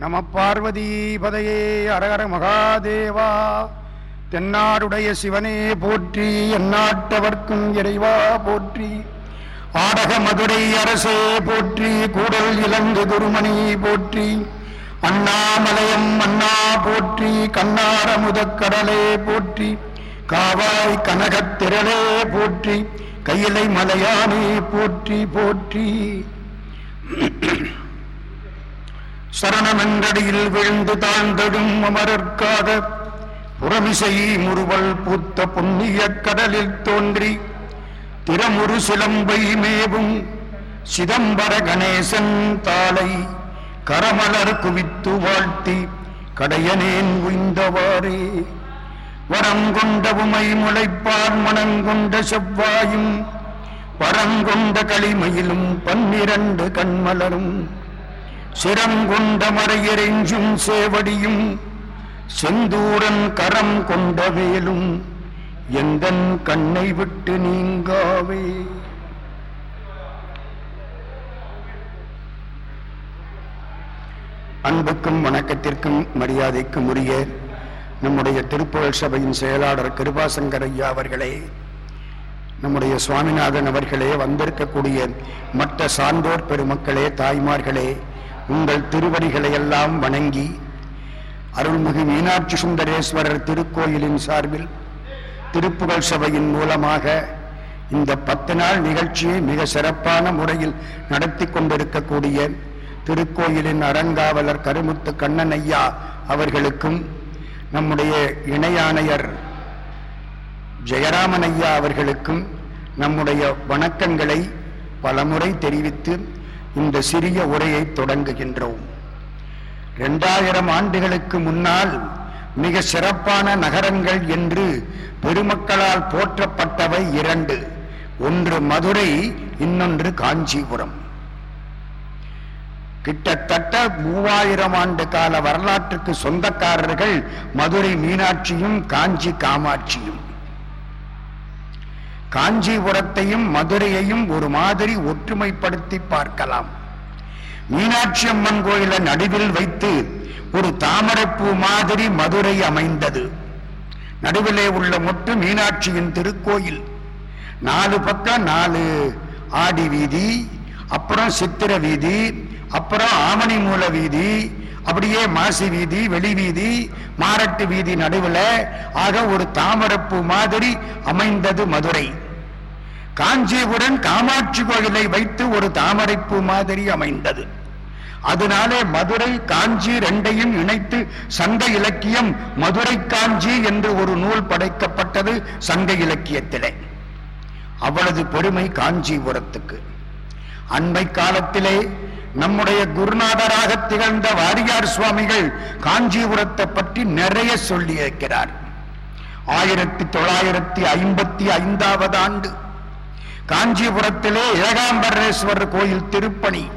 நம பார்வதீபதையே அரகர மகாதேவா. தென்னாடுடைய சிவனே போற்றி எந்நாட்டவர்க்கும் இறைவா போற்றி. ஆடக மதுரை அரசே போற்றி கூடல் இலங்கு குருமணி போற்றி. அண்ணாமலையம் அண்ணா போற்றி கண்ணார முதக்கடலே போற்றி. காவாய் கனகத்திரளே போற்றி கையிலை மலையானே போற்றி போற்றி. சரணமென்றடியில் விழுந்து தாழ்ந்தடும் அமரர்க்காக புறமிசை முறுவல் பூத்த புண்ணிய கடலில் தோன்றி திறமுறு சிலம்பை மேவும் சிதம்பர கணேசன் தாளை கரமலர் குவித்து வாழ்த்தி கடையனேன் உய்ந்தவாறே. வரங்கொண்ட உமை முளைப்பார் மணங்கொண்ட செவ்வாயும் வரங்கொண்ட களிமையிலும் பன்னிரண்டு கண்மலரும். சிரங்கொண்ட மறையெறிஞ்சும் சேவடியும் செந்தூரன் கரம் கொண்ட வேலும் எந்தன் கண்ணை விட்டு நீங்காவே? அன்புக்கும் வணக்கத்திற்கும் மரியாதைக்கும் உரிய நம்முடைய திருப்புகழ் சபையின் செயலாளர் கிருபாசங்கர் ஐயா அவர்களே நம்முடைய சுவாமிநாதன் அவர்களே வந்திருக்கக்கூடிய மற்ற சான்றோர் பெருமக்களே தாய்மார்களே உங்கள் திருவடிகளை எல்லாம் வணங்கி அருள்மிகு மீனாட்சி சுந்தரேஸ்வரர் திருக்கோயிலின் சார்பில் திருப்புகழ் சபையின் மூலமாக இந்த பத்து நாள் நிகழ்ச்சியை மிக சிறப்பான முறையில் நடத்தி கொண்டிருக்கக்கூடிய திருக்கோயிலின் அறங்காவலர் கருமுத்து கண்ணன் ஐயா அவர்களுக்கும் நம்முடைய இணையாணையர் ஜெயராமன் ஐயா அவர்களுக்கும் நம்முடைய வணக்கங்களை பலமுறை தெரிவித்து இந்த சிறிய உரையை தொடங்குகின்றோம். இரண்டாயிரம் ஆண்டுகளுக்கு முன்னால் மிக சிறப்பான நகரங்கள் என்று பெருமக்களால் போற்றப்பட்டவை இரண்டு. ஒன்று மதுரை இன்னொன்று காஞ்சிபுரம். கிட்டத்தட்ட மூவாயிரம் ஆண்டு கால வரலாற்றுக்கு சொந்தக்காரர்கள் மதுரை மீனாட்சியும் காஞ்சி காமாட்சியும். காஞ்சிபுரத்தையும் மதுரையையும் ஒரு மாதிரி ஒற்றுமைப்படுத்தி பார்க்கலாம். மீனாட்சி அம்மன் கோயிலை நடுவில் வைத்து ஒரு தாமரைப்பூ மாதிரி மதுரை அமைந்தது. நடுவிலே உள்ள மொட்டு மீனாட்சியின் திருக்கோயில். நாலு பக்கம் நாலு ஆடி வீதி அப்புறம் சித்திர வீதி அப்புறம் ஆமணி மூல வீதி அப்படியே மாசி வீதி வெளி வீதி மாரட்டு வீதி நடுவில் ஆக ஒரு தாமரப்பு மாதிரி அமைந்தது மதுரை. காஞ்சிபுரம் காமாட்சி கோயிலை வைத்து ஒரு தாமரைப்பூ மாதிரி அமைந்தது. அதனாலே மதுரை காஞ்சி ரெண்டையும் இணைத்து சங்க இலக்கியம் மதுரை காஞ்சி என்று ஒரு நூல் படைக்கப்பட்டது சங்க இலக்கியத்திலே. அவ்வளவு பெருமை காஞ்சிபுரத்துக்கு. அண்மை காலத்திலே நம்முடைய குருநாதராக திகழ்ந்த வாரியார் சுவாமிகள் காஞ்சிபுரத்தை பற்றி நிறைய சொல்லி இருக்கிறார். ஆயிரத்தி தொள்ளாயிரத்தி ஐம்பத்தி ஐந்தாவது ஆண்டு காஞ்சிபுரத்திலே ஏகாம்பரேஸ்வரர் கோயில் திருப்பணி.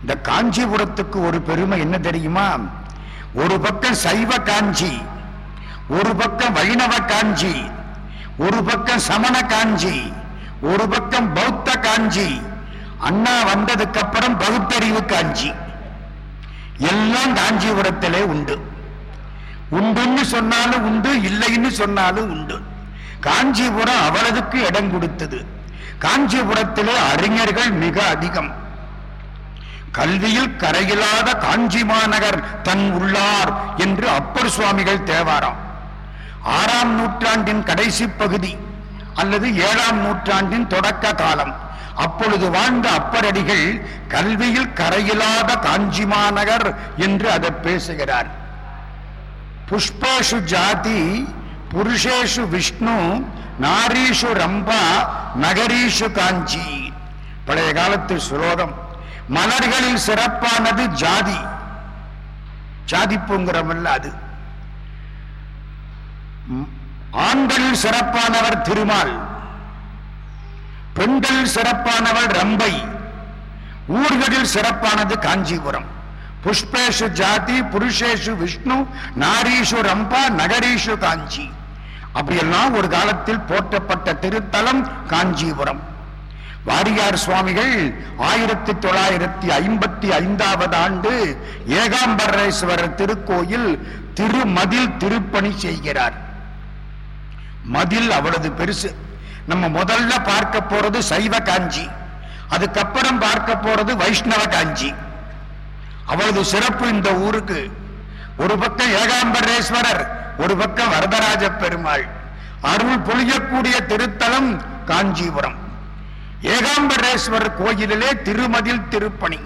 இந்த காஞ்சிபுரத்துக்கு ஒரு பெருமை என்ன தெரியுமா? ஒரு பக்கம் சைவ காஞ்சி ஒரு பக்கம் வைணவ காஞ்சி ஒரு பக்கம் சமண காஞ்சி ஒரு பக்கம் பௌத்த காஞ்சி அண்ணா வந்ததுக்கு அப்புறம் பகுத்தறிவு காஞ்சி. எல்லாம் காஞ்சிபுரத்திலே உண்டு. உண்டுன்னு சொன்னாலும் உண்டு இல்லைன்னு சொன்னாலும் உண்டு. காஞ்சிபுரம் அவளதுக்கு இடம் கொடுத்தது. காஞ்சிபுரத்திலே அறிஞர்கள் மிக அதிகம். கல்வியில் கரையில்லாத காஞ்சி மாநகர் தன் உள்ளார் என்று அப்பர் சுவாமிகள் தேவாரம். ஆறாம் நூற்றாண்டின் கடைசி பகுதி அல்லது ஏழாம் நூற்றாண்டின் தொடக்க காலம். அப்பொழுது வாழ்ந்த அப்பரடிகள் கல்வியில் கரையில்லாத காஞ்சி மாநகர் என்று அதை பேசுகிறார். புஷ்பேஷு ஜாதி புருஷேஷு விஷ்ணு நாரீஷு ரம்பா நகரீஷு காஞ்சி. பழைய காலத்து சுலோகம். மலர்களில் சிறப்பானது ஜாதி. ஜாதி பூங்குறமல்ல அது. ஆண்களில் சிறப்பானவர் திருமால். பெண்கள் சிறப்பானவள் ரம்பை. ஊர்களில் சிறப்பானது காஞ்சிபுரம். புஷ்பேஷு ஜாதி புருஷேஷு விஷ்ணு நாரீஷு ரம்பா நகரீஷு காஞ்சி. அப்படியெல்லாம் ஒரு காலத்தில் போற்றப்பட்ட திருத்தலம் காஞ்சிபுரம். வாரியார் சுவாமிகள் ஆயிரத்தி தொள்ளாயிரத்தி ஐம்பத்தி ஐந்தாவது ஆண்டு ஏகாம்பரேஸ்வரர் திருக்கோயில் திருமதில் திருப்பணி செய்கிறார். மதில் அவ்வளவு பெருசு. நம்ம முதல்ல பார்க்க போறது சைவ காஞ்சி. அதுக்கப்புறம் பார்க்க போறது வைஷ்ணவ காஞ்சி. அவ்வளவு சிறப்பு இந்த ஊருக்கு. ஒரு பக்கம் ஏகாம்பரேஸ்வரர் ஒரு பக்கம் வரதராஜ பெருமாள். அருள் பொழியக்கூடிய திருத்தலம் காஞ்சிபுரம். ஏகாம்பரேஸ்வரர் கோயிலிலே திருமதில் திருப்பணி.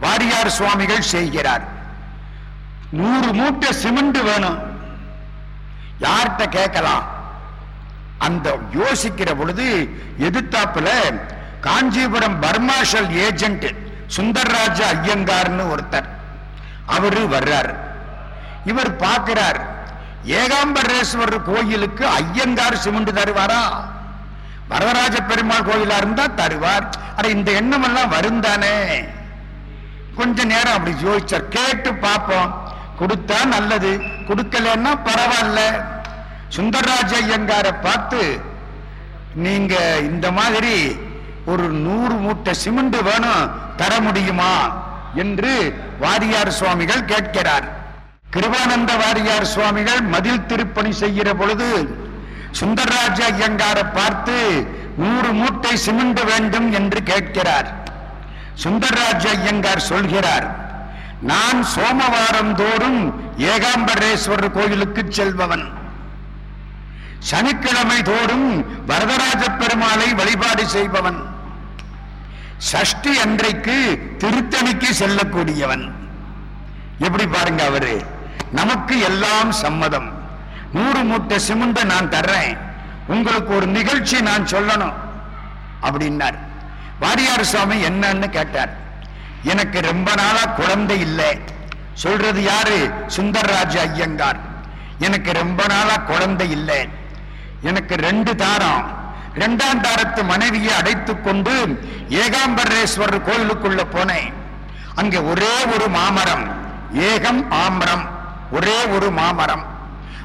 வாரியார் சுவாமிகள் செய்கிறார். நூறு மூட்டை சிமெண்ட் வேணும். யார்கிட்ட கேட்கலாம்? அந்த யோசிக்கிற பொழுது எதிர்த்தாப்புல காஞ்சிபுரம் பர்மாஷல் ஏஜென்ட் சுந்தர்ராஜ ஐயங்கார்னு ஒருத்தர். அவரு வர்றார். இவர் பார்க்கிறார் ஏகாம்பரேஸ்வரர் கோயிலுக்கு ஐயங்கார் சிமெண்ட் தருவாரா? வரதராஜ பெருமாள் கோயிலா இருந்தா தருவார். அட இந்த எண்ணம் எல்லாம் வருந்தானே கொஞ்ச நேரம் அப்படி யோசிச்சார். கேட்டு பார்ப்போம். கொடுத்தா நல்லது. கொடுக்கலன்னா பரவாயில்ல. சுந்தரராஜ ஐயங்காரை பார்த்து நீங்க இந்த மாதிரி ஒரு நூறு மூட்டை சிமெண்ட் வேணும் தர முடியுமா? என்று வாரியார் சுவாமிகள் கேட்கிறார். கிருபானந்த வாரியார் சுவாமிகள் மதில் திருப்பணி செய்கிற பொழுது சுந்தரராஜ ஐயங்காரை பார்த்து நூறு மூட்டை சிமெண்ட் வேண்டும் என்று கேட்கிறார். சுந்தரராஜ ஐயங்கார் சொல்கிறார் நான் சோமவாரம் தோறும் ஏகாம்பரேஸ்வரர் கோயிலுக்கு செல்பவன். சனிக்கிழமை தோறும் வரதராஜ பெருமாளை வழிபாடு செய்பவன். சஷ்டி அன்றைக்கு திருத்தணிக்கு செல்லக்கூடியவன். எப்படி பாருங்க அவரு? நமக்கு எல்லாம் சம்மதம். நூறு மூட்டை சிமெண்ட நான் தர்றேன். உங்களுக்கு ஒரு நிகழ்ச்சி நான் சொல்லணும். அப்படின்னார். வாரியார் சுவாமி என்னன்னு கேட்டார். எனக்கு ரொம்ப நாளா குழந்தை இல்லை. சொல்றது யாரு? சுந்தர்ராஜ ஐயங்கார். எனக்கு ரொம்ப நாளா குழந்தை இல்லை. எனக்கு ரெண்டு தாரம். இரண்டாம் தாரத்து மனைவியை அடைத்துக் கொண்டு ஏகாம்பரேஸ்வரர் கோயிலுக்குள்ள போனேன். அங்கே ஒரே ஒரு மாமரம். ஏகம் ஆமரம். ஒரே ஒரு மாமரம்.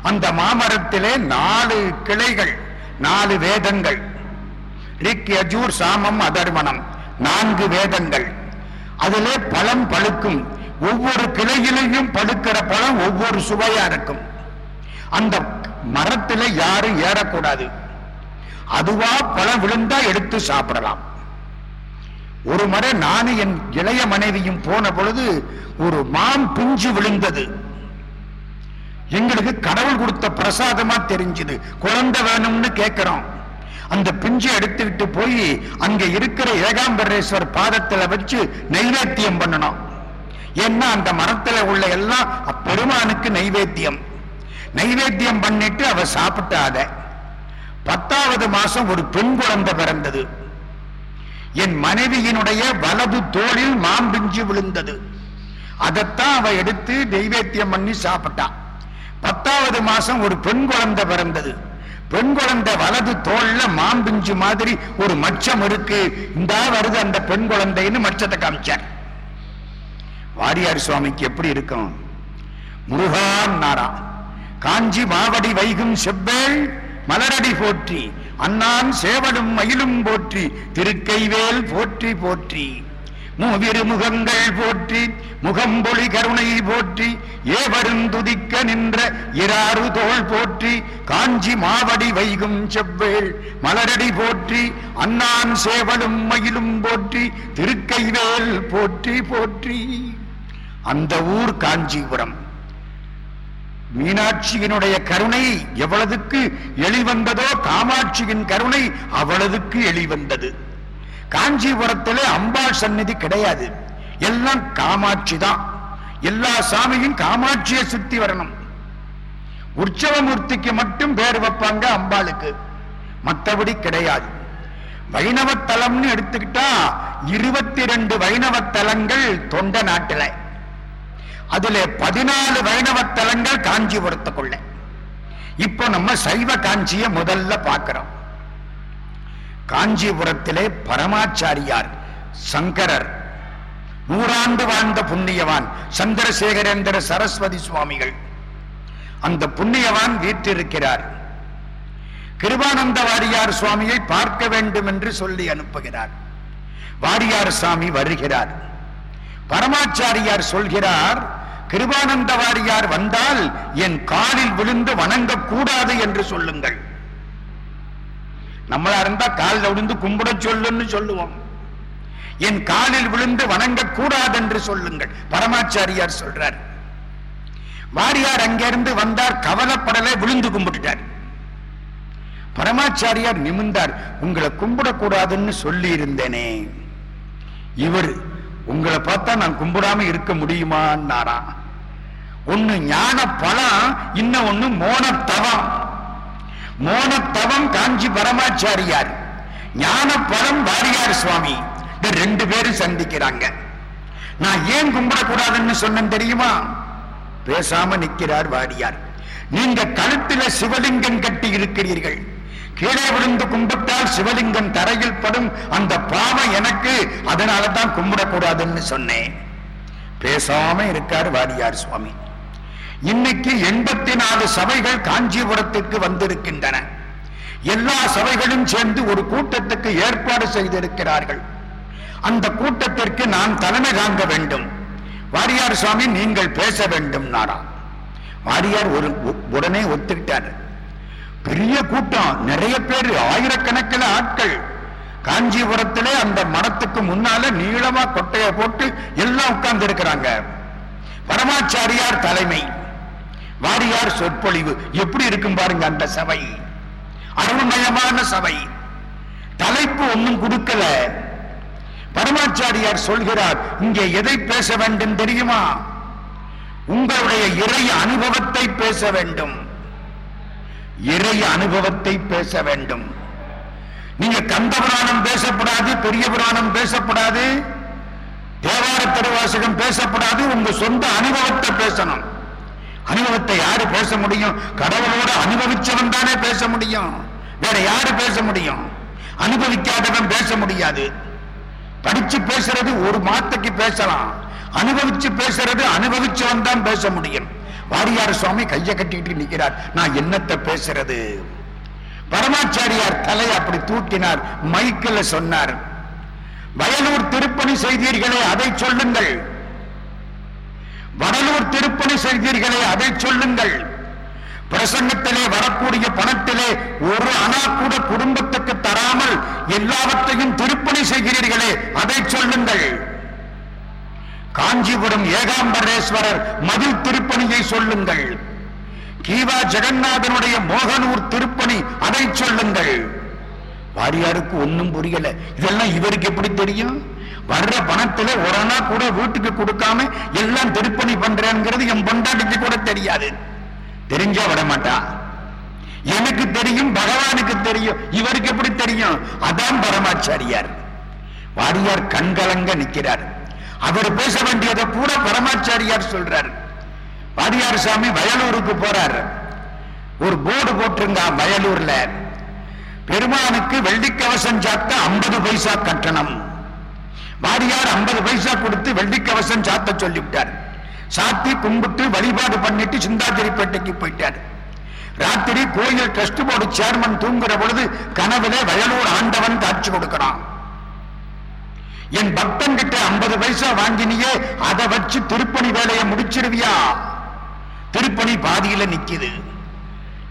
அந்த மாமரத்திலே நாலு கிளைகள் நாலு வேதங்கள். ரிக் அஜூர் சாமம் அதர்மணம். நான்கு வேதங்கள். அதிலே பழம் பழுக்கும். ஒவ்வொரு கிளையிலையும் பழுக்கிற பழம் ஒவ்வொரு சுவையா இருக்கும். அந்த மரத்தில் யாரும் ஏறக்கூடாது. அதுவா பழம் விழுந்தா எடுத்து சாப்பிடலாம். ஒரு முறை நானும் என் இளைய மனைவியும் போன பொழுது ஒரு மாம் பிஞ்சு விழுந்தது. எங்களுக்கு கடவுள் கொடுத்த பிரசாதமா தெரிஞ்சுது. குழந்தை வேணும்னு கேட்கிறோம் அந்த பிஞ்சை எடுத்துக்கிட்டு போய் அங்க இருக்கிற ஏகாம்பரேஸ்வர் பாதத்துல வச்சு நைவேத்தியம் பண்ணணும். ஏன்னா அந்த மரத்துல உள்ள எல்லாம் பெருமானுக்கு நைவேத்தியம். நைவேத்தியம் பண்ணிட்டு அவ சாப்பிட்டாத. பத்தாவது மாசம் ஒரு பெண் குழந்தை பிறந்தது. என் மனைவியினுடைய வலது தோளில் மாம்பிஞ்சு விழுந்தது. அதைத்தான் அவ எடுத்து நைவேத்தியம் பண்ணி சாப்பிட்டான் பத்தாவது மாசம் ஒரு பெண் குழந்தை பிறந்தது. பெண் குழந்தை வலது தோல்ல மாம்பிஞ்சு மாதிரி ஒரு மச்சம் இருக்கு. இந்தா வருது அந்த பெண் குழந்தைன்னு மச்சத்தை காமிச்சார். வாரியார் சுவாமிக்கு எப்படி இருக்கும்? முருகான் நாரா. காஞ்சி மாவடி வைகும் செவ்வேள் மலரடி போற்றி. அண்ணான் சேவலும் மயிலும் போற்றி. திருக்கைவேல் போற்றி போற்றி. மூவிரு முகங்கள் போற்றி. முகம்பொழி கருணை போற்றி. ஏவருந்துதிக்க நின்ற இராறு தோல் போற்றி. காஞ்சி மாவடி வைகும் செவ்வேள் மலரடி போற்றி. அண்ணான் சேவலும் மயிலும் போற்றி. திருக்கைவேல் போற்றி போற்றி. அந்த ஊர் காஞ்சிபுரம். மீனாட்சியினுடைய கருணை எவ்வளவுக்கு எளிவந்ததோ காமாட்சியின் கருணை அவ்வளவுக்கு எளிவந்தது. காஞ்சிபுரத்திலே அம்பாள் சந்நிதி கிடையாது. எல்லாம் காமாட்சி தான். எல்லா சாமியும் காமாட்சியை சுத்தி வரணும். உற்சவமூர்த்திக்கு மட்டும் பேர் வைப்பாங்க அம்பாளுக்கு. மற்றபடி கிடையாது. வைணவத்தலம்னு எடுத்துக்கிட்டா இருபத்தி ரெண்டு வைணவ தலங்கள் தொண்ட நாட்டில. அதுல பதினாலு வைணவ தலங்கள் காஞ்சிபுரத்துக்குள்ள இப்போ நம்ம சைவ காஞ்சிய முதல்ல பார்க்கிறோம். காஞ்சிபுரத்திலே பரமாச்சாரியார் சங்கரர் நூறாண்டு வாழ்ந்த புண்ணியவான் சந்திரசேகரேந்திர சரஸ்வதி சுவாமிகள். அந்த புண்ணியவான் வீற்றிருக்கிறார். கிருபானந்த வாரியார் சுவாமியை பார்க்க வேண்டும் என்று சொல்லி அனுப்புகிறார். வாரியார் சாமி வருகிறார். பரமாச்சாரியார் சொல்கிறார் கிருபானந்த வாரியார் வந்தால் என் காலில் விழுந்து வணங்கக் கூடாது என்று சொல்லுங்கள். நம்மளா இருந்தா காலில் விழுந்து கும்பிட சொல்லுன்னு சொல்லுவோம். என் காலில் விழுந்து வணங்கக் கூடாது என்று சொல்லுங்கள். பரமாச்சாரியார் சொல்றார். வாரியார் அங்கிருந்து வந்தார் கவலைப்படலை விழுந்து கும்பிட்டுட்டார். பரமாச்சாரியார் நிமிர்ந்தார். உங்களை கும்பிடக்கூடாதுன்னு சொல்லி இருந்தேனே இவர் உங்களை பார்த்தா நான் கும்பிடாம இருக்க முடியுமான்னாரான் ஒன்னு ஞான பழம் இன்னும் ஒண்ணு மோனத்தவம். மோனத்தவம் காஞ்சி பரமாச்சாரியார். ஞான பழம் வாரியார் சுவாமி. இந்த ரெண்டு பேரும் சந்திக்கிறாங்க. நான் ஏன் கும்பிடக்கூடாதுன்னு சொன்னேன் தெரியுமா? பேசாம நிற்கிறார் வாரியார். நீங்க கழுத்துல சிவலிங்கம் கட்டி இருக்கிறீர்கள். கீழே விழுந்து கும்பிட்டால் சிவலிங்கம் தரையில் படும் அந்த பாவம் எனக்கு அதனால தான் கும்பிடக்கூடாதுன்னு சொன்னேன். பேசாம இருக்கார் வாரியார் சுவாமி. இன்னைக்கு எண்பத்தி நாலு சபைகள் காஞ்சிபுரத்திற்கு வந்திருக்கின்றன. எல்லா சபைகளும் சேர்ந்து ஒரு கூட்டத்துக்கு ஏற்பாடு செய்திருக்கிறார்கள். அந்த கூட்டத்திற்கு நான் தலைமை தாங்க வேண்டும். வாரியார் சுவாமி நீங்கள் பேச வேண்டும் நாரா வாரியார் ஒரு உடனே ஒத்துக்கிட்டார். பெரிய கூட்டம் நிறைய பேர் ஆயிரக்கணக்கில் ஆட்கள். காஞ்சிபுரத்திலே அந்த மடத்துக்கு முன்னால நீளமா கொட்டையை போட்டு எல்லாம் உட்கார்ந்து இருக்கிறாங்க பரமாச்சாரியார் தலைமை. வாரியார் சொற்பொழிவு. எப்படி இருக்கும் பாருங்க அந்த சபை. அருள்மயமான சபை. தலைப்பு ஒன்னும் கொடுக்கல. பரமாச்சாரியார் சொல்கிறார் இங்கே எதை பேச வேண்டும் தெரியுமா? உங்களுடைய இறை அனுபவத்தை பேச வேண்டும். இறை அனுபவத்தை பேச வேண்டும். நீங்க கந்த புராணம் பேசப்படாது பெரிய புராணம் பேசப்படாது. தேவார திருவாசகம் பேசப்படாது உங்க சொந்த அனுபவத்தை பேசணும். அனுபவத்தை யாரு பேச முடியும்? கடவுளோட அனுபவிச்சவன் தானே பேச முடியும். வேற யாரு பேச முடியும்? அனுபவிக்காதவன் பேச முடியாது. படிச்சு பேசுறது ஒரு மாத்தைக்கு பேசலாம். அனுபவிச்சு பேசுறது அனுபவிச்சவன் தான் பேச முடியும். வாரியார் சுவாமி கையை கட்டிட்டு நிற்கிறார். நான் என்னத்தை பேசுறது? பரமாச்சாரியார் தலை அப்படி தூக்கினார். மைக்கில் சொன்னார் வயலூர் திருப்பணி செய்தீர்களே அதை சொல்லுங்கள். வடலூர் திருப்பணி செய்தீர்களே அதை சொல்லுங்கள். பிரசங்கத்திலே வரக்கூடிய பணத்திலே ஒரு அணா கூட குடும்பத்துக்கு தராமல் எல்லாவற்றையும் திருப்பணி செய்கிறீர்களே அதை சொல்லுங்கள். காஞ்சிபுரம் ஏகாம்பரேஸ்வரர் மதில் திருப்பணியை சொல்லுங்கள். கீவா ஜெகநாதனுடைய மோகனூர் திருப்பணி அதை சொல்லுங்கள். வாரியாருக்கு ஒன்னும் புரியல. இதெல்லாம் இவருக்கு எப்படி தெரியும்? வர்ற பணத்துல ஒரு அணா கூட வீட்டுக்கு கொடுக்காம எல்லாம் திருப்பணி பண்றேங்கிறது என் பொண்டாட்டிக்கு கூட தெரியாது. தெரிஞ்சா விட மாட்டா எனக்கு தெரியும் பகவானுக்கு தெரியும் இவருக்கு எப்படி தெரியும்? அதான் பரமாச்சாரியார். வாரியார் கண்கலங்க நிற்கிறார். அவர் பேச வேண்டியதை கூட பரமாச்சாரியார் சொல்றார். வாரியார் சாமி வயலூருக்கு போறார். ஒரு போர்டு போட்டிருங்க வயலூர்ல. பெருமானுக்கு வெள்ளிக்கவசம் சாத்த ஐம்பது பைசா கட்டணம். வாரியார் ஐம்பது பைசா கொடுத்து வெள்ளிக்கவசம் சாத்த சொல்லிவிட்டார். சாத்தி கும்பிட்டு வழிபாடு பண்ணிட்டு சிந்தாதிரிப்பேட்டைக்கு போயிட்டார். ராத்திரி கோயில் ட்ரஸ்ட் போர்டு சேர்மன் தூங்குற பொழுது கனவுல வயலூர் ஆண்டவன் காட்சி கொடுக்கிறான். என் பக்தன் கிட்ட ஐம்பது பைசா வாங்கினியே அதை வச்சு திருப்பணி வேலையை முடிச்சிருவியா? திருப்பணி பாதியில நிக்குது.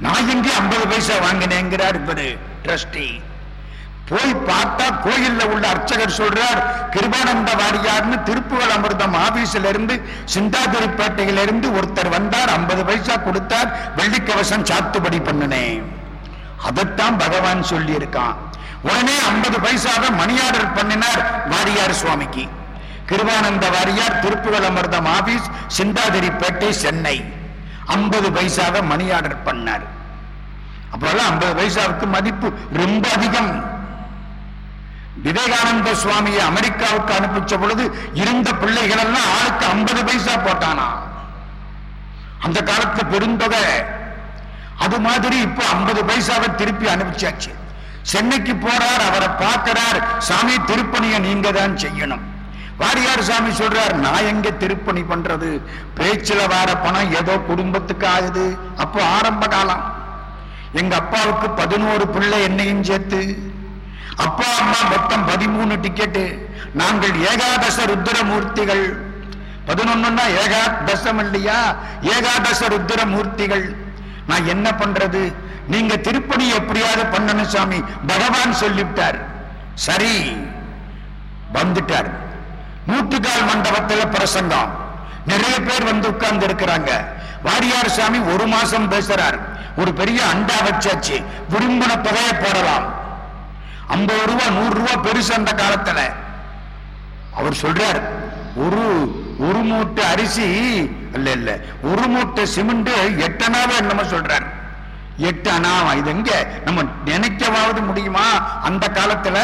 நான் எங்க ஐம்பது பைசா வாங்கினேங்கிறார் இவரு ட்ரஸ்டி போய் பார்த்தா கோயில்ல உள்ள அர்ச்சகர் சொல்றார் கிருபானந்த வாரியார்னு திருப்புகழ் அமிர்தம் ஆபீஸ்ல இருந்து சிந்தாதிரிப்பேட்டையில இருந்து ஒருத்தர் வந்தார் ஐம்பது பைசா கொடுத்தார் வெள்ளிக்கவசம் சாத்துபடி பண்ணினேன். அதைத்தான் பகவான் சொல்லி இருக்கான் உடனே ஐம்பது பைசாவை மணி ஆர்டர் பண்ணினார் வாரியார் சுவாமிக்கு. கிருபானந்த வாரியார் திருப்புகழ் அமிர்தம் ஆபீஸ் சிந்தாதிரிப்பேட்டை சென்னை. ஐம்பது பைசாவை மணி ஆர்டர் பண்ணார். அப்பெல்லாம் ஐம்பது பைசாவுக்கு மதிப்பு ரொம்ப அதிகம். விவேகானந்த சுவாமியை அமெரிக்காவுக்கு அனுப்பிச்ச பொழுது இருந்த பிள்ளைகள் எல்லாம் ஆளுக்கு ஐம்பது பைசா போட்டானா? அந்த காலத்து பெருந்தொகை. அது மாதிரி இப்போ ஐம்பது பைசாவை திருப்பி அனுப்பிச்சாச்சு. சென்னைக்கு போறார் அவரை பார்க்கிறார். சாமி திருப்பணியை நீங்க தான் செய்யணும். வாரியார் சாமி சொல்றார் நான் எங்க திருப்பணி பண்றது? பேச்சில வார பணம் ஏதோ குடும்பத்துக்கு ஆகுது. அப்போ ஆரம்ப காலம். எங்க அப்பாவுக்கு பதினோரு பிள்ளை என்னையும் சேர்த்து. அப்பா அம்மா மொத்தம் பதிமூணு டிக்கெட்டு நாங்கள் ஏகாதச ருத்ரமூர்த்திகள். பதினொன்னுன்னா ஏகாதசம் இல்லையா ஏகாதச ருத்ரமூர்த்திகள். நான் என்ன பண்றது? நீங்க திருப்பணி எப்படியாவது பண்ணணும் சாமி. பகவான் சொல்லிவிட்டார். சரி. வந்துட்டார். நூற்றுக்கால் மண்டபத்தில் பிரசங்கம். நிறைய பேர் வந்து உட்கார்ந்து இருக்கிறாங்க. வாரியார் சாமி ஒரு மாசம் பேசுறார். ஒரு பெரிய அண்டா வச்சாச்சு. விரும்பின தொகையை போடலாம். ஐம்பது ரூபா நூறு ரூபா பெருசு அந்த காலத்துல. அவர் சொல்றார் ஒரு ஒரு மூட்டை அரிசி இல்ல இல்ல ஒரு மூட்டை சிமெண்ட் எட்டனாவே என்னமோ சொல்றார். எட்டு அனாவா? இது எங்க? நம்ம நினைக்கவாவது முடியுமா? அந்த காலத்துல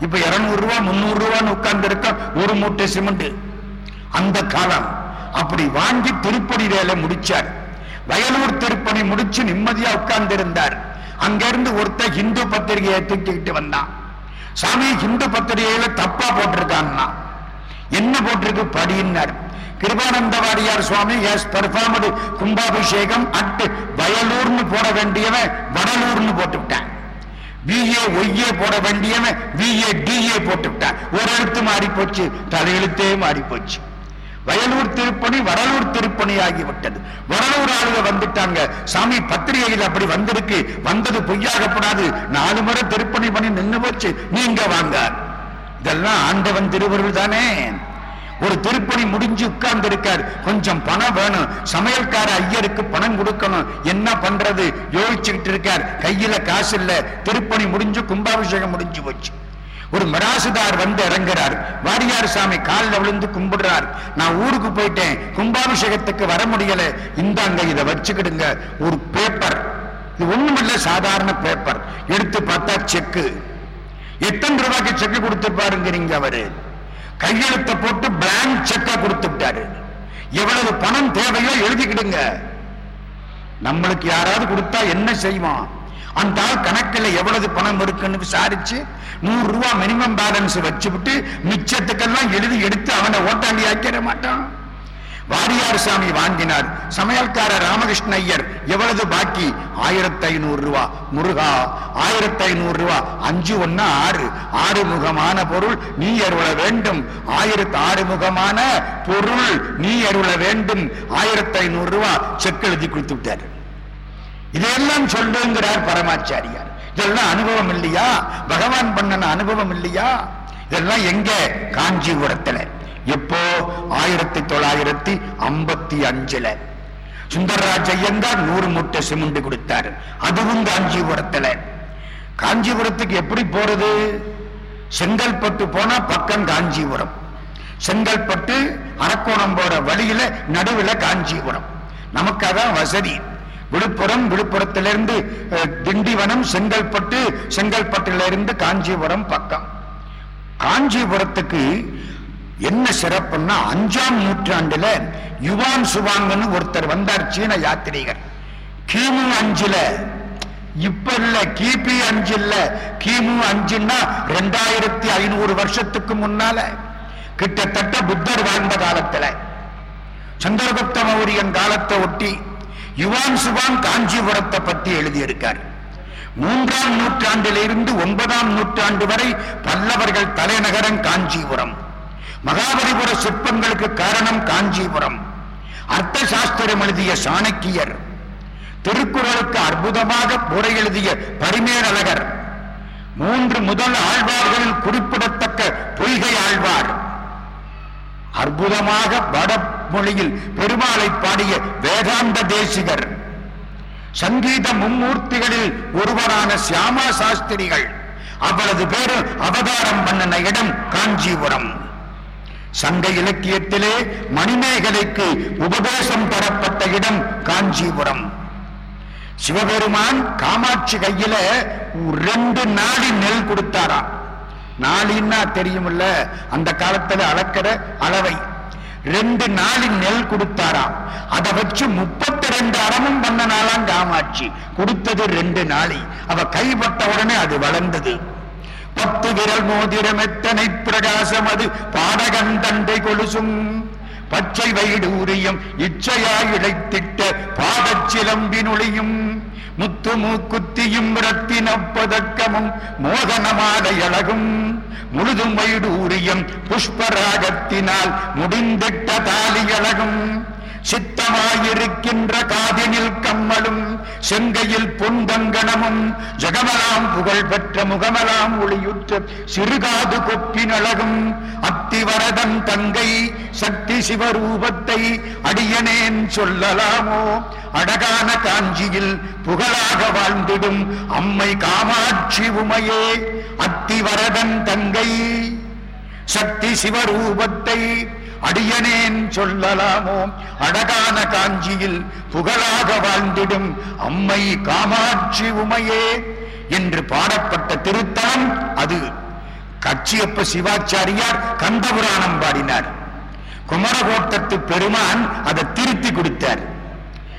இப்ப இருநூறு ரூபா முன்னூறு ரூபான்னு உட்கார்ந்து இருக்க ஒரு மூட்டை சிமெண்ட். அந்த காலம். அப்படி வாங்கி திருப்பணி வேலை முடிச்சார். வயலூர் திருப்பணி முடிச்சு நிம்மதியா உட்கார்ந்து இருந்தார் அங்கிருந்து ஒருத்த ஹிந்து பத்திரிகையை தூக்கிக்கிட்டு வந்தான். சாமி ஹிந்து பத்திரிகையில தப்பா போட்டிருக்கான்னா? என்ன போட்டிருக்கு? படியினார். Kirupananda Variyar Swami has performed Kumbhabhishekam at வயலூர்னு போட வேண்டியவன் வடலூர்னு போட்டு விட்டான் விஏ ஒய்யே போட வேண்டியவன் விஏ டிஏ போட்டு விட்டான் ஒரு எழுத்து மாறி போச்சு தலையெழுத்தே மாறி போச்சு வயலூர் திருப்பணி வடலூர் திருப்பணி ஆகிவிட்டது. வடலூர் ஆளுக வந்துட்டாங்க. சாமி பத்திரிகையில் அப்படி வந்திருக்கு. வந்தது பொய்யாகப்படாது. நாலு முறை திருப்பணி பண்ணி நின்னு போச்சு. நீங்க வாங்க. இதெல்லாம் ஆண்டவன் திருவருள் தானே. ஒரு திருப்பணி முடிஞ்சு உட்கார்ந்து இருக்கார் கொஞ்சம் பணம் வேணும். சமையல்கார ஐயருக்கு பணம் கொடுக்கணும். என்ன பண்றது? யோசிச்சுக்கிட்டு இருக்கார். கையில காசு இல்ல. திருப்பணி முடிஞ்சு கும்பாபிஷேகம் முடிஞ்சு போச்சு. ஒரு மராசுதார் வந்து இறங்குறார். வாரியார் சாமி காலில் விழுந்து கும்பிடுறார். நான் ஊருக்கு போயிட்டேன். கும்பாபிஷேகத்துக்கு வர முடியல. இந்தாங்க இதை வச்சுக்கிடுங்க. ஒரு பேப்பர் இது ஒண்ணுமில்ல சாதாரண பேப்பர் எடுத்து பார்த்தா செக்கு. எத்தனை ரூபாய்க்கு செக்கு கொடுத்துருப்பாருங்கிறீங்க அவரு. கையெழுத்த போட்டு பிளாங்க் செக்கா கொடுத்துட்டாரு. எவ்வளவு பணம் தேவையோ எழுதிக்கிடுங்க. நம்மளுக்கு யாராவது கொடுத்தா என்ன செய்வான்? அந்த ஆள் கணக்குல எவ்வளவு பணம் இருக்குன்னு விசாரிச்சு நூறு ரூபா மினிமம் பேலன்ஸ் வச்சுவிட்டு மிச்சத்துக்கெல்லாம் எழுதி எடுத்து அவனை ஓட்டாண்டி ஆக்கிட மாட்டான். வாரியார் சாமி வாங்கினார். சமையல்காரர் ராமகிருஷ்ண ஐயர் எவ்வளவு பாக்கி? ஆயிரத்தி ஐநூறு ரூபா. முருகா ஆயிரத்தி ஐநூறு ரூபா. அஞ்சு ஒன்னு ஆறு. ஆறு முகமான பொருள் நீ அருள வேண்டும். ஆயிரத்தி ஆறு முகமான பொருள் நீ அருள வேண்டும். ஆயிரத்தி ஐநூறு ரூபா செக் எழுதி கொடுத்து விட்டாரு. இதையெல்லாம் சொல்லுங்கிறார் பரமாச்சாரியார். இதெல்லாம் அனுபவம் இல்லையா? பகவான் பண்ணன அனுபவம் இல்லையா? இதெல்லாம் எங்க? காஞ்சிபுரத்துல. எப்போ? ஆயிரத்தி தொள்ளாயிரத்தி ஐம்பத்தி அஞ்சுல. சுந்தரராஜ் ஐயங்கார் நூறு மூட்டை சிமெண்ட் கொடுத்தாரு. அதுவும் காஞ்சிபுரத்துல. காஞ்சிபுரத்துக்கு எப்படி போறது? செங்கல்பட்டு போனா பக்கம் காஞ்சிபுரம். செங்கல்பட்டு அரக்கோணம் போற வழியில நடுவுல காஞ்சிபுரம். நமக்காக வசதி. விழுப்புரம் விழுப்புரத்திலிருந்து திண்டிவனம் செங்கல்பட்டு செங்கல்பட்டிலிருந்து காஞ்சிபுரம் பக்கம். காஞ்சிபுரத்துக்கு என்ன சிறப்புன்னா அஞ்சாம் நூற்றாண்டுல யுவான் சுவாங்கன்னு ஒருத்தர் வந்தார் சீன யாத்திரிகர் கிமு அஞ்சுல. இப்ப இல்ல கிபி அஞ்சு இல்ல கிமு அஞ்சுன்னா ரெண்டாயிரத்தி ஐநூறு வருஷத்துக்கு முன்னால. கிட்டத்தட்ட புத்தர் வாழ்ந்த காலத்துல. சந்திரகுப்த மௌரியன் காலத்தை ஒட்டி யுவான் சுவான் காஞ்சிபுரத்தை பற்றி எழுதியிருக்கார். மூன்றாம் நூற்றாண்டிலிருந்து ஒன்பதாம் நூற்றாண்டு வரை பல்லவர்கள் தலைநகரம் காஞ்சிபுரம். மகாபலிபுர சிற்பங்களுக்கு காரணம் காஞ்சிபுரம். அர்த்த சாஸ்திரம் எழுதிய சாணக்கியர். திருக்குறளுக்கு அற்புதமாக புரை எழுதிய பரிமேலழகர். மூன்று முதல் ஆழ்வார்களில் குறிப்பிடத்தக்க பொய்கை ஆழ்வார். அற்புதமாக வட மொழியில் பெருமாளை பாடிய வேதாந்த தேசிகர். சங்கீத மும்மூர்த்திகளில் ஒருவரான சியாமா சாஸ்திரிகள் அவரது பேரு அவதாரம் பண்ணின இடம் காஞ்சிபுரம். சங்க இலக்கியத்திலே மணிமேகலைக்கு உபதேசம் தரப்பட்ட இடம் காஞ்சிபுரம். சிவபெருமான் காமாட்சி கையில ரெண்டு நாடி நெல் கொடுத்தாராம். நாளின்னா தெரியுமில்ல அந்த காலத்துல அளக்கிற அளவை. ரெண்டு நாளின் நெல் கொடுத்தாராம் அதை வச்சு முப்பத்தி ரெண்டு அறமும் பண்ணனாலாம் காமாட்சி. கொடுத்தது ரெண்டு நாளி. அவ கைப்பட்ட உடனே அது வளர்ந்தது. பத்து விரல் மோதிரம் எத்தனை பிரகாசம் அது? பாடகன் தண்டை கொலுசும். பச்சை வயிடு உரியும் இச்சையாய் இழைத்திட்ட பாதச்சிலம்பினொளியும் முத்து மூக்குத்தியும் ரத்தின பதக்கமும் மோகனமாலை அழகும். முழுதும் வைடூரியம் புஷ்பராகத்தினால் முடிந்திட்ட தாலி அழகும். சித்தமாயிருக்கின்ற காதினில் கம்மலும் செங்கையில் பொந்தங்கணமும் ஜெகமலாம் புகழ் பெற்ற முகமலாம் ஒளியுற்ற சிறுகாது கொப்பின் அழகும் அத்திவரதன் தங்கை சக்தி சிவரூபத்தை அடியனேன் சொல்லலாமோ? அழகான காஞ்சியில் புகழாக வாழ்ந்திடும் அம்மை காமாட்சி உமையே அத்திவரதன் தங்கை சக்தி சிவரூபத்தை அடியனேன் சொல்லலாமோ? அழகான காஞ்சியில் புகழாக வாழ்ந்திடும் அம்மை காமாட்சி உமையே என்று பாடப்பட்ட திருத்தலம் அது. கட்சியப்ப சிவாச்சாரியார் கந்தபுராணம் பாடினார். குமரகோட்டத்து பெருமான் அதை திருத்தி கொடுத்தார்.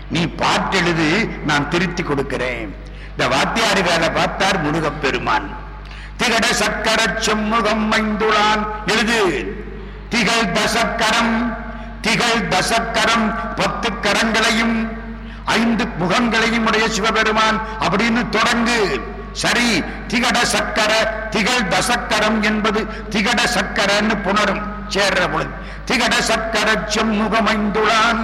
நீ பாட்டெழுது நான் திருத்தி கொடுக்கிறேன். இந்த வாத்தியாரு வேலை பார்த்தார் முருகப் பெருமான் திகட சக்கர செம்முகம் மைந்துளான் எழுது. திகழ் தசக்கரம் திகழ் தசக்கரம் பத்து கரங்களையும் ஐந்து முகங்களையும் உடைய சிவபெருமான் அப்படின்னு தொடங்கு. சரி திகட சக்கர திகழ் தசக்கரம் என்பது திகட சக்கரன்னு புணரும் சேர்ற பொழுது. திகட சக்கர செம்முகமைந்துளான்.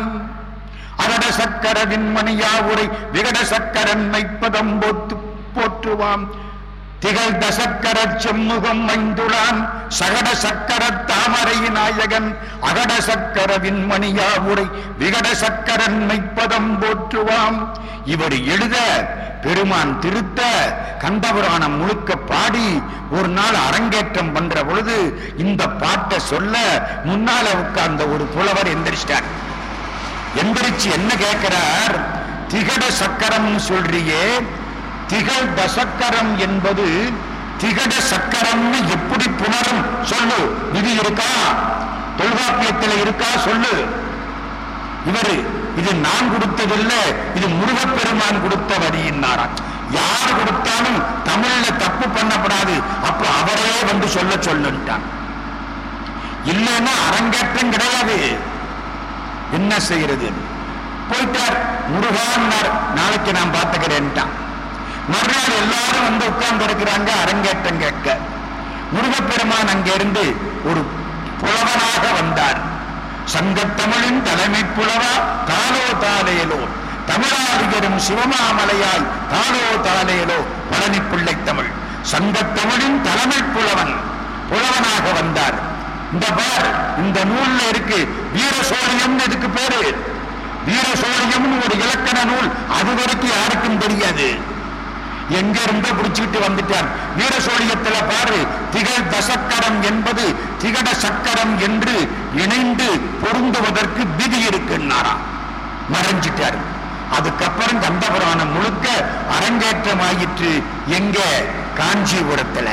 அரட சக்கர விண்மணியாவுரை விகட சக்கரன் மைப்பதம் போத்து போற்றுவான் திகழ் தசக்கர செம்முகம் மைந்துளான் சகட சக்கர தாமரை நாயகன் அகட சக்கர விண்மணியாவுரை விகட சக்கரன் பதம் போற்றுவாம். இவர் எழுத பெருமான் திருத்த கந்தபுராணம் முழுக்க பாடி ஒரு நாள் அரங்கேற்றம் பண்ற பொழுது இந்த பாட்டை சொல்ல முன்னால உட்கார்ந்த ஒரு புலவர் எந்திரிச்சிட்டார். எந்திரிச்சு என்ன கேட்கிறார்? திகட சக்கரம் சொல்றியே திகழ் தசக்கரம் என்பது திகட சக்கரம்னு எப்படி புணரும்? சொல்லு. விதி இருக்கா? தொல்காப்பியத்தில் இருக்கா? சொல்லு. இவரு இது நான் கொடுத்ததில்லை. இது முருகப்பெருமான் கொடுத்த வரியின்னாரா? யார் கொடுத்தாலும் தமிழ்ல தப்பு பண்ணப்படாது. அப்ப அவரே வந்து சொல்ல சொல்லுட்டான் இல்லைன்னா அரங்கேற்றம் கிடையாது. என்ன செய்யறது? போயிட்டார். முருகான்னார் நாளைக்கு நான் பார்த்துக்கிறேன்ட்டான் மறுநாள் எல்லாரும் வந்து உட்கார்ந்து இருக்கிறாங்க அரங்கேற்றம் கேட்க. முருகப்பெருமான் அங்கிருந்து ஒரு புலவனாக வந்தார். சங்கத்தமிழின் தலைமை புலவா தாலோ தாலேலோ தமிழாதிகரும் சிவமாமலையாய் தாலோ தாலேலோ பழனி பிள்ளை தமிழ். சங்கத்தமிழின் தலைமை புலவன் புலவனாக வந்தார். இந்த பார் இந்த நூல்ல இருக்கு வீர சோழியம் இதுக்கு பேரு. வீர சோழியம்னு ஒரு இலக்கண நூல் அது வரைக்கும் யாருக்கும் தெரியாது. எங்க இருந்தோ பிடிச்சிட்டு வந்துட்டார் வீர சோழியத்துல பாரு திகழ் தசக்கரம் என்பது திகட சக்கரம் என்று இணைந்து பொருந்துவதற்கு விதி இருக்குன்னாராம். மறைஞ்சிட்டாரு. அதுக்கப்புறம் கந்தபுராணம் முழுக்க அரங்கேற்றம் ஆயிற்று எங்க? காஞ்சிபுரத்துல.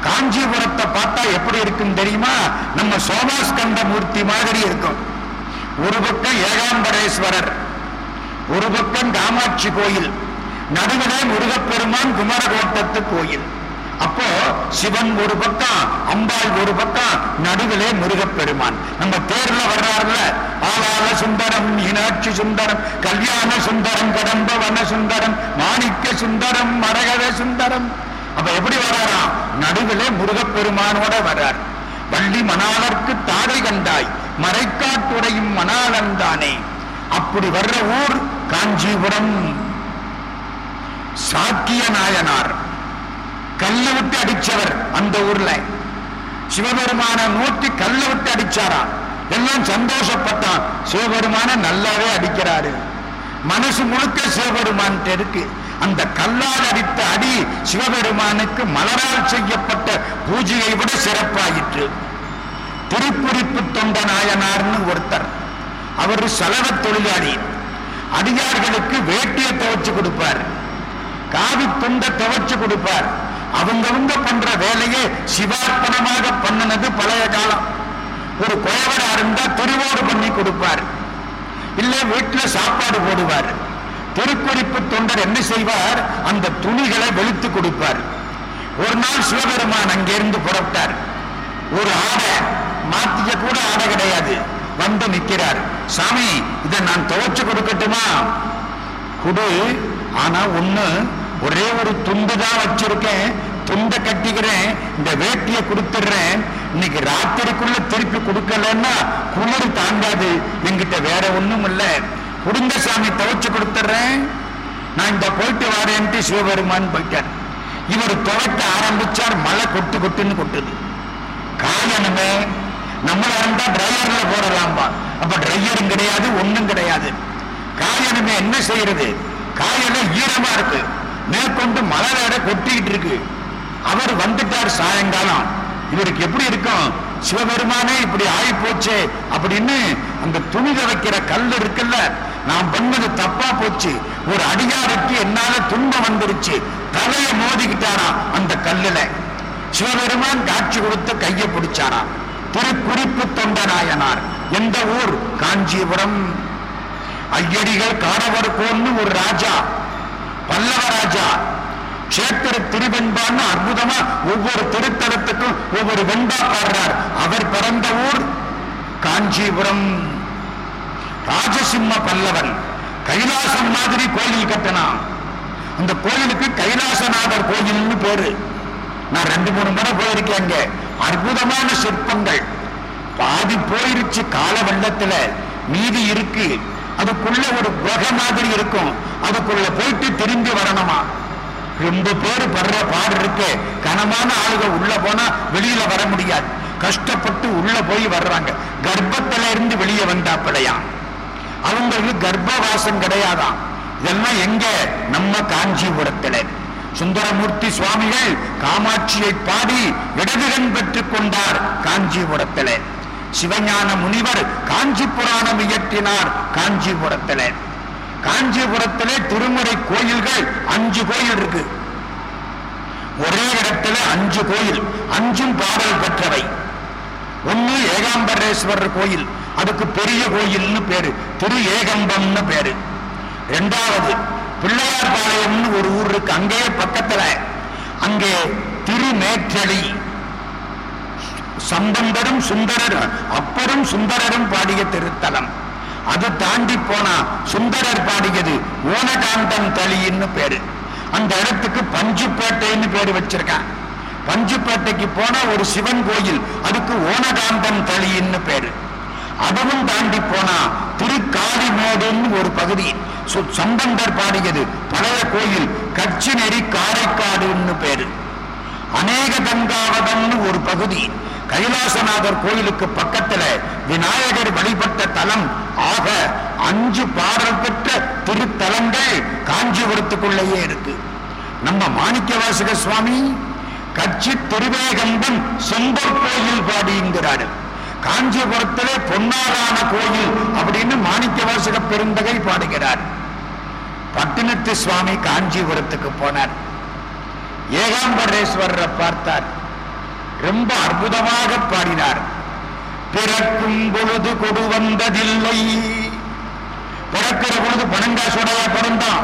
காஞ்சிபுரத்தை பார்த்தா எப்படி இருக்கும் தெரியுமா? நம்ம சோமாஸ்கந்த மூர்த்தி மாதிரி இருக்கும். ஒரு பக்கம் ஏகாம்பரேஸ்வரர் ஒரு பக்கம் காமாட்சி கோயில். நடுவிலே முருகப்பெருமான் குமரகோட்டத்து கோயில். அப்போ சிவன் ஒரு பக்கம் அம்பாள் ஒரு பக்கம் நடுவிலே முருகப்பெருமான். நம்ம பேர்ல வர்றாருல ஆளாள சுந்தரம் மீனாட்சி சுந்தரம் கல்யாண சுந்தரம் கடம்ப வன சுந்தரம் மாணிக்க சுந்தரம் மரகத சுந்தரம். அப்ப எப்படி வர்றாராம்? நடுவிலே முருகப்பெருமானோட வர்றார். வள்ளி மணாளர்க்கு தாரை கண்டாய் மறைக்காட்டுடையும் மணாளன் தானே. அப்படி வர்ற ஊர் காஞ்சிபுரம். சாக்கிய நாயனார். கல்ல விட்டு அடிச்சவர் அந்த ஊர்ல. சிவபெருமான நோக்கி கல்ல விட்டு அடிச்சாரா? எல்லாம் சந்தோஷப்பட்டான். சிவபெருமான நல்லாவே அடிக்கிறாரு. மனசு முழுக்க சிவபெருமான் இருக்கு. அந்த கல்லால் அடித்த அடி சிவபெருமானுக்கு மலரால் செய்யப்பட்ட பூஜையை விட சிறப்பாயிற்று. திருக்குறிப்பு தொண்ட நாயனார்னு ஒருத்தர். அவர் சலவ தொழிலாளி. அடியார்களுக்கு வேட்டியை துவச்சு கொடுப்பார். காவி துண்டை துவைச்சு கொடுப்பார். அவங்கவுங்க பண்ற வேலையை சிவார்ப்பணமாக பண்ணினது பழைய காலம். ஒரு குயவரா இருந்தா திருவோடு பண்ணி கொடுப்பார். இல்ல வீட்டுல சாப்பாடு போடுவார். திருக்குறிப்பு தொண்டர் என்ன செய்வார்? அந்த துணிகளை வெளுத்து கொடுப்பார். ஒரு நாள் சிவபெருமான் அங்கிருந்து புறப்பட்டார். ஒரு ஆடை மாத்திக்க கூட ஆடை கிடையாது. வந்து நிற்கிறார். சாமி இதை நான் துவைச்சு கொடுக்கட்டுமா? குடு. ஆனா ஒண்ணு ஒரே ஒரு துண்டு தான் வச்சிருக்கேன். துண்டை கட்டிக்கிறேன் இந்த வேட்டியை கொடுத்துடுறேன். இன்னைக்கு ராத்திரிக்குள்ள திருப்பி கொடுக்கலன்னா குளிர் தாங்காது. என்கிட்ட வேற ஒண்ணும் இல்ல. குடுங்க சாமி துவைச்சு கொடுத்துடுறேன். நான் இந்த போயிட்டு வரேன்ட்டு சிவபெருமான் போயிட்டார். இவர் துவைக்க ஆரம்பிச்சார் மழை கொட்டு கொட்டுன்னு கொட்டுது. காரணமே நம்மள இருந்தா டிரைவர்ல போடலாம்பா. அப்ப டிரைவரும் கிடையாது ஒண்ணும் கிடையாது. காரணமே என்ன செய்யறது? காயெல்லாம் ஈரமா இருக்கு. மேற்கொண்டு மழை வேற கொட்டிக்கிட்டு இருக்கு. அவர் வந்துட்டார் சாயங்காலம். இவருக்கு எப்படி இருக்கும்? சிவபெருமானே இப்படி ஆகி போச்சு அப்படின்னு அந்த துணி துவைக்கிற கல் இருக்குல்ல நான் பண்ணது தப்பா போச்சு. ஒரு அடியாருக்கு என்னால துன்பம் வந்துருச்சு. தலையை மோதிக்கிட்டாராம் அந்த கல்லுல. சிவபெருமான் காட்சி கொடுத்து கையை பிடிச்சாராம். திருக்குறிப்பு தொண்டநாயனார் எந்த ஊர்? காஞ்சிபுரம். ஐயடிகள் காரவர்கோன்னு ஒரு ராஜா பல்லவ ராஜா. கஷேத்திர திருவெண்பான்னு அற்புதமா ஒவ்வொரு திருத்தலத்துக்கும் ஒவ்வொரு வெண்பா பாடுறார். அவர் பிறந்த ஊர் காஞ்சிபுரம். ராஜசிம்ம பல்லவன் கைலாசம் மாதிரி கோயில் கட்டினான். அந்த கோயிலுக்கு கைலாசநாதர் கோயில்னு பேரு. நான் ரெண்டு மூணு முறை போயிருக்கேன் அங்க. அற்புதமான சிற்பங்கள். பாதி போயிருச்சு கால வெள்ளத்துல மீதி இருக்கு. அதுக்குள்ள ஒரு குகை மாதிரி இருக்கும். அதுக்குள்ள போயிட்டு திரும்பி வரணுமா? ரொம்ப பேர் படுற பாடு இருக்கு. கனமான ஆளுக உள்ள போனா வெளியில வர முடியாது. கஷ்டப்பட்டு உள்ள போய் வர்றாங்க. கர்ப்பத்துல இருந்து வெளியே வந்தாப்பிலையாம் அவங்களுக்கு கர்ப்பவாசம் கிடையாதாம். இதெல்லாம் எங்க? நம்ம காஞ்சிபுரத்துல. சுந்தரமூர்த்தி சுவாமிகள் காமாட்சியை பாடி இடதுகன் பெற்றுக் கொண்டார் காஞ்சிபுரத்துல. சிவஞான முனிவர் காஞ்சி புராணம் இயற்றினார் காஞ்சிபுரத்துல. காஞ்சிபுரத்திலே திருமுறை கோயில்கள் அஞ்சு கோயில் இருக்கு. ஒரே இடத்துல அஞ்சு கோயில் அஞ்சும் பாடல் பெற்றவை. ஒண்ணு ஏகாம்பரேஸ்வரர் கோயில் அதுக்கு பெரிய கோயில்னு பேரு திரு ஏகம்பம்னு பேரு. ரெண்டாவது பிள்ளையார் பாளையம்னு ஒரு ஊர் இருக்கு அங்கேயே பக்கத்துல. அங்கே திருமேற்றளி சம்பந்தரும் சுந்தரரும் அப்பரும் சுந்தரரும் பாடிய திருத்தலம். அது தாண்டி போனா சுந்தரர் பாடியது ஓனகாந்தம் தளின்னு பேரு. அந்த இடத்துக்கு பஞ்சுப்பேட்டைன்னு பேரு வச்சிருக்கான். பஞ்சுப்பேட்டைக்கு போனா ஒரு சிவன் கோயில் அதுக்கு ஓனகாந்தம் தளின்னு பேரு. அதுவும் தாண்டி போனா திருக்காளிமேடுன்னு ஒரு பகுதி. சம்பந்தர் பாடியது பழைய கோயில் கட்சி நெறி காரைக்காடுன்னு பேரு. அநேக கங்காவதம்னு ஒரு பகுதி. கைலாசநாதர் கோயிலுக்கு பக்கத்துல விநாயகர் வழிபட்ட தலம். ஆக அஞ்சு பாடல் பெற்ற திருத்தலங்கள் காஞ்சிபுரத்துக்குள்ளேயே இருக்கு. நம்ம மாணிக்கவாசக சுவாமி கட்சி திருவேகம்பன் செம்பர் கோயில் பாடிங்கிறாரு. காஞ்சிபுரத்திலே பொன்னாரான கோயில் அப்படின்னு மாணிக்கவாசக பெருந்தகை பாடுகிறார். பட்டினத்து சுவாமி காஞ்சிபுரத்துக்கு போனார். ஏகாம்பரேஸ்வரரை பார்த்தார். ரொம்ப அற்புதமாக பாடினார். பிறக்கும் பொழுது கொடு வந்ததில்லை. பிறக்கிற பொழுது பணங்காசுடையா பிறந்தான்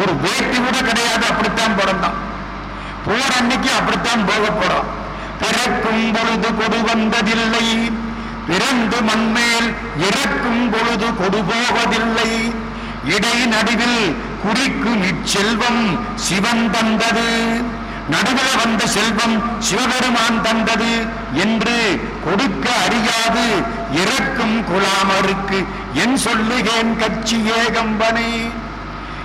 ஒரு வேட்டி கூட கிடையாது அப்படித்தான் பிறந்தான் போற அன்னைக்கு அப்படித்தான் போக போறோம் பிறக்கும் பொழுது கொடு வந்ததில்லை. பிறந்து மண்மேல் இறக்கும் பொழுது கொடு போவதில்லை. இடை நடுவில் குறிக்கும் இச்செல்வம் சிவன் தந்தது. நடுவில் வந்த செல்வம் சிவபெருமான் தந்தது என்று கொடுக்க அறியாது. இறக்கும் குலாமருக்கு என் சொல்லுகேன் கட்சி ஏகம்பனை.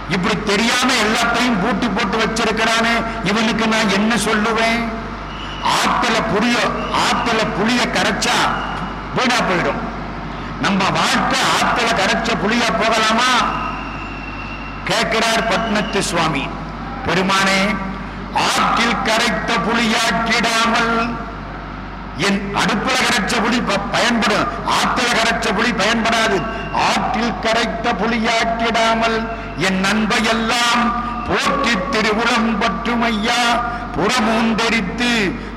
இப்படி தெரியாம எல்லாத்தையும் பூட்டி போட்டு வச்சிருக்கிறானே இவனுக்கு நான் என்ன சொல்லுவேன்? ஆத்தல புளிய ஆத்தல புளிய கரைச்சா வீணா போயிடும். நம்ம வாழ்க்கை ஆத்தல கரைச்ச புளியா போகலாமா? கேட்கிறார் பத்மத்து சுவாமி. பெருமானே ஆற்றில் கரைத்த புளியாக்கிடாமல் என் அடுப்புல கரைச்ச புளி ப- பயன்படும் ஆற்றில கரைச்ச புளி பயன்படாது. ஆற்றில் கரைத்த புளியாக்கிடாமல் என் நண்பையெல்லாம் போற்றி திருவுளம் பற்றும் ஐயா புறமூந்தெரித்து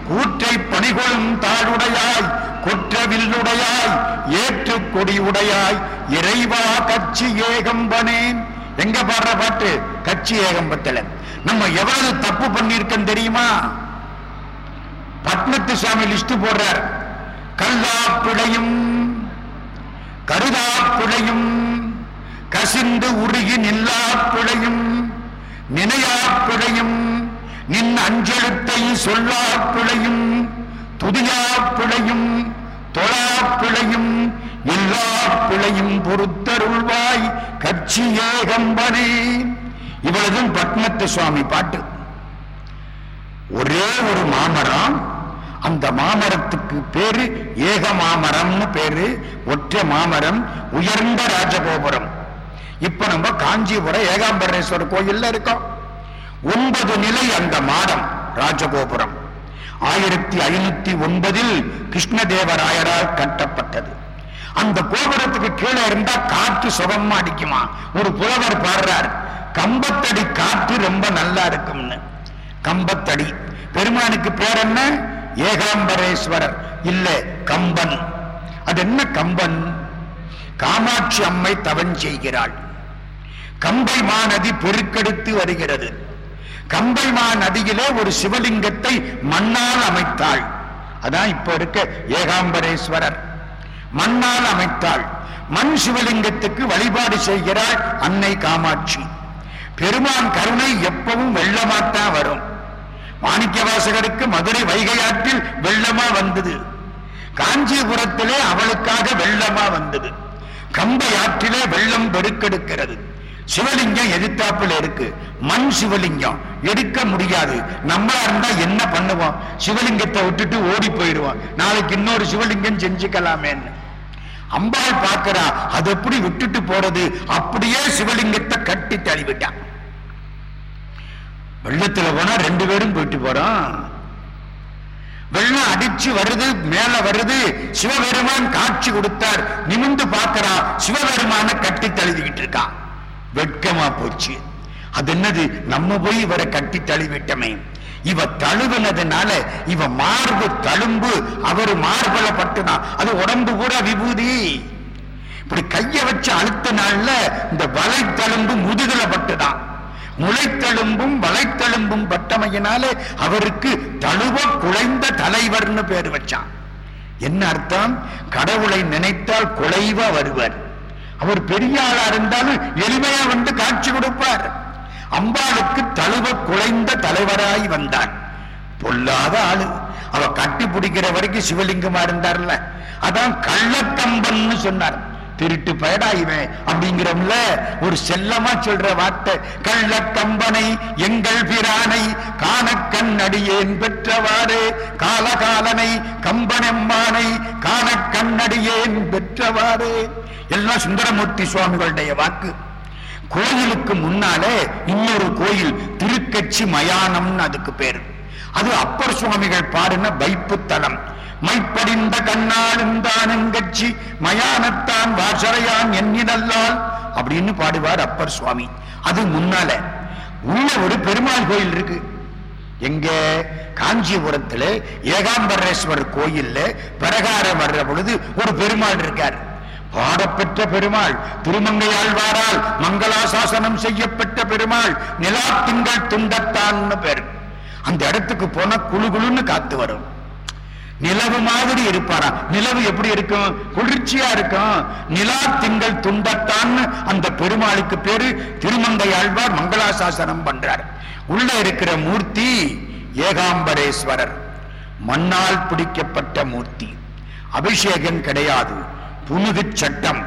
கூற்றை பணிகொள்ளும் தாழுடையாய் குற்றவில்லுடையாய் ஏற்று கொடியுடையாய் இறைவா கட்சி ஏகம்பனேன். எங்க பாடுற பாட்டு? கட்சி ஏகம்பத்துல நம்ம எவ்வளவு தப்பு பண்ணிருக்கோம் தெரியுமா? பட்னத்து சுவாமி லிஸ்ட் போடுறார். கல்லாப்பிழையும் கருதாப்பிழையும் கசிந்து உருகி நில்லாப்பிழையும் நினையாப்பிழையும் நின் அஞ்செழுத்தை சொல்லாப்பிழையும் துதியாப்பிழையும் தொழாப்பிழையும் எல்லா பிழையும் பொறுத்தருள்வாய் கட்சி ஏகம்பனே. இவ்வளவும் பத்மத்து சுவாமி பாட்டு. ஒரே ஒரு மாமரம் அந்த மாமரத்துக்கு பேரு ஏக மாமரம்னு பேரு ஒற்றை மாமரம் உயர்ந்த ராஜகோபுரம். இப்ப நம்ம காஞ்சிபுரம் ஏகாம்பரேஸ்வரர் கோயில்ல இருக்கோம். ஒன்பது நிலை அந்த மாடம் ராஜகோபுரம். ஆயிரத்தி ஐநூத்தி ஒன்பதில் கிருஷ்ணதேவராயரால் கட்டப்பட்டது. அந்த கோபுரத்துக்கு கீழே இருந்தா காற்று சுகமா அடிக்குமா? ஒரு புலவர் பாடுறார். கம்பத்தடி காற்று ரொம்ப நல்லா இருக்கும்னு. கம்பத்தடி. பெருமானுக்கு பேர் என்ன? ஏகாம்பரேஸ்வரர். இல்ல கம்பன். அது என்ன கம்பன்? காமாட்சி அம்மை தவன் செய்கிறாள். கம்பை மாநதி பெருக்கெடுத்து வருகிறது. கம்பை நதியிலே ஒரு சிவலிங்கத்தை மண்ணால் அமைத்தாள். அதான் இப்ப இருக்க ஏகாம்பரேஸ்வரர். மண்ணால் அமைத்தாள். மண் சிவலிங்கத்துக்கு வழிபாடு செய்கிறாள் அன்னை காமாட்சி. பெருமான் கருணை எப்பவும் வெள்ளமாத்தான் வரும். மாணிக்கவாசகருக்கு மதுரை வைகை ஆற்றில் வெள்ளமா வந்தது. காஞ்சிபுரத்திலே அவளுக்காக வெள்ளமா வந்தது. கம்பை ஆற்றிலே வெள்ளம் பெருக்கெடுக்கிறது. சிவலிங்கம் எதிர்த்தாப்புல இருக்கு. மண் சிவலிங்கம். எடுக்க முடியாது. நம்மளா இருந்தா என்ன பண்ணுவோம்? சிவலிங்கத்தை விட்டுட்டு ஓடி போயிடுவோம். நாளைக்கு இன்னொரு சிவலிங்கம் செஞ்சுக்கலாமேன்னு. அம்பாள் பார்க்கிறா அது எப்படி விட்டுட்டு போறது? அப்படியே சிவலிங்கத்தை கட்டி தள்ளிவிட்டான் வெள்ளத்துல போனா ரெண்டு பேரும் போயிட்டு போறோம். வெள்ளம் அடிச்சு வருது மேல வருது. சிவபெருமான் காட்சி கொடுத்தார். நிமிந்து பார்க்கிறா சிவபெருமான கட்டி தழுவிக்கிட்டு இருக்கான் வெட்கமா போச்சு. அது என்னது? நம்ம போய் இவரை கட்டி தழுவிட்டமே இவ தழுவினதுனால இவ மார்பு தழும்பு அவர் மார்பல பட்டுனா அது உடம்பு கூட விபூதி. இப்படி கைய வச்சு அழுத்த நாள்ல இந்த வலைத்தழும்பு முதுகல பட்டுதான் முளைத்தழும்பும் வளைத்தழும்பும் பட்டமையினாலே அவருக்கு தழுவ குலைந்த தலைவர்னு பேர் வச்சான். என்ன அர்த்தம்? கடவுளை நினைத்தால் குலைவா வருவார். அவர் பெரிய ஆளா இருந்தாலும் எளிமையா வந்து காட்சி கொடுப்பார். அம்பாளுக்கு தழுவ குலைந்த தலைவராய் வந்தான். பொல்லாத ஆளு. அவ கட்டி பிடிக்கிற வரைக்கும் சிவலிங்கமா இருந்தார்ல அதான் கள்ளக்கம்பன்னு சொன்னார். திருட்டு பயடா இவன் அப்படிங்கிறோம்ல. ஒரு செல்லமா சொல்ற வார்த்தை. கள்ளக்கம்பனை எங்கள் பிரானை காணக்கண் அடியேன் பெற்றவாறு. காலகாலனை கம்பனெம்மானை காணக்கண் அடியேன் பெற்றவாறு. எல்லாம் சுந்தரமூர்த்தி சுவாமிகளுடைய வாக்கு. கோயிலுக்கு முன்னாலே இன்னொரு கோயில் திருக்கட்சி மயானம்னு அதுக்கு பேரு. அது அப்பர் சுவாமிகள் பாடின வைப்புத்தலம். மைப்படிந்த கண்ணாலும் தானங்கட்சி மயானத்தான் வாசரையான் எண்ணினல்லால் அப்படின்னு பாடுவார் அப்பர் சுவாமி. அது முன்னால. உள்ள ஒரு பெருமாள் கோயில் இருக்கு. எங்க? காஞ்சிபுரத்துல ஏகாம்பரேஸ்வரர் கோயில்ல பிரகாரம் வர்ற பொழுது ஒரு பெருமாள் இருக்கார். பாடப்பெற்ற பெருமாள் திருமங்கையாழ்வாரால் மங்களாசாசனம் செய்யப்பட்ட பெருமாள் நிலா திங்கள் துண்டத்தான்னு பேர். அந்த இடத்துக்கு போனா குழு குழுன்னு காத்து வரும். நிலவு மாதிரி இருப்பாரா? நிலவு எப்படி இருக்கும்? குளிர்ச்சியா இருக்கும். நிலா திங்கள் துண்டத்தான் அந்த பெருமாளுக்கு பேரு திருமங்கை ஆழ்வார் மங்களாசாசனம் பண்றார். உள்ள இருக்கிற மூர்த்தி ஏகாம்பரேஸ்வரர். மண்ணால் பிடிக்கப்பட்ட மூர்த்தி. அபிஷேகம் கிடையாது. புனுகுச் சட்டம்.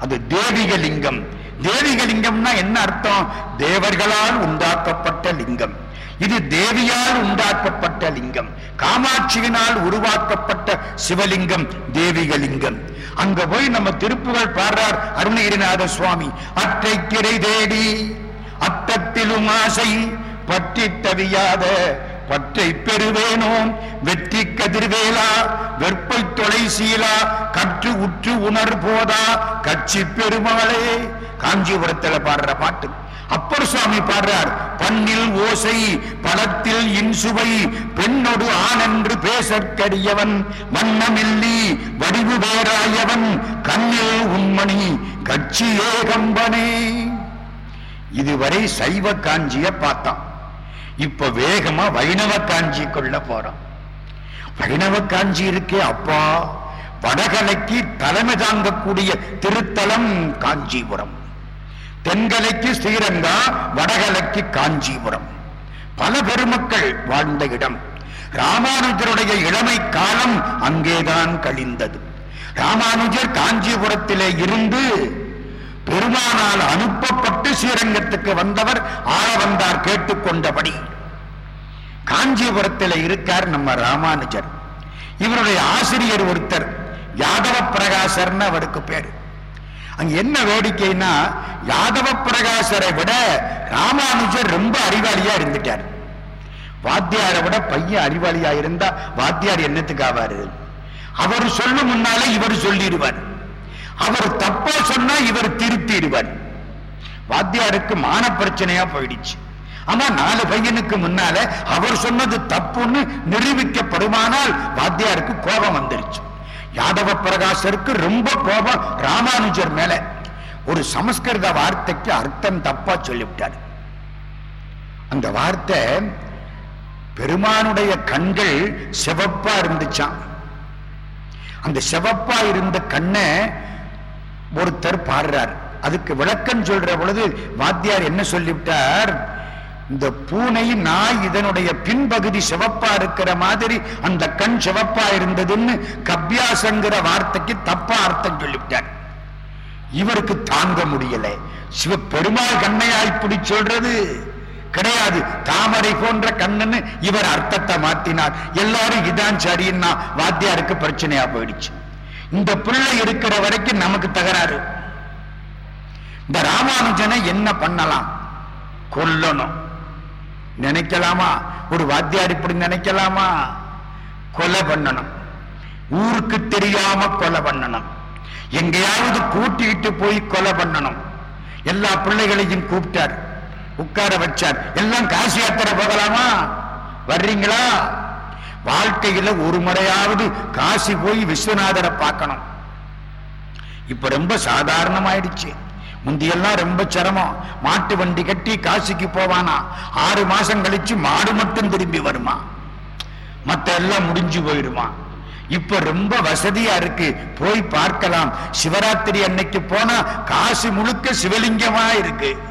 அது தேவிக லிங்கம் தேவிக லிங்கம்னா என்ன அர்த்தம்? தேவர்களால் உண்டாக்கப்பட்ட லிங்கம். இது தேவியால் உண்டாக்கப்பட்ட லிங்கம். காமாட்சியினால் உருவாக்கப்பட்ட சிவலிங்கம் தேவிக லிங்கம் அங்க போய் நம்ம திருப்புகள் பாடுறார் அருணகிரிநாத சுவாமி. அற்றை கிரை தேடி அத்தத்திலும் ஆசை பற்றி தவியாத பற்றை பெறுவேனோம் வெற்றி கதிர்வேலா வெற்பை தொலை சீலா கற்று உற்று உணர் போதா கட்சி பெருமாளே. காஞ்சிபுரத்துல பாடுற பாட்டு. அப்பர் சுவாமி பாடுறார் பண்ணில் ஓசை படத்தில் இன்சுவை பெண்ணொடு ஆனென்று பேசற்கடியவன் பேசற்கரியவன் வண்ணமில்லி வடிவு வேறாயவன் கண்ணில் உண்மணி கட்சி ஏகம்பனே. இதுவரை சைவ காஞ்சிய பார்த்தான் இப்ப வேகமா வைணவ காஞ்சிக்குள்ள போறோம். வைணவ காஞ்சி இருக்கே அப்பா. வடகலைக்கு தலைமை தாங்கக்கூடிய திருத்தலம் காஞ்சிபுரம். தென்கலைக்கு ஸ்ரீரங்கா வடகலைக்கு காஞ்சிபுரம். பல பெருமக்கள் வாழ்ந்த இடம். ராமானுஜருடைய இளமை காலம் அங்கேதான் கழிந்தது. ராமானுஜர் காஞ்சிபுரத்திலே இருந்து பெருமானால் அனுப்பப்பட்டு ஸ்ரீரங்கத்துக்கு வந்தவர் ஆள வந்தார் கேட்டுக்கொண்டபடி. காஞ்சிபுரத்தில் இருக்கார் நம்ம ராமானுஜர். இவருடைய ஆசிரியர் ஒருத்தர் யாதவ பிரகாசர்னு அவருக்கு பேரு. அங்க என்ன வேடிக்கைன்னா யாதவ பிரகாசரை விட ராமானுஜர் ரொம்ப அறிவாளியா இருந்துட்டார். வாத்தியாரை விட பையன் அறிவாளியா இருந்தா வாத்தியார் என்னத்துக்கு ஆவாரு? அவர் சொல்லும் முன்னாலே இவர் சொல்லிடுவார். அவர் தப்பா சொன்னா இவர் திருத்திடுவார். வாத்தியாருக்கு மான பிரச்சனையா போயிடுச்சு. ஆமா நாலு பையனுக்கு முன்னால அவர் சொன்னது தப்புன்னு நிரூபிக்கப்படுமானால் வாத்தியாருக்கு கோபம் வந்துருச்சு. யாதவ பிரகாசருக்கு ரொம்ப கோபம் ராமானுஜர் மேல. ஒரு சமஸ்கிருத வார்த்தைக்கு அர்த்தம் தப்பா சொல்லிவிட்டார். அந்த வார்த்தை பெருமானுடைய கண்கள் சிவப்பா இருந்துச்சாம். அந்த சிவப்பா இருந்த கண்ணை ஒருத்தர் பாடுறார். அதுக்கு விளக்கம் சொல்ற பொழுது வாத்தியார் என்ன சொல்லிவிட்டார்? இந்த பூனை நாய் இதனுடைய பின்பகுதி சிவப்பா இருக்கிற மாதிரி அந்த கண் சிவப்பா இருந்ததுன்னு கப்யாசங்கிற வார்த்தைக்கு தப்பா அர்த்தம் சொல்லிவிட்டார். இவருக்கு தாங்க முடியல. சிவ பெருமாள் கண்ணையா இப்படி சொல்றது கிடையாது. தாமரை போன்ற கண்ணுன்னு இவர் அர்த்தத்தை மாத்தினார். எல்லாரும் இதான் சரின்னா வாத்தியாருக்கு பிரச்சனையா போயிடுச்சு. இந்த பிள்ளை இருக்கிற வரைக்கும் நமக்கு தகராறு. இந்த ராமானுஜனை என்ன பண்ணலாம்? கொல்லணும். நினைக்கலாமா? ஒரு வாத்தியார் இப்படி நினைக்கலாமா? கொலை பண்ணணும். ஊருக்கு தெரியாம கொலை பண்ணணும். எங்கேயாவது கூட்டிக்கிட்டு போய் கொலை பண்ணணும். எல்லா பிள்ளைகளையும் கூப்பிட்டார். உட்கார வச்சார். எல்லாம் காசி யாத்திரை போகலாமா? வர்றீங்களா? வாழ்க்கையில ஒரு முறையாவது காசி போய் விஸ்வநாதரை பார்க்கணும். இப்ப ரொம்ப சாதாரணமாயிடுச்சு. முந்தியெல்லாம் ரொம்ப சிரமம். மாட்டு வண்டி கட்டி காசிக்கு போவானா? ஆறு மாசம் கழிச்சு மாடு மட்டும் திரும்பி வருமா? மத்த எல்லாம் முடிஞ்சு போயிடுமா? இப்ப ரொம்ப வசதியா இருக்கு. போய் பார்க்கலாம். சிவராத்திரி அன்னைக்கு போனா காசி முழுக்க சிவலிங்கமா இருக்கு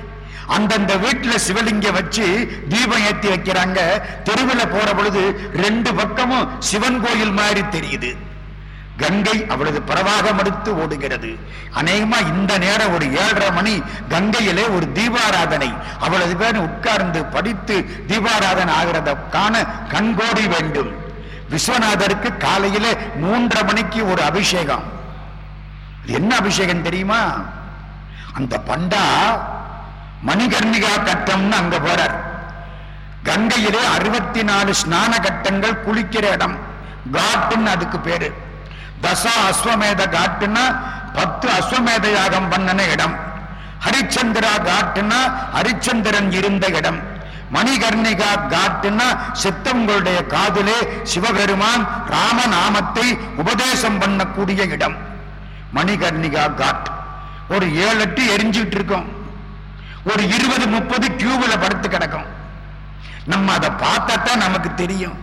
அந்தந்த வீட்டுல சிவலிங்க வச்சு தீபம் ஏத்தி வைக்கிறாங்க. தெருவில் போற பொழுது ரெண்டு பக்கமும் சிவன் கோயில் மாதிரி தெரியுது. கங்கை அவளது பிரவாகம் எடுத்து ஓடுகிறது. அநேகமா இந்த நேரம் ஒரு ஏழரை மணி கங்கையிலே ஒரு தீபாராதனை. அவளது பேர் உட்கார்ந்து படித்து தீபாராதனை ஆகிறத காண கண்கோடி வேண்டும். விஸ்வநாதருக்கு காலையில மூன்றரை மணிக்கு ஒரு அபிஷேகம். என்ன அபிஷேகம் தெரியுமா? அந்த பண்டா மணிகர்ணிகா கட்டம்னு அங்க போறார். கங்கையிலே அறுபத்தி நாலு ஸ்நான கட்டங்கள் குளிக்கிற இடம். காட்டுன்னு அதுக்கு பேரு. தசா அஸ்வமேத காட்டுன்னா பத்து அஸ்வமேத யாகம் பண்ணன இடம். ஹரிச்சந்திரா காட்டுன்னா ஹரிச்சந்திரன் இருந்த இடம். மணிகர்ணிகா காட்டுன்னா சித்தங்களுடைய காதிலே சிவபெருமான் ராமநாமத்தை உபதேசம் பண்ணக்கூடிய இடம். மணிகர்ணிகா காட். ஒரு ஏழு எட்டு எரிஞ்சுட்டு இருக்கோம். ஒரு இருபது முப்பது டியூப்ல படுத்து கிடக்கும். நம்ம அதை பார்த்தா தான் நமக்கு தெரியும்.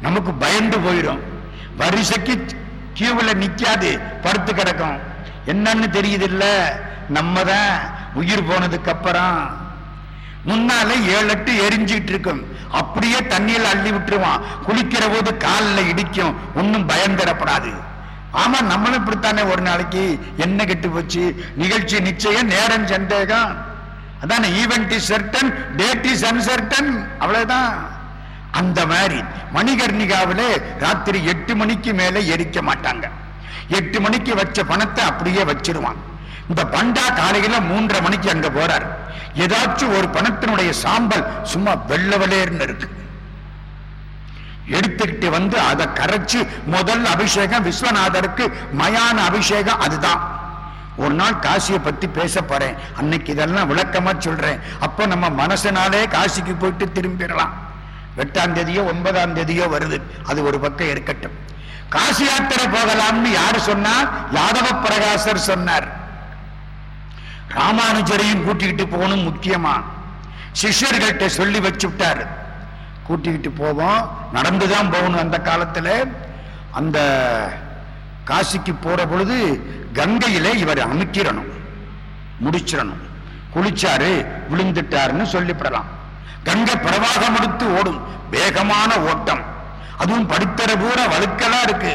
நமக்கு பயந்து போயிடும். வரிசைக்கு டியூப்ல நிக்காது படுத்து கிடக்கும். என்னன்னு தெரியுது இல்ல நம்ம தான் உயிர் போனதுக்கு அப்புறம். முன்னால ஏழு எட்டு எரிஞ்சுட்டு இருக்கும். அப்படியே தண்ணியில் அள்ளி விட்டுருவான். குளிக்கிற போது காலில் இடிக்கும். ஒன்னும் பயந்துடப்படாது ஆமா நம்மளும் இப்படித்தானே ஒரு நாளைக்கு என்ன கெட்டு போச்சு. நிகழ்ச்சி நிச்சயம் நேரம் சந்தேகம். அதான் event is certain date is uncertain அவ்வளவுதான். அந்த மாதிரி மணிகர்ணிகாவிலே ராத்திரி எட்டு மணிக்கு மேலே எரிக்க மாட்டாங்க. எட்டு மணிக்கு வச்ச பணத்தை அப்படியே வச்சிருவான் இந்த பண்டா காலையில மூன்றரை மணிக்கு அங்க போறார். ஏதாச்சும் ஒரு பணத்தினுடைய சாம்பல் சும்மா வெள்ள இருக்கு. எடுத்துக்கிட்டு வந்து அதை கரைச்சு முதல் அபிஷேகம் விஸ்வநாதருக்கு மயான அபிஷேகம் அதுதான். ஒரு நாள் காசியை பத்தி பேச போறேன். அன்னைக்கு இதெல்லாம் விளக்கமா சொல்றேன். அப்போ நம்ம மனசனாலே காசிக்கு போயிட்டு திரும்பிடலாம். எட்டாம் தேதியோ ஒன்பதாம் தேதியோ வருது. அது ஒரு பக்கம் இருக்கட்டும். காசி யாத்திரை போகலாம்னு யாரு சொன்னா? யாதவ பிரகாசர் சொன்னார். ராமானுஜரையும் கூட்டிக்கிட்டு போகணும் முக்கியமா. சிஷ்யர்கள்ட்ட சொல்லி வச்சுட்டாரு. கூட்டிக்கிட்டு போவோம். நடந்துதான் போகணும் அந்த காலத்துல. அந்த காசிக்கு போற பொழுது கங்கையில இவர் அமுக்கிறணும் முடிச்சிடணும். குளிச்சாரு விழுந்துட்டாருன்னு சொல்லிவிடலாம். கங்கை பிரவாகம் எடுத்து ஓடும் வேகமான ஓட்டம். அதுவும் படித்தர பூரா வழுக்கலா இருக்கு.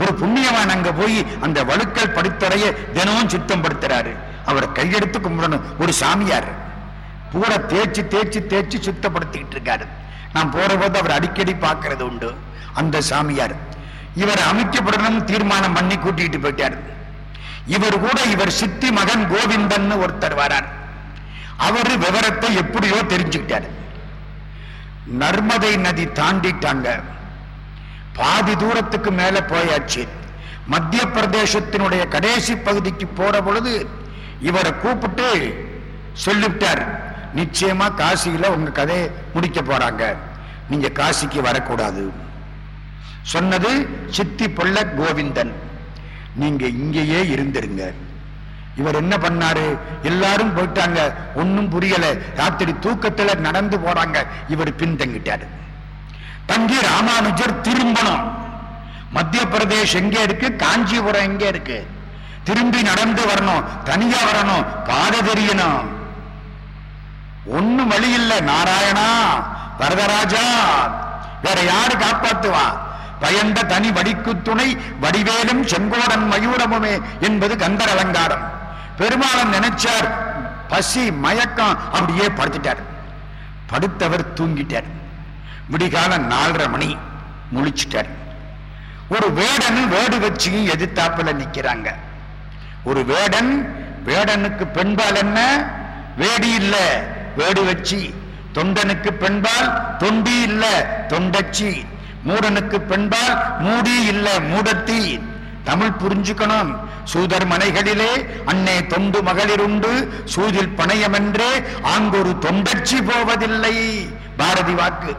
ஒரு புண்ணியவான் அங்க போய் அந்த வழுக்கல் படித்தரைய தினமும் சுத்தம் படுத்துறாரு அவரை கையெடுத்து கும்பிடணும் ஒரு சாமியார். பூரா தேய்ச்சி தேய்ச்சி தேய்ச்சி சுத்தப்படுத்திக்கிட்டு இருக்காரு. நான் போற போது அவர் அடிக்கடி பாக்குறது உண்டு. அந்த சாமியார். இவர் அமைக்கப்படணும் தீர்மானம் பண்ணி கூட்டிட்டு போயிட்டார். இவர் கூட இவர் சித்தி மகன் கோவிந்தன் ஒருத்தர் வரார். அவரு விவரத்தை எப்படியோ தெரிஞ்சுக்கிட்டாரு. நர்மதை நதி தாண்டிட்டாங்க. பாதி தூரத்துக்கு மேல போயாச்சு. மத்திய பிரதேசத்தினுடைய கடைசி பகுதிக்கு போற பொழுது இவரை கூப்பிட்டு சொல்லிவிட்டார். நிச்சயமா காசியில உங்க கதையை முடிக்க போறாங்க. நீங்க காசிக்கு வரக்கூடாது. சொன்னது சித்தி பொல்ல கோவிந்தன். நீங்க இங்கேயே இருந்திருங்க. இவர் என்ன பண்ணாரு? எல்லாரும் போயிட்டாங்க. ஒன்னும் புரியல. ராத்திரி தூக்கத்துல நடந்து போறாங்க. இவர் பின்தங்கிட்டாரு. தங்கி ராமானுஜர் திரும்பணும். மத்திய பிரதேஷ் எங்க இருக்கு? காஞ்சிபுரம் எங்க இருக்கு? திரும்பி நடந்து வரணும். தனியா வரணும். பாதை தெரியணும். ஒண்ணும் வழி இல்லை. நாராயணா வரதராஜா வேற யாரு காப்பாத்துவான் பயந்த தனி வடிக்கு துணை வடிவேலும் செங்கோடன் மயூரமுமே என்பது கந்தர் அலங்காரம். பெருமாளன் நினைச்சார் பசி மயக்கம் அப்படியே படுத்துட்டார். படுத்தவர் தூங்கிட்டார். விடிகால நாலரை மணி முழிச்சிட்டார். ஒரு வேடன் வேடு வச்சியும் எதிர்த்தாப்புல நிக்கிறாங்க. ஒரு வேடன் வேடனுக்கு பெண்பால் என்ன? வேடி இல்ல வேடு வச்சி. தொண்டனுக்கு பெண்பால் தொண்டி இல்ல தொண்டச்சி. மூடனுக்கு பெண்பால் மூடி இல்ல மூடத்தி. தமிழ் புரிஞ்சுக்கணும். சூதர் மனைகளிலே அன்னை தொண்டு மகளிருண்டு. சூதில் பணையமென்றே ஆங்கொரு தொண்டச்சி போவதில்லை. பாரதி வாக்கு.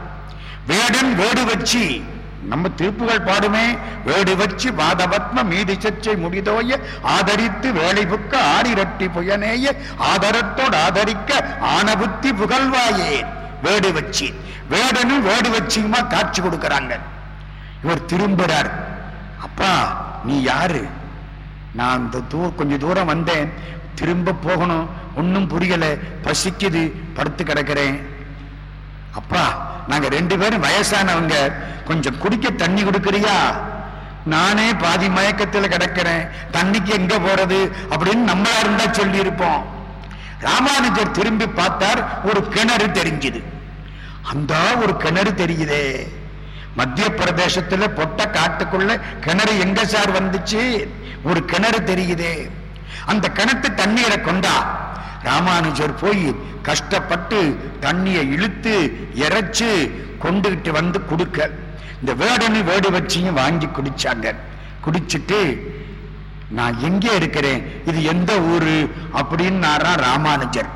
வேடன் வேடு வச்சு. நம்ம திருப்புகள் பாடுமே. வேடு வச்சு வாதபத்ம மீதி சர்ச்சை முடிதோய. ஆதரித்து வேலை புக்க ஆடிரட்டி புயனேய. ஆதரத்தோடு ஆதரிக்க ஆனபுத்தி புகழ்வாயே. வேடு வச்சு. வேடனும் வேடு வச்சியுமா காட்சி கொடுக்கிறாங்க. இவர் திரும்புறார். அப்பா நீ யாரு? நான் இந்த தூ கொஞ்ச தூரம் வந்தேன். திரும்ப போகணும். ஒன்னும் புரியல. பசிக்குது. படுத்து கிடக்கிறேன். அப்பா நாங்க ரெண்டு பேரும் வயசானவங்க. கொஞ்சம் குடிக்க தண்ணி கொடுக்கறியா? நானே பாதி மயக்கத்தில் கிடக்கிறேன். தண்ணிக்கு எங்க போறது அப்படின்னு நம்மளா இருந்தா சொல்லி இருப்போம் ராமானுஜர் திரும்பி பார்த்தார். ஒரு கிணறு தெரிஞ்சுது. அந்த ஒரு கிணறு தெரியுதே. மத்திய பிரதேசத்துல பொட்ட காட்டுக்குள்ள கிணறு எங்க சார் வந்துச்சு? ஒரு கிணறு தெரியுதே. அந்த கிணத்து தண்ணீரை கொண்டா ராமானுஜர் போய் கஷ்டப்பட்டு தண்ணியை இழுத்து இறைச்சு கொண்டுகிட்டு வந்து கொடுக்க. இந்த வேடனு வேடு வச்சியும் வாங்கி குடிச்சாங்க. குடிச்சிட்டு நான் எங்கே இருக்கிறேன்? இது எந்த ஊரு? அப்படின்னாரா ராமானுஜர்.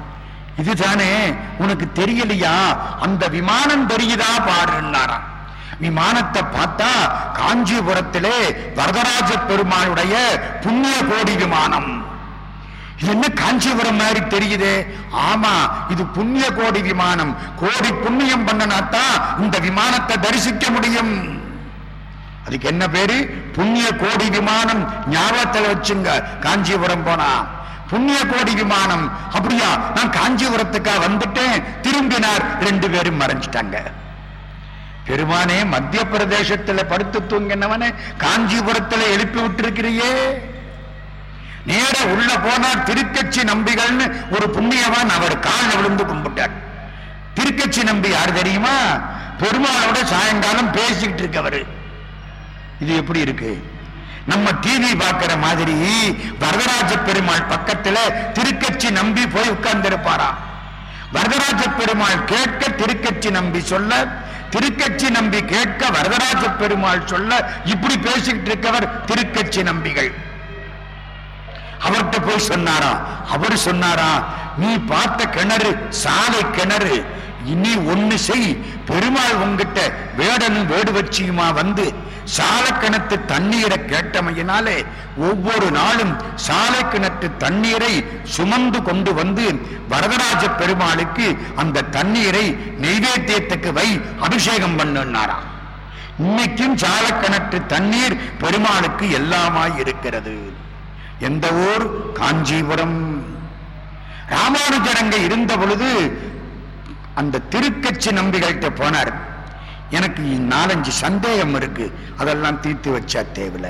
இதுதானே உனக்கு தெரியலையா? அந்த விமானம் தெரியுதா பாருன்னாராம் விமானத்தை பார்த்தா காஞ்சிபுரத்திலே வரதராஜ பெருமானுடைய புண்ணிய கோடி விமானம். என்ன காஞ்சிபுரம் மாதிரி தெரியுதே? ஆமா இது புண்ணிய கோடி விமானம். கோடி புண்ணியம் பண்ணனாத்தான் இந்த விமானத்தை தரிசிக்க முடியும். அதுக்கு என்ன பேரு? புண்ணிய கோடி விமானம் ஞாபகத்தில் வச்சுங்க. காஞ்சிபுரம் போனா. புண்ணிய கோடி விமானம். அப்படியா? நான் காஞ்சிபுரத்துக்கா வந்துட்டேன். திரும்பினார். ரெண்டு பேரும் மறைஞ்சிட்டாங்க. பெருமானே மத்திய பிரதேசத்துல படுத்து தூங்கினவன காஞ்சிபுரத்துல எழுப்பி விட்டிருக்கிறியே. நேர உள்ள போனார் திருக்கட்சி நம்பிகள்னு ஒரு புண்ணியவான் அவர் கால விழுந்து கும்பிட்டார். திருக்கட்சி நம்பி யார் தெரியுமா? பெருமாளோட சாயங்காலம் பேசிக்கிட்டு இருக்கவர். இது எப்படி இருக்கு? நம்ம டிவி பார்க்கிற மாதிரி வரதராஜ பெருமாள் பக்கத்துல திருக்கட்சி நம்பி போய் உட்கார்ந்திருப்பாரா? வரதராஜ பெருமாள் கேட்க திருக்கட்சி நம்பி சொல்ல திருக்கட்சி நம்பி கேட்க வரதராஜ பெருமாள் சொல்ல இப்படி பேசிக்கிட்டு இருக்கவர் திருக்கட்சி நம்பிகள். அவர்கிட்ட போய் சொன்னாரா? அவர் சொன்னாரா நீ பார்த்த கிணறு சாலை கிணறு இனி ஒண்ணு செய். பெருமாள் உங்ககிட்ட வேடனும் வேடு வச்சியுமா வந்து சாலக்கிணத்து தண்ணீரை கேட்டமையினாலே ஒவ்வொரு நாளும் சாலை கிணற்று தண்ணீரை சுமந்து கொண்டு வந்து வரதராஜ பெருமாளுக்கு அந்த தண்ணீரை நெய்வேத்தியத்துக்கு வை அபிஷேகம் பண்ணுனாராம் இன்னைக்கும் சாலக்கிணற்று தண்ணீர் பெருமாளுக்கு எல்லாமாய் இருக்கிறது. எந்த ஊர்? காஞ்சிபுரம். ராமானுஜரங்க இருந்த பொழுது அந்த திருக்கட்சி நம்பிகள்கிட்ட போனார். எனக்கு நாலஞ்சு சந்தேகம் இருக்கு. அதெல்லாம் தீர்த்து வச்சா தேவையில்ல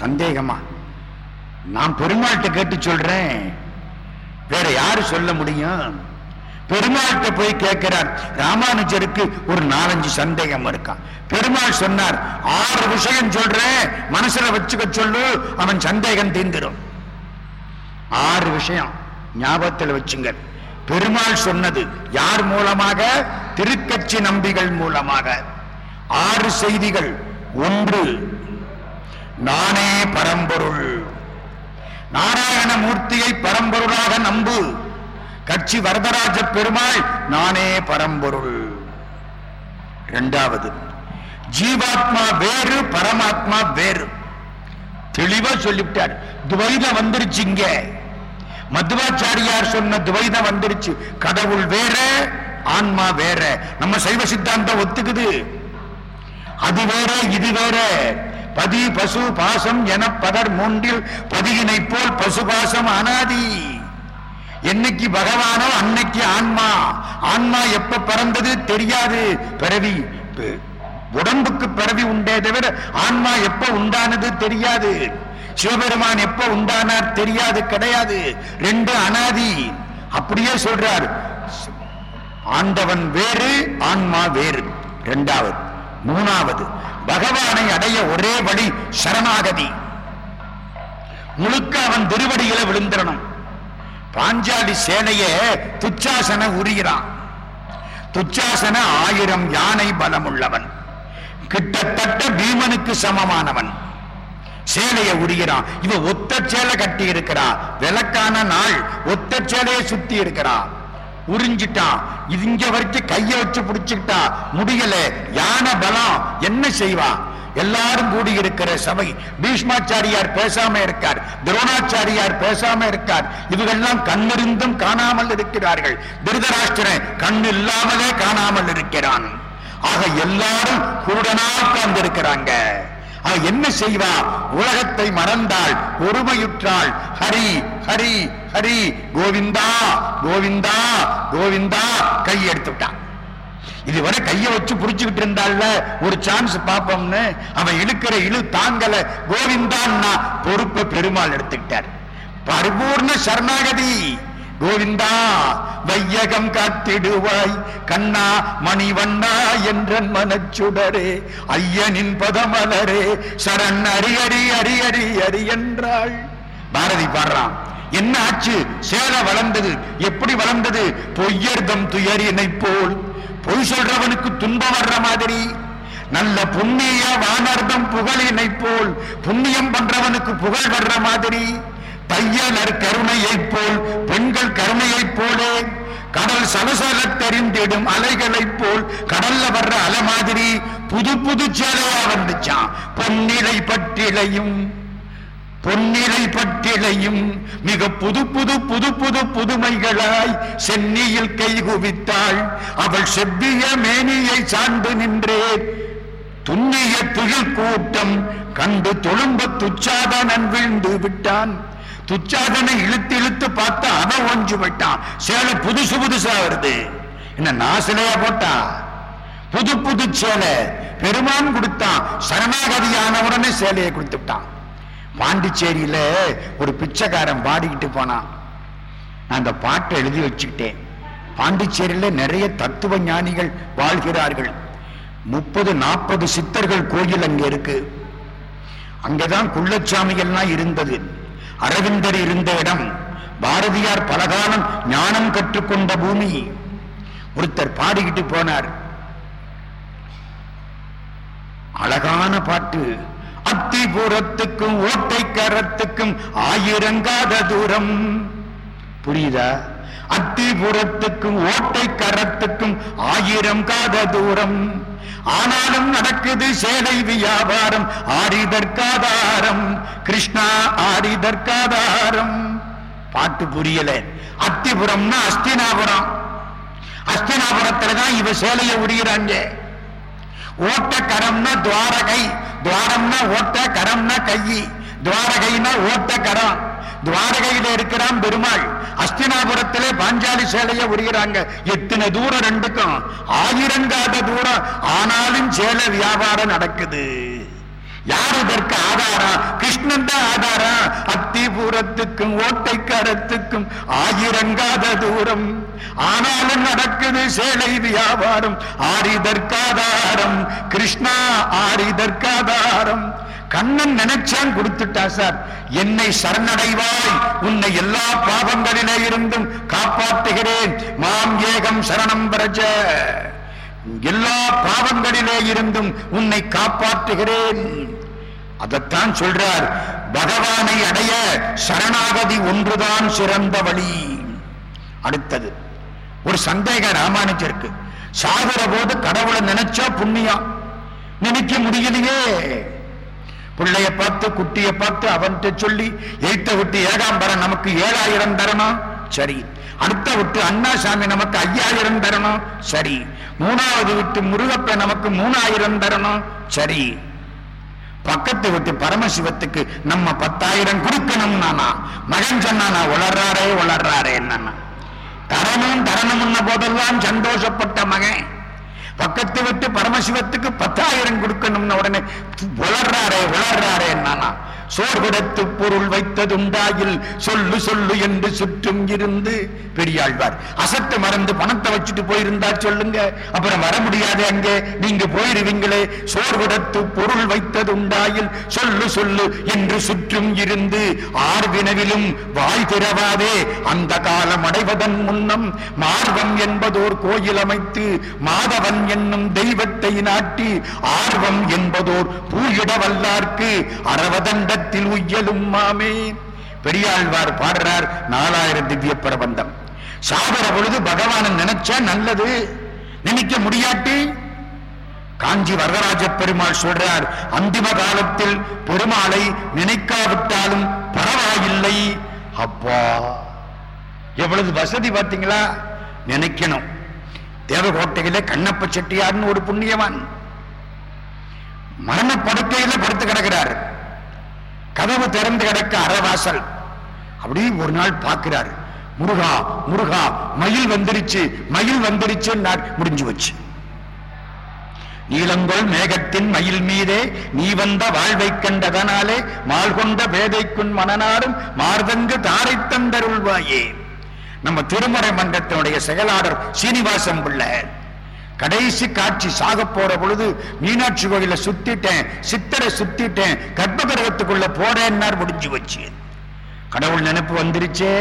சந்தேகமா? நான் பெருமாள்கிட்ட கேட்டு சொல்றேன். வேற யாரு சொல்ல முடியும்? பெருமாள்கிட்ட போய் கேட்கிறார். ராமானுஜருக்கு ஒரு நாலஞ்சு சந்தேகம் இருக்கான் பெருமாள் சொன்னார் ஆறு விஷயம் சொல்றேன். மனசுல வச்சுக்க சொல்லு. அவன் சந்தேகம் தீர்ந்துடும் ஆறு விஷயம் ஞாபகத்தில் வச்சுங்க. பெருமாள் சொன்னது. யார் மூலமாக? திருக்கட்சி நம்பிகள் மூலமாக. ஆறு செய்திகள். ஒன்று நானே பரம்பொருள். நாராயண மூர்த்தியை பரம்பொருளாக நம்பு. கட்சி வரதராஜ பெருமாள் நானே பரம்பொருள். இரண்டாவது ஜீவாத்மா வேறு பரமாத்மா வேறு. தெளிவா சொல்லிவிட்டார். துவைதம் வந்துருச்சு இங்க. மதுவாச்சாரியார் சொன்ன துவைதம் வந்துருச்சு. கடவுள் வேற ஆன்மா வேற. நம்ம சைவ சித்தாந்தம் ஒத்துக்குது. அது வேற இது வேற. பதி பசு பாசம் என பதர் மூன்றில் பதியினை போல் பசு பாசம் அனாதி. என்னைக்கு பகவானோ அன்னைக்கு ஆன்மா. ஆன்மா எப்ப பிறந்தது தெரியாது. பிறவி உடம்புக்கு பிறவி உண்டே தவிர ஆன்மா எப்ப உண்டானது தெரியாது. சிவபெருமான் எப்ப உண்டானார் தெரியாது கிடையாது. ரெண்டு அனாதி. அப்படியே சொல்றார். ஆண்டவன் வேறு ஆன்மா வேறு. இரண்டாவது மூணாவது. பகவானை அடைய ஒரே வழி சரணாகதி. முழுக்க அவன் திருவடியில விழுந்திரணும் பாஞ்சாலி சேனைய துச்சாசன உரிகிறான் துச்சாசன ஆயிரம் யானை பலமுள்ளவன். கிட்டத்தட்ட பீமனுக்கு சமமானவன். சேலையை உரிகிறான் இவன் ஒத்த சேலை கட்டி இருக்கிறா. விளக்கான நாள். ஒத்த சேலையை சுத்தி இருக்கிறா. உறிஞ்சிட்டான் இங்க வரைக்கும் கைய வச்சு பிடிச்சுக்கிட்டா. முடியல. யானை பலம். என்ன செய்வான் எல்லாரும் கூடி இருக்கிற சபை. பீஷ்மாச்சாரியார் பேசாம இருக்கார். துரோணாச்சாரியார் பேசாம இருக்கார். இவர்கள்லாம் கண்ணிருந்தும் காணாமல் இருக்கிறார்கள். திருதராஷ்டிரன் கண் இல்லாமலே காணாமல் இருக்கிறான். ஆக எல்லாரும் குருடனா உட்கார்ந்து இருக்கிறாங்க அவ என்ன செய்வா? உலகத்தை மறந்தாள் ஒருமையுற்றாள் ஹரி ஹரி ஹரி. கோவிந்தா கோவிந்தா கோவிந்தா. கை எடுத்து விட்டான் இதுவரை கைய வச்சு புடிச்சுக்கிட்டு இருந்தாள்ல ஒரு சான்ஸ் பாப்போம்னு அவன் இழுக்கிற இழு தாங்கல. கோவிந்தான்னா பொறுப்பை பெருமாள் எடுத்துக்கிட்டார். பரிபூர்ண சரணாகதி. கோவிந்தா வையகம் காத்திடுவாய் கண்ணா மணிவண்ணா என்றன் மனச்சுடரே. ஐயனின் பதமலரே. சரண் அரி அரி அரி அரி அரி என்றாள். பாரதி பாடுறான். என்ன ஆச்சு? சேல வளர்ந்தது. எப்படி வளர்ந்தது? பொய்யர்தம் துயரினை போல். பொய் சொல்றவனுக்கு துன்பம் வர்ற மாதிரி. நல்ல புண்ணிய வானர்தம் புகழினை போல். புண்ணியம் பண்றவனுக்கு புகழ் வர்ற மாதிரி. பையனர் கருணையைப் போல் பெண்கள் கருணையைப் போலே கடல் சலசல தெரிந்திடும் அலைகளைப் போல் கடல்ல வர்ற அலை மாதிரி புது புது சேலையா வந்துச்சான் பொன்னிலை பட்டிலையும் பொன்னிலை பட்டிலையும் மிக புது புது புது புது புதுமைகளாய் சென்னியில் கை குவித்தாள். அவள் செவ்விய மேனியை சார்ந்து நின்றே துண்ணிய துயில் கூட்டம் கண்டு தொழும்ப துச்சாதனன் வீழ்ந்து விட்டான். துச்சாதனை இழுத்து இழுத்து பார்த்து அவன் ஒஞ்சு விட்டான். சேலை புதுசு புதுசா வருது. என்ன நாசிலையா போட்டா? புது புது சேலை. பெருமான் கொடுத்தான். சரணாகதியான உடனே சேலையை கொடுத்து விட்டான் பாண்டிச்சேரியில ஒரு பிச்சைக்காரன் பாடிக்கிட்டு போனான். நான் அந்த பாட்டை எழுதி வச்சுக்கிட்டேன். பாண்டிச்சேரியில நிறைய தத்துவ ஞானிகள் வாழ்கிறார்கள். முப்பது நாற்பது சித்தர்கள் கோயில் அங்க இருக்கு. அங்கதான் குள்ளச்சாமிகள்லாம் இருந்தது. அரவிந்தர் இருந்த இடம் பாரதியார் பலகாலம் ஞானம் கற்றுக்கொண்ட பூமி. ஒருத்தர் பாடிக்கிட்டு போனார். அழகான பாட்டு. அத்திபுரத்துக்கும் ஓட்டை கரத்துக்கும் ஆயிரங்காத தூரம். புரியுதா? அத்திபுரத்துக்கும் ஓட்டை கரத்துக்கும் ஆயிரம் காத தூரம். ஆனாலும் நடக்குது சேலை வியாபாரம் ஆடிதற்காதாரம் கிருஷ்ணா ஆடிதற்காதாரம் பாட்டு புரியல. அத்திபுரம்னா அஸ்தினாபுரம். அஸ்தினாபுரத்துல தான் இவ சேலையை உரிகிறாங்க ஓட்ட கரம்னா துவாரகை துவாரம்னா ஓட்ட கரம்னா கையி துவாரகைனா ஓட்ட கரம் துவாரகையில இருக்கிறான் பெருமாள். அஸ்தினாபுரத்திலே பாஞ்சாலி சேலையை உரிகிறாங்க எத்தனை தூரம் ரெண்டுக்கும்? ஆயிரங்காத தூரம். ஆனாலும் சேலை வியாபாரம் நடக்குது. யார் இதற்கு ஆதாரம்? கிருஷ்ணன் தான் ஆதாரம். அத்திபுரத்துக்கும் ஓட்டைக்காரத்துக்கும் ஆயிரங்காத தூரம். ஆனாலும் நடக்குது சேலை வியாபாரம். ஆரிதற்காதாரம் கிருஷ்ணா ஆரிதற்காதாரம் கண்ணன் நினைச்சான் கொடுத்துட்டா சார். என்னை சரணடைவாய். உன்னை எல்லா பாவங்களிலே இருந்தும் காப்பாற்றுகிறேன். மாம் ஏகம் சரணம் பிரஜ. எல்லா பாவங்களிலே இருந்தும் உன்னை காப்பாற்றுகிறேன். அதைத்தான் சொல்றார். பகவானை அடைய சரணாகதி ஒன்றுதான் சிறந்த வழி. அடுத்தது ஒரு சந்தேகம் ராமானுஜருக்கு. சாகுற போது கடவுளை நினைச்சா புண்ணியம். நினைக்க முடியலையே. பிள்ளைய பார்த்து குட்டிய பார்த்து அவன்கிட்ட சொல்லி எய்த்த விட்டு ஏகாம்பரம் நமக்கு ஏழாயிரம் தரணும்? சரி. அடுத்த விட்டு அண்ணாசாமி நமக்கு ஐயாயிரம் தரணும்? சரி. மூணாவது விட்டு முருகப்ப நமக்கு மூணாயிரம் தரணும்? சரி. பக்கத்து விட்டு பரமசிவத்துக்கு நம்ம பத்தாயிரம் கொடுக்கணும் நானா? மகன் சொன்னானா உளர்றாரே உளர்றாரே என்னன்னா தரணும் தரணும் போதெல்லாம் சந்தோஷப்பட்ட மகன். பக்கத்து விட்டு பரமசிவத்துக்கு பத்தாயிரம் கொடுக்கணும்னு உடனே உளர்றாரே உளர்றாரே என்னன்னா சோர் பொருள் வைத்ததுண்டாயில் சொல்லு சொல்லு என்று சுற்றும் இருந்து பெரியாழ்வார். அசத்து மறந்து பணத்தை வச்சுட்டு போயிருந்தா சொல்லுங்க. அப்புறம் வர முடியாது அங்கே. நீங்க போயிருவீங்களே. சோர் பொருள் வைத்ததுண்டாயில் சொல்லு சொல்லு என்று சுற்றும் இருந்து ஆர்வினவிலும் வாய் திறவாதே. அந்த காலம் அடைவதன் முன்னம் மார்வம் என்பதோர் கோயில் அமைத்து மாதவன் என்னும் தெய்வத்தை நாட்டி ஆர்வம் என்பதோர் பூயிட வல்லார்க்கு அரவதண்டத்தில் உய்யலும் மாமே. பெரியாழ்வார் பாடுறார் நாலாயிரம் திவ்ய பிரபந்தம். சாகர பொழுது பகவானை நினைச்சா நல்லது. நினைக்க முடியாட்டி? காஞ்சி வரதராஜ பெருமாள் சொல்றார் அந்திம காலத்தில் பெருமாளை நினைக்காவிட்டாலும் பரவாயில்லை. அப்பா எவ்வளவு வசதி பார்த்தீங்களா? நினைக்கணும். தேவகோட்டையில கண்ணப்ப செட்டியார்னு ஒரு புண்ணியவான். மரண படுக்கையில படுத்து கிடக்கிறார். கதவு திறந்து கிடக்க அறவாசல். அப்படி ஒரு நாள் பார்க்கிறார். முருகா முருகா மயில் வந்துருச்சு மயில் வந்துருச்சு முடிஞ்சு வச்சு நீளங்கொள் மேகத்தின் மயில் மீதே நீ வந்த வாழ்வை கண்டதனாலே மால் கொண்ட வேதைக்குன் மனநாடும் மார்தங்கு தாரை தந்தருள்வாயே. நம்ம திருமறை மன்றத்தினுடைய செயலாளர் சீனிவாசம் பிள்ளை. கடைசி காட்சி சாக போற பொழுது மீனாட்சி கோயில சுத்திட்டேன் சித்தரை சுத்திட்டேன் கர்ப்பகிரகத்துக்குள்ள போறேன்னார் முடிஞ்சு வச்சு கடவுள் நினைப்பு வந்துருச்சே.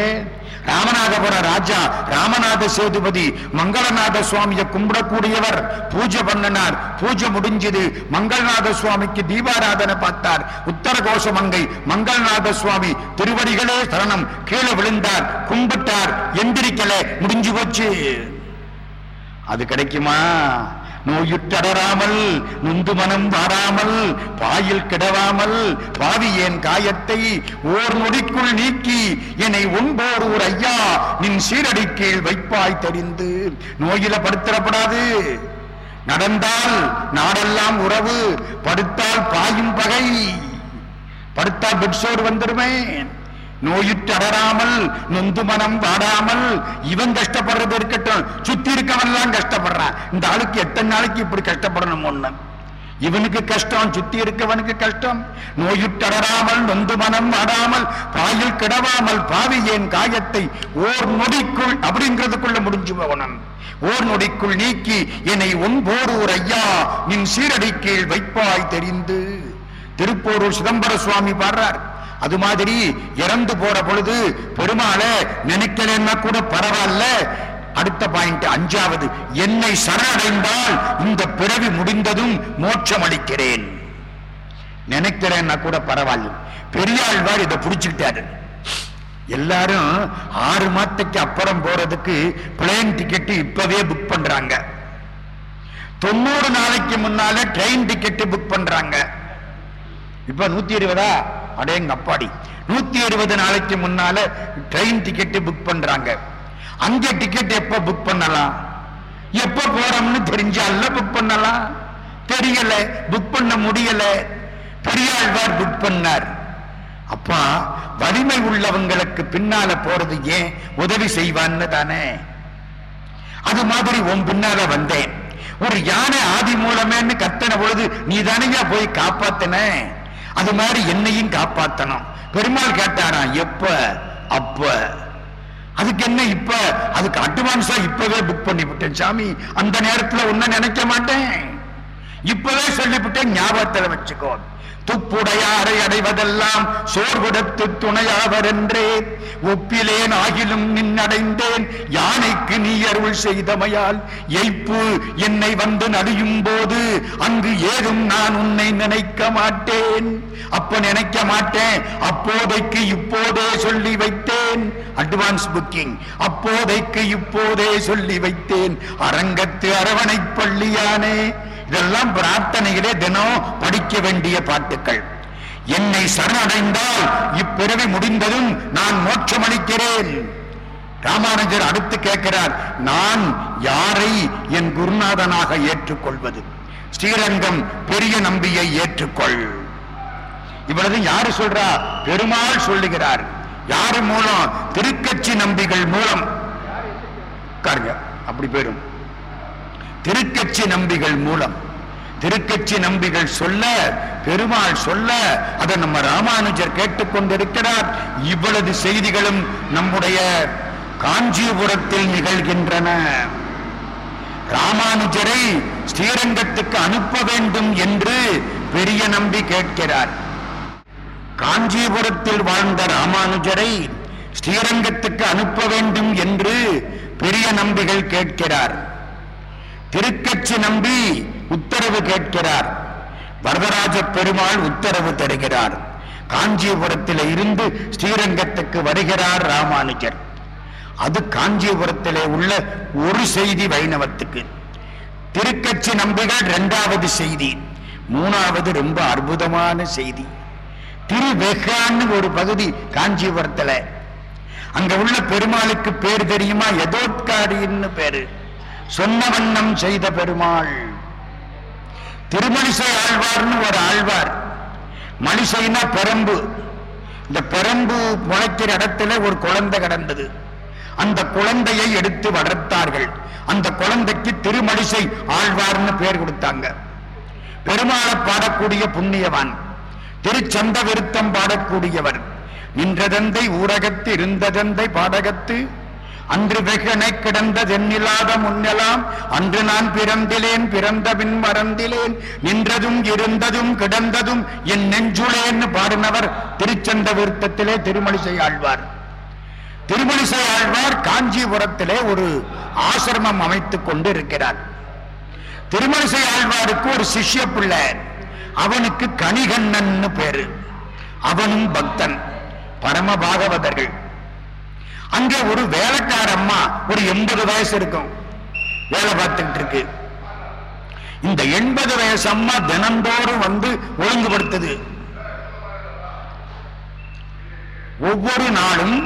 ராமநாதபுர ராஜா ராமநாத சேதுபதி மங்களநாத சுவாமியை கும்பிடக்கூடியவர் பூஜை பண்ணினார். பூஜை முடிஞ்சது மங்களநாத சுவாமிக்கு தீபாராதனை பார்த்தார். உத்தர கோஷமங்கை மங்களநாத சுவாமி திருவடிகளே சரணம். கீழே விழுந்தார் கும்பிட்டார் எந்திரிக்கல முடிஞ்சு போச்சு. அது கிடைக்குமா? நோயுற்றடராமல் நுந்து மனம் வாராமல் பாயில் கிடவாமல் பாவி என் காயத்தை ஓர் நொடிக்குள் நீக்கி என்னை உண்போர் ஊர் ஐயா நின் சீரடி கீழ் வைப்பாய் தெரிந்து. நோயில படுத்திடப்படாது. நடந்தால் நாடெல்லாம் உறவு படுத்தால் பாயும் பகை. படுத்தால் பெட்சோடு வந்துடுவேன் நோயுற்றடராமல் நொந்து மனம் வாடாமல் இவன் கஷ்டப்படுறது இருக்கட்டும் சுத்தி இருக்கவன்லாம் கஷ்டப்படுறான். இந்த ஆளுக்கு எத்தனை நாளைக்கு இப்படி கஷ்டப்படணும் ஒண்ணு? இவனுக்கு கஷ்டம் சுத்தி இருக்கவனுக்கு கஷ்டம். நோயுற்றடராமல் நொந்து மனம் வாடாமல் பாயில் கிடவாமல் பாவி என் காயத்தை ஓர் நொடிக்குள் அப்படிங்கிறதுக்குள்ள முடிஞ்சு போகணும். ஓர் நொடிக்குள் நீக்கி என்னை ஒன்போரூர் ஐயா நின் சீரடி கீழ் வைப்பாய் தெரிந்து. திருப்போரூர் சிதம்பர சுவாமி பாடுறார். அது மாதிரி இறந்து போற பொழுது பெருமாளை நினைக்கலன்னா கூட பரவாயில்ல. அடுத்த பாயிண்ட் அஞ்சாவது என்னை சரணடைந்தால் இந்த பிறவி முடிந்ததும் மோட்சம் அளிக்கிறேன் நினைக்கிறேன்னா கூட பரவாயில்ல. பெரியாழ்வார் இதை புடிச்சுக்கிட்டாரு. எல்லாரும் ஆறு மாதத்துக்கு அப்புறம் போறதுக்கு பிளேன் டிக்கெட் இப்பவே புக் பண்றாங்க. தொண்ணூறு நாளைக்கு முன்னால ட்ரெயின் டிக்கெட் புக் பண்றாங்க. இப்ப நூத்தி இருபதா? அடையங்க அப்பாடி நூத்தி இருபது நாளைக்கு முன்னால ட்ரெயின் டிக்கெட் புக் பண்றாங்க. அங்க டிக்கெட் எப்ப புக் பண்ணலாம்? எப்ப போறோம்னு தெரிஞ்சால புக் பண்ணலாம். தெரியல புக் பண்ண முடியல. பெரியாழ்வார் புக் பண்ணார். அப்பா வலிமை உள்ளவங்களுக்கு பின்னால போறது ஏன் உதவி செய்வான்னு தானே? அது மாதிரி உன் பின்னால வந்தேன். ஒரு யானை ஆதி மூலமேன்னு கத்தன பொழுது நீ தானையா போய் காப்பாத்தின? அது மாதிரி என்னையும் காப்பாற்றணும் பெருமாள் கேட்டாராம் எப்ப? அப்ப. அதுக்கு என்ன இப்ப? அதுக்கு அட்வான்ஸா இப்பவே புக் பண்ணி விட்டேன் சாமி. அந்த நேரத்துல ஒன்னும் நினைக்க மாட்டேன். இப்பவே சொல்லிவிட்டேன் ஞாபகத்தில் வச்சுக்கோ. துப்புடையாரை அடைவதெல்லாம் சோர் துணையாவர் என்றே ஒப்பிலேன் ஆகிலும் நின்னடைந்தேன். யானைக்கு நீ அருள் செய்தமையால் எய்ப்பு என்னை வந்து நடியும் போது அங்கு ஏதும் நான் உன்னை நினைக்க மாட்டேன். அப்ப நினைக்க மாட்டேன். அப்போதைக்கு இப்போதே சொல்லி வைத்தேன். அட்வான்ஸ் புக்கிங் அப்போதைக்கு இப்போதே சொல்லி வைத்தேன். அரங்கத்து அரவணை பள்ளியானே இதெல்லாம் பிரார்த்தனையிலே தினம் படிக்க வேண்டிய பாட்டுக்கள். என்னை சரணடைந்தால் இப்பிறவி முடிந்ததும் நான் மோட்சமளிக்கிறேன் ராமானுஜர் அடுத்து கேட்கிறார் நான் யாரை என் குருநாதனாக ஏற்றுக்கொள்வது? ஸ்ரீரங்கம் பெரிய நம்பியை ஏற்றுக்கொள். இவ்வளவு யாரு சொல்றா? பெருமாள் சொல்லுகிறார். யாரு மூலம்? திருக்கட்சி நம்பிகள் மூலம். உட்காருங்க அப்படி போயிடும். திருக்கட்சி நம்பிகள் மூலம். திருக்கட்சி நம்பிகள் சொல்ல பெருமாள் சொல்ல அதை நம்ம ராமானுஜர் கேட்டுக்கொண்டிருக்கிறார். இவ்வளவு செய்திகளும் நம்முடைய காஞ்சிபுரத்தில் நிகழ்கின்றன. ராமானுஜரை ஸ்ரீரங்கத்துக்கு அனுப்ப வேண்டும் என்று பெரிய நம்பி கேட்கிறார். காஞ்சிபுரத்தில் வாழ்ந்த ராமானுஜரை ஸ்ரீரங்கத்துக்கு அனுப்ப வேண்டும் என்று பெரிய நம்பிகள் கேட்கிறார். திருக்கட்சி நம்பி உத்தரவு கேட்கிறார். வரதராஜ பெருமாள் உத்தரவு தருகிறார். காஞ்சிபுரத்தில் இருந்து ஸ்ரீரங்கத்துக்கு வருகிறார் ராமானுஜர். அது காஞ்சிபுரத்திலே உள்ள ஒரு செய்தி வைணவத்துக்கு. திருக்கட்சி நம்பிகள் இரண்டாவது செய்தி. மூணாவது ரொம்ப அற்புதமான செய்தி. திருவெகான்னு ஒரு பகுதி காஞ்சிபுரத்துல. அங்க உள்ள பெருமாளுக்கு பேர் தெரியுமா? எதோத்காரின்னு பேரு. சொன்ன வண்ணம் செய்த பெருமாள். திருமணிசை ஆழ்வார்னு ஒரு ஆழ்வார். மணிசைனா பெரம்பு. இந்த பெரம்பு முளைக்கிற இடத்துல ஒரு குழந்தை கிடந்தது. அந்த குழந்தையை எடுத்து வளர்த்தார்கள். அந்த குழந்தைக்கு திருமணிசை ஆழ்வார்னு பேர் கொடுத்தாங்க. பெருமாளை பாடக்கூடிய புண்ணியவான். திருச்சந்த விருத்தம் பாடக்கூடியவர் நின்றதந்தை ஊரகத்து இருந்ததந்தை பாடகத்து அன்று வெகனை கிடந்த தென்னிலாத முன்னெலாம். அன்று நான் பிறந்திலேன் பிறந்த பின் மறந்திலேன். நின்றதும் இருந்ததும் கிடந்ததும் என் நெஞ்சுளேன்னு பாடினவர் திருச்சந்த விருத்தத்திலே திருமணிசை ஆழ்வார். திருமணிசை ஆழ்வார் காஞ்சிபுரத்திலே ஒரு ஆசிரமம் அமைத்துக் கொண்டு இருக்கிறார் திருமணிசை ஆழ்வாருக்கு ஒரு சிஷ்ய பிள்ளை. அவனுக்கு கணிகண்ணன்னு பேரு. அவனும் பக்தன். பரம பாகவதர்கள் அங்கே ஒரு வேலைக்கார அம்மா ஒரு எண்பது வயசு இருக்கும். வேலை பார்த்துக்கிட்டு இருக்கு இந்த எண்பது வயசு அம்மா தினந்தோறும் வந்து ஒழுங்குபடுத்துது. ஒவ்வொரு நாளும்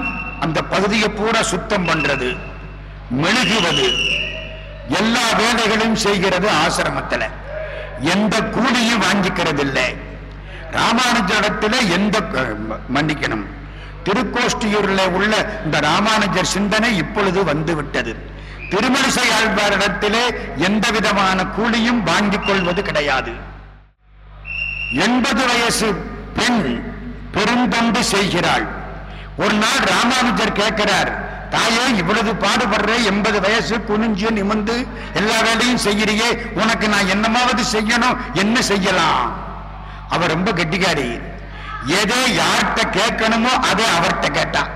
அந்த பகுதியை பூரா சுத்தம் பண்றது மெழுகுவது எல்லா வேலைகளையும் செய்கிறது ஆசிரமத்துல. எந்த கூலியும் வாங்கிக்கிறது இல்லை ராமானுஜரிடத்துல எந்த மன்னிக்கணும். திருக்கோஷ்டியூர்ல உள்ள இந்த ராமானுஜர் சிந்தனை இப்பொழுது வந்துவிட்டது. திருமணிசை ஆழ்வாரிடத்திலே எந்த விதமான கூலியும் வாங்கிக் கொள்வது கிடையாது. எண்பது வயசு பெண் பெருந்தொண்டு செய்கிறாள். ஒரு நாள் ராமானுஜர் கேட்கிறார் தாயே இவ்வளவு பாடுபடுற எண்பது வயசு குனிஞ்சு நிமிந்து எல்லா வேலையும் செய்யறியே உனக்கு நான் என்னமாவது செய்யணும் என்ன செய்யலாம்? அவர் ரொம்ப கெட்டிக்காரி எதை யார்கிட்ட கேட்கணுமோ அதை அவர்கிட்ட கேட்டான்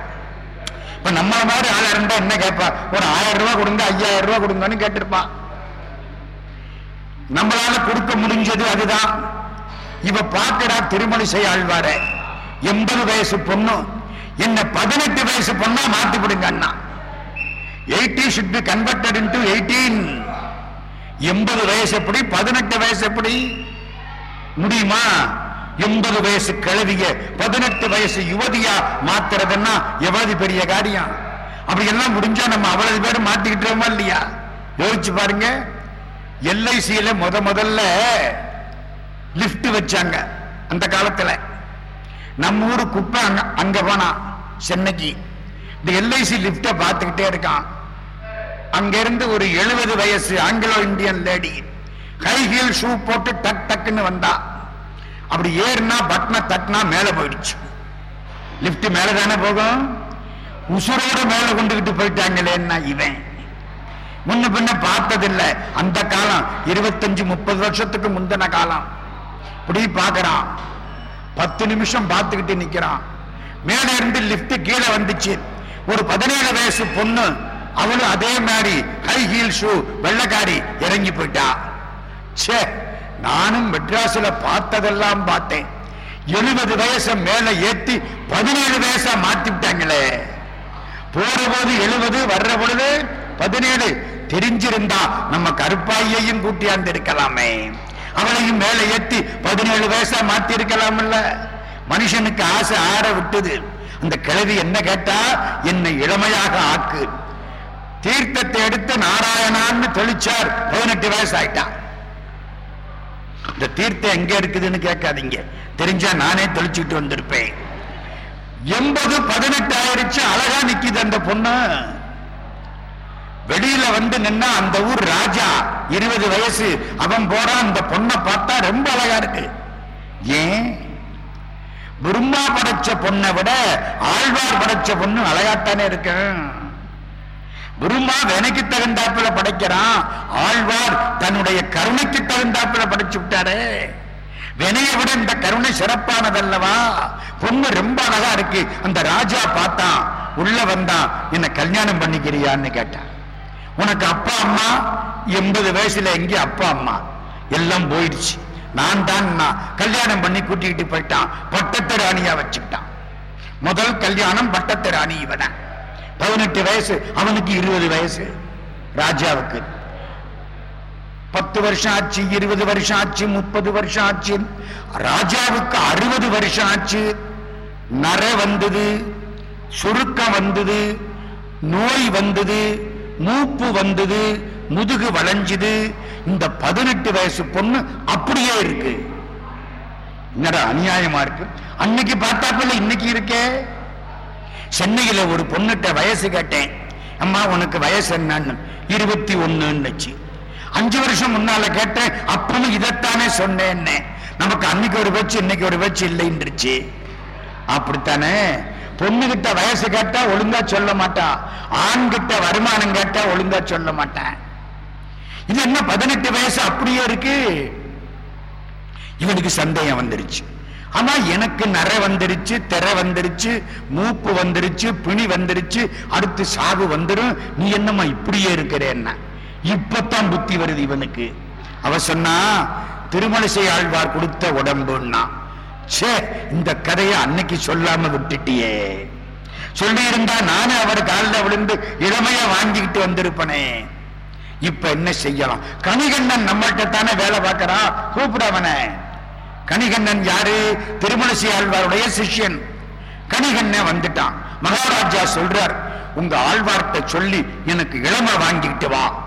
இப்ப நம்ம மாதிரி ஆளா இருந்தா என்ன கேட்பா? ஒரு ஆயிரம் ரூபாய் கொடுங்க ஐயாயிரம் ரூபாய் கொடுங்கன்னு கேட்டிருப்பான் நம்மளால கொடுக்க முடிஞ்சது அதுதான். இவ பாக்கடா திருமணிசை ஆழ்வார. எண்பது வயசு பொண்ணு. என்ன பதினெட்டு வயசு பொண்ணா மாத்தி விடுங்க அண்ணா. Eighty should be converted into eighteen எண்பது வயசு எப்படி பதினெட்டு வயசு எப்படி? முடியுமா? எண்பது வயசு கிழவிய பதினெட்டு வயசு யுவதியா மாத்துறதுன்னா எவ்வளவு பெரிய காரியம்? அப்படி எல்லாம் முடிஞ்சா நம்ம அவ்வளவு பேர் மாத்திக்கிட்டோமா இல்லையா? யோசிச்சு பாருங்க. எல்ஐசியில முத முதல்ல லிப்ட் வச்சாங்க அந்த காலத்துல. நம்ம ஊரு குப்பை அங்க அங்க போனான் சென்னைக்கு. இந்த எல்ஐசி லிப்ட பார்த்துக்கிட்டே இருக்கான். அங்கிருந்து ஒரு எழுபது வயசு Anglo Indian lady. High heel shoe போட்டு டக் டக்குன்னு வந்தா. அப்படி ஏறினா பட்டனை தட்டினா மேல போயிடுச்சு. லிப்ட் மேல தானே போகும்? உசுரோட மேல கொண்டுகிட்டு போயிட்டாங்களேன்னா இவன். முன்ன பின்ன பார்த்ததில்ல. அந்த காலம் இருபத்தஞ்சு முப்பது வருஷத்துக்கு முந்தின காலம். இப்படி பார்க்கறான். பத்து நிமிஷம் பார்த்துக்கிட்டு நிக்கிறான். மேல இருந்து லிப்ட் கீழே வந்துச்சு. ஒரு பதினேழு வயசு பொண்ணு அவளும் அதே மாதிரி ஹை ஹீல் ஷூ வெள்ளக்காரி இறங்கி போயிட்டா. ச்சே நானும் மெட்ராஸில் பார்த்ததெல்லாம் பார்த்தேன். எழுபது வயசை மேல ஏத்தி பதினேழு வயசா மாத்தி விட்டாங்களே போற போது எழுபது வர்ற பொழுது பதினேழு. தெரிஞ்சிருந்தா நம்ம கருப்பாயையும் கூட்டியாந்து இருக்கலாமே அவளையும் மேல ஏத்தி பதினேழு வயசா மாத்தி இருக்கலாம்ல மனுஷனுக்கு ஆசை ஆற விட்டது. அந்த கிழவி என்ன கேட்டா என்னை இளமையாக ஆக்கு. தீர்த்தத்தை எடுத்து நாராயணான்னு தெளிச்சார். பதினெட்டு வயசு ஆயிட்டான். இந்த தீர்த்தம் எங்க இருக்குதுன்னு கேட்காதீங்க. தெரிஞ்சா நானே தெளிச்சுட்டு வந்திருப்பேன். எண்பது பதினெட்டு ஆயிடுச்சு அழகா நிக்குது அந்த பொண்ணு. வெளியில வந்து நின்னா அந்த ஊர் ராஜா இருபது வயசு அவன் போறான் அந்த பொண்ணை பார்த்தா ரொம்ப அழகா இருக்கு. ஏன்? பிரம்மா படைச்ச பொண்ணை விட ஆழ்வார் படைச்ச பொண்ணு அழகாத்தானே இருக்கேன். பிரம்மா வினைக்கு தகுந்தாப்புல படைக்கிறான். ஆழ்வார் தன்னுடைய கருணைக்கு தகுந்தாப்புல படைச்சு விட்டாரே. வினையை விட இந்த கருணை சிறப்பானதல்லவா? பொண்ணு ரொம்ப அழகா இருக்கு. அந்த ராஜா பார்த்தான். உள்ள வந்தான். என்ன கல்யாணம் பண்ணிக்கிறியான்னு கேட்டான். உனக்கு அப்பா அம்மா? எண்பது வயசுல எங்க அப்பா அம்மா. எல்லாம் போயிடுச்சு. நான் தான் கல்யாணம் பண்ணி கூட்டிக்கிட்டு போயிட்டான். பட்டத்து ராணியா வச்சுக்கிட்டான். முதல் கல்யாணம் பட்டத்து ராணி இவன பதினெட்டு வயசு அவனுக்கு இருபது வயசு. ராஜாவுக்கு. பத்து வருஷம் ஆச்சு இருபது வருஷம் ஆச்சு முப்பது வருஷம் ஆச்சு. ராஜாவுக்கு அறுபது வருஷம் ஆச்சு. நர வந்தது சுருக்கம் வந்தது நோய் வந்தது மூப்பு வந்தது முதுகு வளைஞ்சுது. இந்த பதினெட்டு வயசு பொண்ணு அப்படியே இருக்கு. என்னடா அநியாயமா இருக்கு? அன்னைக்கு பார்த்தாப்பில்ல இன்னைக்கு இருக்கே. சென்னையில ஒரு பொண்ணுட்ட வயசு கேட்டேன். அம்மா உனக்கு வயசு என்னன்னு? இருபத்தி ஒண்ணுன்னுச்சு அஞ்சு வருஷம் முன்னால கேட்டேன். அப்பவும் இதைத்தானே சொன்னேன்னு. நமக்கு அன்னைக்கு ஒரு வச்சு இன்னைக்கு ஒரு வச்சு இல்லைன்றுச்சு. அப்படித்தானே? பொண்ணுகிட்ட வயசு கேட்டா ஒழுங்கா சொல்ல மாட்டா. ஆண்கிட்ட வருமானம் கேட்டா ஒழுங்கா சொல்ல மாட்டேன் இது என்ன பதினெட்டு வயசு அப்படியே இருக்கு? இவனுக்கு சந்தேகம் வந்துருச்சு. ஆமா எனக்கு நரை வந்துருச்சு திரை வந்துருச்சு மூப்பு வந்துருச்சு பிணி வந்துருச்சு அடுத்து சாவு வந்துடும் நீ என்னம்மா இப்படியே இருக்கிறேன்னா? இப்பத்தான் புத்தி வருது இவனுக்கு. அவ சொன்னா திருமணிசை ஆழ்வார் கொடுத்த உடம்புன்னா. சே இந்த கதையை அன்னைக்கு சொல்லாம விட்டுட்டியே. சொல்லியிருந்தா நானும் நானே அவர் காலில் விழுந்து இளமையா வாங்கிக்கிட்டு வந்திருப்பனே. இப்ப என்ன செய்யலாம்? கணிகண்ணன் நம்மள்கிட்ட தானே வேலை பார்க்கறான் கூப்பிட கணிகண்ணன் யாரு? திருமணசி ஆழ்வாருடைய சிஷ்யன். கணிகண்ணன் வந்துட்டான். மகாராஜா சொல்றார் உங்க ஆழ்வார்த்த சொல்லி எனக்கு இளம வாங்கிக்கிட்டு வா.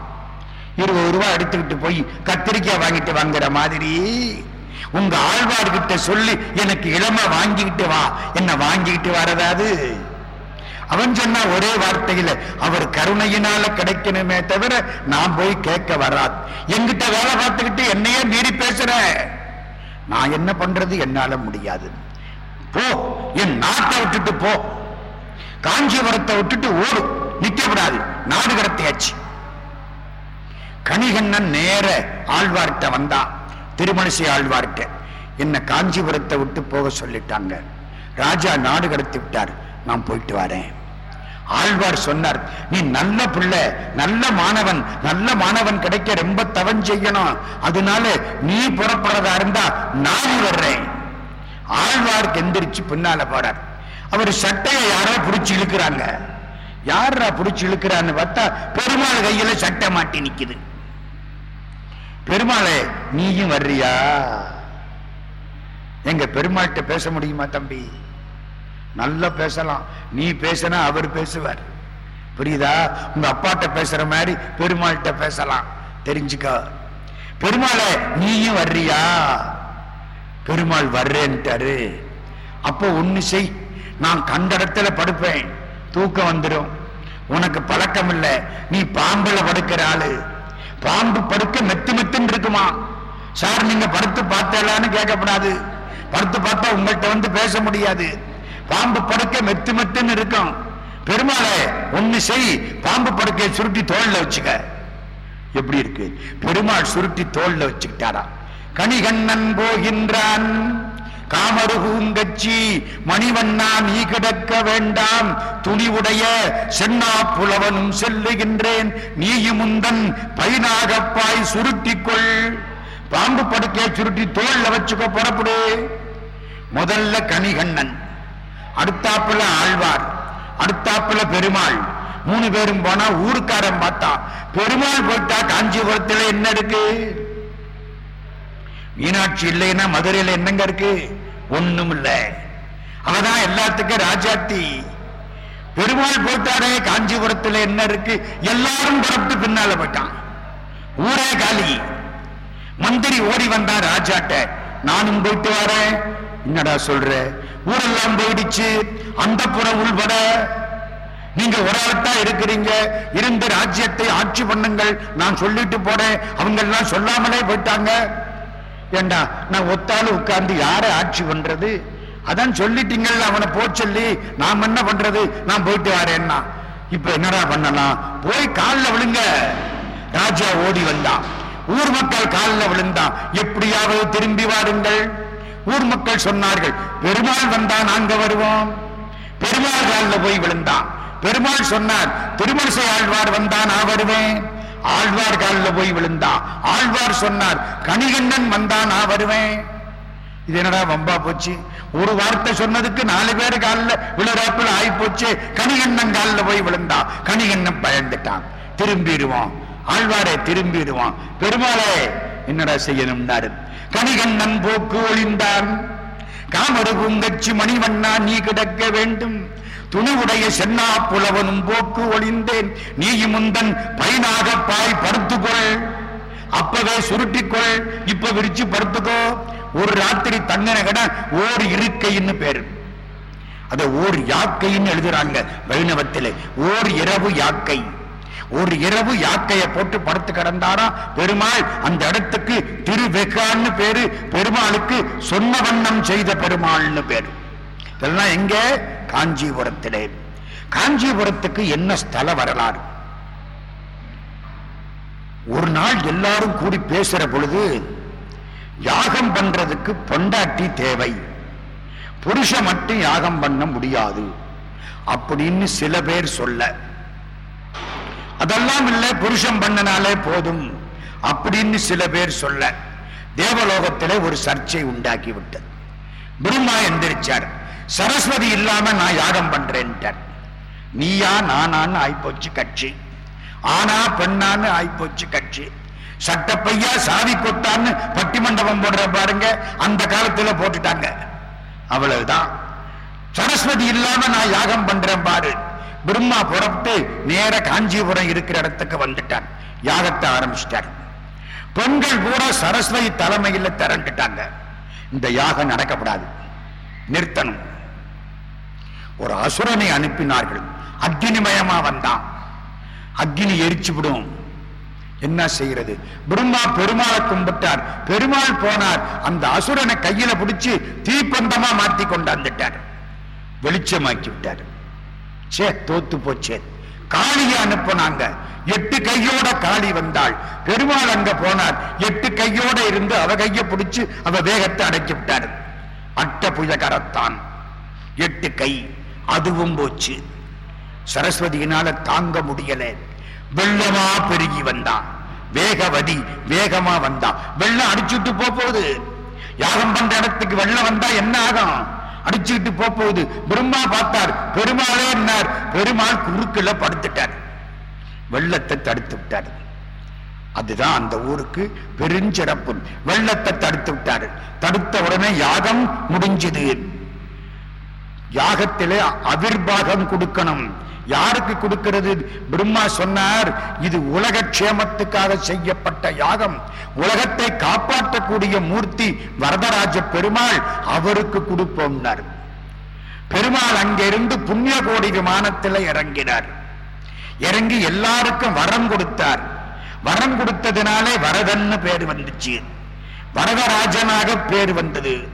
இருபது ரூபாய் எடுத்துக்கிட்டு போய் கத்திரிக்காய் வாங்கிட்டு வாங்குற மாதிரி. உங்க ஆழ்வார்கிட்ட சொல்லி எனக்கு இளம வாங்கிக்கிட்டு வா. என்ன வாங்கிக்கிட்டு வரதாது அவன் சொன்ன ஒரே வார்த்தையில அவர் கருணையினால கிடைக்கணுமே தவிர நான் போய் கேட்க வராது. என்கிட்ட வேலை பார்த்துக்கிட்டு என்னை நான் என்ன பண்றது என்னால முடியாது. போ. என் நாட்டை விட்டுட்டு போ. காஞ்சிபுரத்தை விட்டுட்டு ஓடு. நிற்கப்படாது விடாது. நாடு கடத்தியாச்சு. கணிகண்ணன் நேர ஆழ்வார்கிட்ட வந்தா. திருமணிசை ஆழ்வார்கிட்ட என்ன காஞ்சிபுரத்தை விட்டு போக சொல்லிட்டாங்க. ராஜா நாடு கடத்தி விட்டார். நான் போயிட்டு வரேன். ஆழ்வார் சொன்னார் நீ நல்ல பிள்ளை நல்ல மாணவன் நல்ல மாணவன் கிடைக்க ரொம்ப தவஞ்செய்யணும் அதனால நீ புறப்படுறதா இருந்தா நான் வர்றேன். ஆழ்வார்க்கு எந்திரிச்சு பின்னால போறார். அவர் சட்டையை யாரோ புடிச்சு இழுக்கிறாங்க. யாரா புடிச்சு இழுக்கிறான்னு பார்த்தா பெருமாள் கையில சட்டை மாட்டி நிக்குது. பெருமாளே நீயும் வர்றியா? எங்க பெருமாள்கிட்ட பேச முடியுமா தம்பி? நல்லா பேசலாம். நீ பேசினா அவர் பேசுவார். புரியுதா? உங்க அப்பாட்ட பேசுற மாதிரி பெருமாள்கிட்ட பேசலாம். தெரிஞ்சுக்க. பெருமாளே நீயும் வர்றியா? பெருமாள் வர்றேன்ட்டாரு. அப்போ ஒன்று செய். நான் கண்ட இடத்துல படுப்பேன். தூக்கம் வந்துடும் உனக்கு பழக்கம் இல்லை நீ பாம்புல படுக்கிற ஆளு. பாம்பு படுக்க மெத்து மெத்துன்னு இருக்குமா? சார் நீங்க படுத்து பார்த்தலான்னு கேட்கப்படாது. படுத்து பார்த்தா உங்கள்கிட்ட வந்து பேச முடியாது. பாம்பு படுக்க மெத்து மெத்துன்னு இருக்கும். பெருமாளை ஒண்ணு செய். பாம்பு படுக்கையை சுருட்டி தோல்ல வச்சுக்க. எப்படி இருக்கு? பெருமாள் சுருட்டி தோல்ல வச்சுக்கிட்டாரா? கணிகண்ணன் போகின்றான். காமருகூங்கச்சி மணிவண்ணா நீ கிடக்க வேண்டாம். துணிவுடைய சென்னா புலவனும் செல்லுகின்றேன். நீயும் முந்தன் பைனாகப்பாய் சுருட்டிக்கொள். பாம்பு படுக்கையை சுருட்டி தோல்ல வச்சுக்கோ புறப்படு. முதல்ல கணிகண்ணன். அடுத்தாப்புல ஆழ்வார் அடுத்தாப்புல பெருமாள். மூணு பேரும் போனா ஊருக்காரன் பார்த்தா பெருமாள் போட்டா காஞ்சிபுரத்துல என்ன இருக்கு? மீனாட்சி இல்லைன்னா மதுரையில என்னங்க இருக்கு? ஒண்ணும் இல்லை. அவதான் எல்லாத்துக்கும் ராஜாத்தி. பெருமாள் போட்டாரே காஞ்சிபுரத்துல என்ன இருக்கு? எல்லாரும் புறப்பட்டு பின்னால போயிட்டான். ஊரே காலி. மந்திரி ஓடி வந்தான் ராஜாட்ட நானும் போயிட்டு வரேன். என்னடா சொல்ற? ஊரெல்லாம் போயிடுச்சு. அந்த புறம் உள்பட நீங்க ஒரு ஆள்தான் இருக்கிறீங்க. இருந்து ராஜ்யத்தை ஆட்சி பண்ணுங்கள். நான் சொல்லிட்டு போறேன். அவங்க எல்லாம் சொல்லாமலே போயிட்டாங்க. ஏண்டா நான் ஒத்தாலும் உட்கார்ந்து யாரை ஆட்சி பண்றது? அதான் சொல்லிட்டீங்கல்ல அவனை போ சொல்லி. நாம் என்ன பண்றது? நான் போயிட்டு வரேன்னா. இப்ப என்னடா பண்ணலாம்? போய் காலில் விழுங்க. ராஜா ஓடி வந்தான். ஊர் மக்கள் காலில் விழுந்தான். எப்படியாவது திரும்பி வாருங்கள். ஊர் மக்கள் சொன்னார்கள் பெருமாள் வந்தா நாங்க வருவோம். பெருமாள் காலில் போய் விழுந்தான். பெருமாள் சொன்னார் திருமணிசை ஆழ்வார் வந்தா நான் வருவேன். ஆழ்வார் காலில் போய் விழுந்தான் ஆழ்வார் சொன்னார் கணிகண்ணன் வந்தா நான் வருவேன். இது என்னடா வம்பா போச்சு? ஒரு வார்த்தை சொன்னதுக்கு நாலு பேர் காலில் விழுறாப்புல ஆகி போச்சு கணிகண்ணன் காலில் போய் விழுந்தா. கணிகண்ணன் பயந்துட்டான். திரும்பிடுவான். ஆழ்வாரே திரும்பிடுவான். பெருமாளே என்னடா செய்யணும்னாரு? கணிகண்ணன் போக்கு ஒளிந்தான் காமரு பூங்கச்சி மணிவண்ணா நீ கிடக்க வேண்டும். துணிவுடைய சென்னா புலவனும் போக்கு ஒளிந்தேன் நீயும் முந்தன் பயனாக பாய் படுத்துக்கொள். அப்பவே சுருட்டிக்கொள். இப்ப விரிச்சு படுத்துக்கோ. ஒரு ராத்திரி தங்கின கட ஓர் இருக்கைன்னு பேரு. அத ஓர் யாக்கைன்னு எழுதுறாங்க வைணவத்திலே. ஓர் இரவு யாக்கை. ஒரு இரவு யாக்கைய போட்டு படுத்து கிடந்தாரா? பெருமாள் அந்த இடத்துக்கு திருவெகான்னு பேரு பெருமாளுக்கு சொன்ன வண்ணம் செய்த பெருமாள்னு பேரு. இதெல்லாம் எங்க? காஞ்சிபுரத்திலே. காஞ்சிபுரத்துக்கு என்ன ஸ்தல வரலாறு? ஒரு நாள் எல்லாரும் கூடி பேசுற பொழுது யாகம் பண்றதுக்கு பொண்டாட்டி தேவை. புருஷ மட்டும் யாகம் பண்ண முடியாது. அப்படின்னு சில பேர் சொல்ல. அதெல்லாம் இல்லை புருஷன் பண்ணனாலே போதும் அப்படின்னு சில பேர் சொல்ல தேவலோகத்திலே ஒரு சர்ச்சை உண்டாக்கி விட்டது பிரம்மா எந்திரிச்சார் சரஸ்வதி இல்லாம நான் யாகம் பண்றேன்ட்டார். நீயா நானான்னு ஆயிப்போச்சு கட்சி. ஆனா பெண்ணான்னு ஆய்ப்போச்சு கட்சி. சட்டப்பையா சாவி கொத்தான்னு பட்டிமண்டபம் போடுற பாருங்க அந்த காலத்துல போட்டுட்டாங்க. அவ்வளவுதான். சரஸ்வதி இல்லாம நான் யாகம் பண்றேன் பாரு. பிரம்மா புறப்பட்டு நேர காஞ்சிபுரம் இருக்கிற இடத்துக்கு வந்துட்டார். யாகத்தை ஆரம்பிச்சிட்டார். பெண்கள் கூட சரஸ்வதி தலைமையில் திரண்டுட்டாங்க. இந்த யாகம் நடக்கப்படாது. நிறுத்தணும். ஒரு அசுரனை அனுப்பினார்கள். அக்னிமயமா வந்தான். அக்னி எரிச்சு விடும். என்ன செய்யறது? பிரம்மா பெருமாளை கும்பிட்டார். பெருமாள் போனார். அந்த அசுரனை கையில பிடிச்சு தீப்பந்தமா மாத்தி கொண்டாந்துட்டார் வெளிச்சமாக்கி விட்டார். சே தோத்து போச்சே. காளியை அனுப்பினாங்க. எட்டு கையோட காளி வந்தாள். பெருமாள் அங்க போனார். எட்டு கையோட இருந்து அவ கையை பிடிச்சு அவ வேகத்தை அடக்கி விட்டார். அட்ட புயகரத்தான் எட்டு கை அதுவும் போச்சு. சரஸ்வதியினால தாங்க முடியல. வெள்ளமா பெருகி வந்தான் வேகவதி வேகமா வந்தான் வெள்ளம் அடிச்சுட்டு போகுது. யாகம் பண்ற இடத்துக்கு வெள்ளம் வந்தா என்ன ஆகும்? அடிச்சுக்கிட்டு போப் போகுது. பிரம்மா பார்த்தார். பெருமாளே என்னார். பெருமாள் குறுக்கில் படுத்துட்டார். வெள்ளத்தை தடுத்து விட்டார். அதுதான் அந்த ஊருக்கு பெருஞ்சிறப்பு. வெள்ளத்தை தடுத்து விட்டார். தடுத்த உடனே யாகம் முடிஞ்சது. யாகத்திலே அவிர்வாகம் கொடுக்கணும். யாருக்கு கொடுக்கிறது? பிரம்மா சொன்னார் இது உலக க்ஷேமத்துக்காக செய்யப்பட்ட யாகம். உலகத்தை காப்பாற்றக்கூடிய மூர்த்தி வரதராஜ பெருமாள் அவருக்கு கொடுப்போம்னார். பெருமாள் அங்கிருந்து புண்ணிய கோடி விமானத்தில் இறங்கினார். இறங்கி எல்லாருக்கும் வரம் கொடுத்தார். வரம் கொடுத்ததினாலே வரதன்னு பேர் வந்துச்சு. வரதராஜனாக பேர் வந்தது.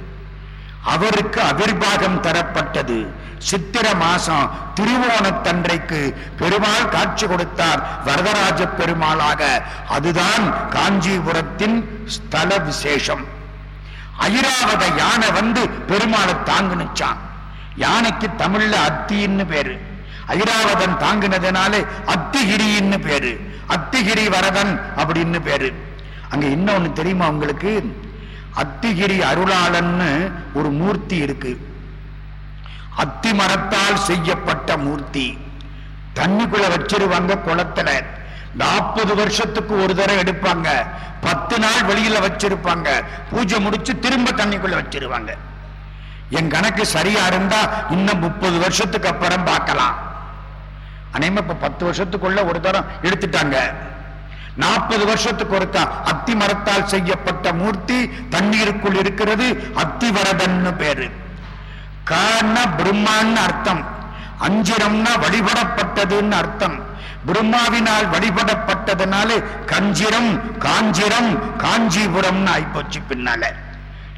அவருக்கு அவிர்வாகம் தரப்பட்டது. சித்திர மாசம் திருவோணத்தன்றைக்கு பெருமாள் காட்சி கொடுத்தார் வரதராஜ பெருமாளாக. அதுதான் காஞ்சிபுரத்தின் ஸ்தல விசேஷம். ஐராவத யானை வந்து பெருமாளை தாங்குனுச்சான் யானைக்கு தமிழ்ல அத்தின்னு பேரு. ஐராவதன் தாங்கினதுனாலே அத்திகிரின்னு பேரு. அத்திகிரி வரதன் அப்படின்னு பேரு. அங்க இன்னொன்னு தெரியுமா உங்களுக்கு? அத்திகிரி அருளாளன்னு ஒரு மூர்த்தி இருக்கு. அத்தி மரத்தால் செய்யப்பட்ட மூர்த்தி. தண்ணிக்குள்ள வச்சிருவாங்க குளத்துல. நாற்பது வருஷத்துக்கு ஒரு தடவை எடுப்பாங்க. பத்து நாள் வெளியில வச்சிருப்பாங்க. பூஜை முடிச்சு திரும்ப தண்ணிக்குள்ள வச்சிருவாங்க. என் கணக்கு சரியா இருந்தா இன்னும் முப்பது வருஷத்துக்கு அப்புறம் பார்க்கலாம். அனைமா இப்ப பத்து வருஷத்துக்குள்ள ஒரு தரம் எடுத்துட்டாங்க. நாற்பது வருஷத்துக்கு ஒருக்கா அத்தி மரத்தால் செய்யப்பட்ட மூர்த்தி தண்ணீருக்குள் இருக்கிறது அத்திவரதன்னு பேரு. கான பிரம்மான்னு அர்த்தம். அஞ்சிரம்னா வழிபடப்பட்டதுன்னு அர்த்தம். பிரம்மாவினால் வழிபடப்பட்டதுனால கஞ்சிரம் காஞ்சிரம் காஞ்சிபுரம்னு ஆயிப்போச்சு பின்னால.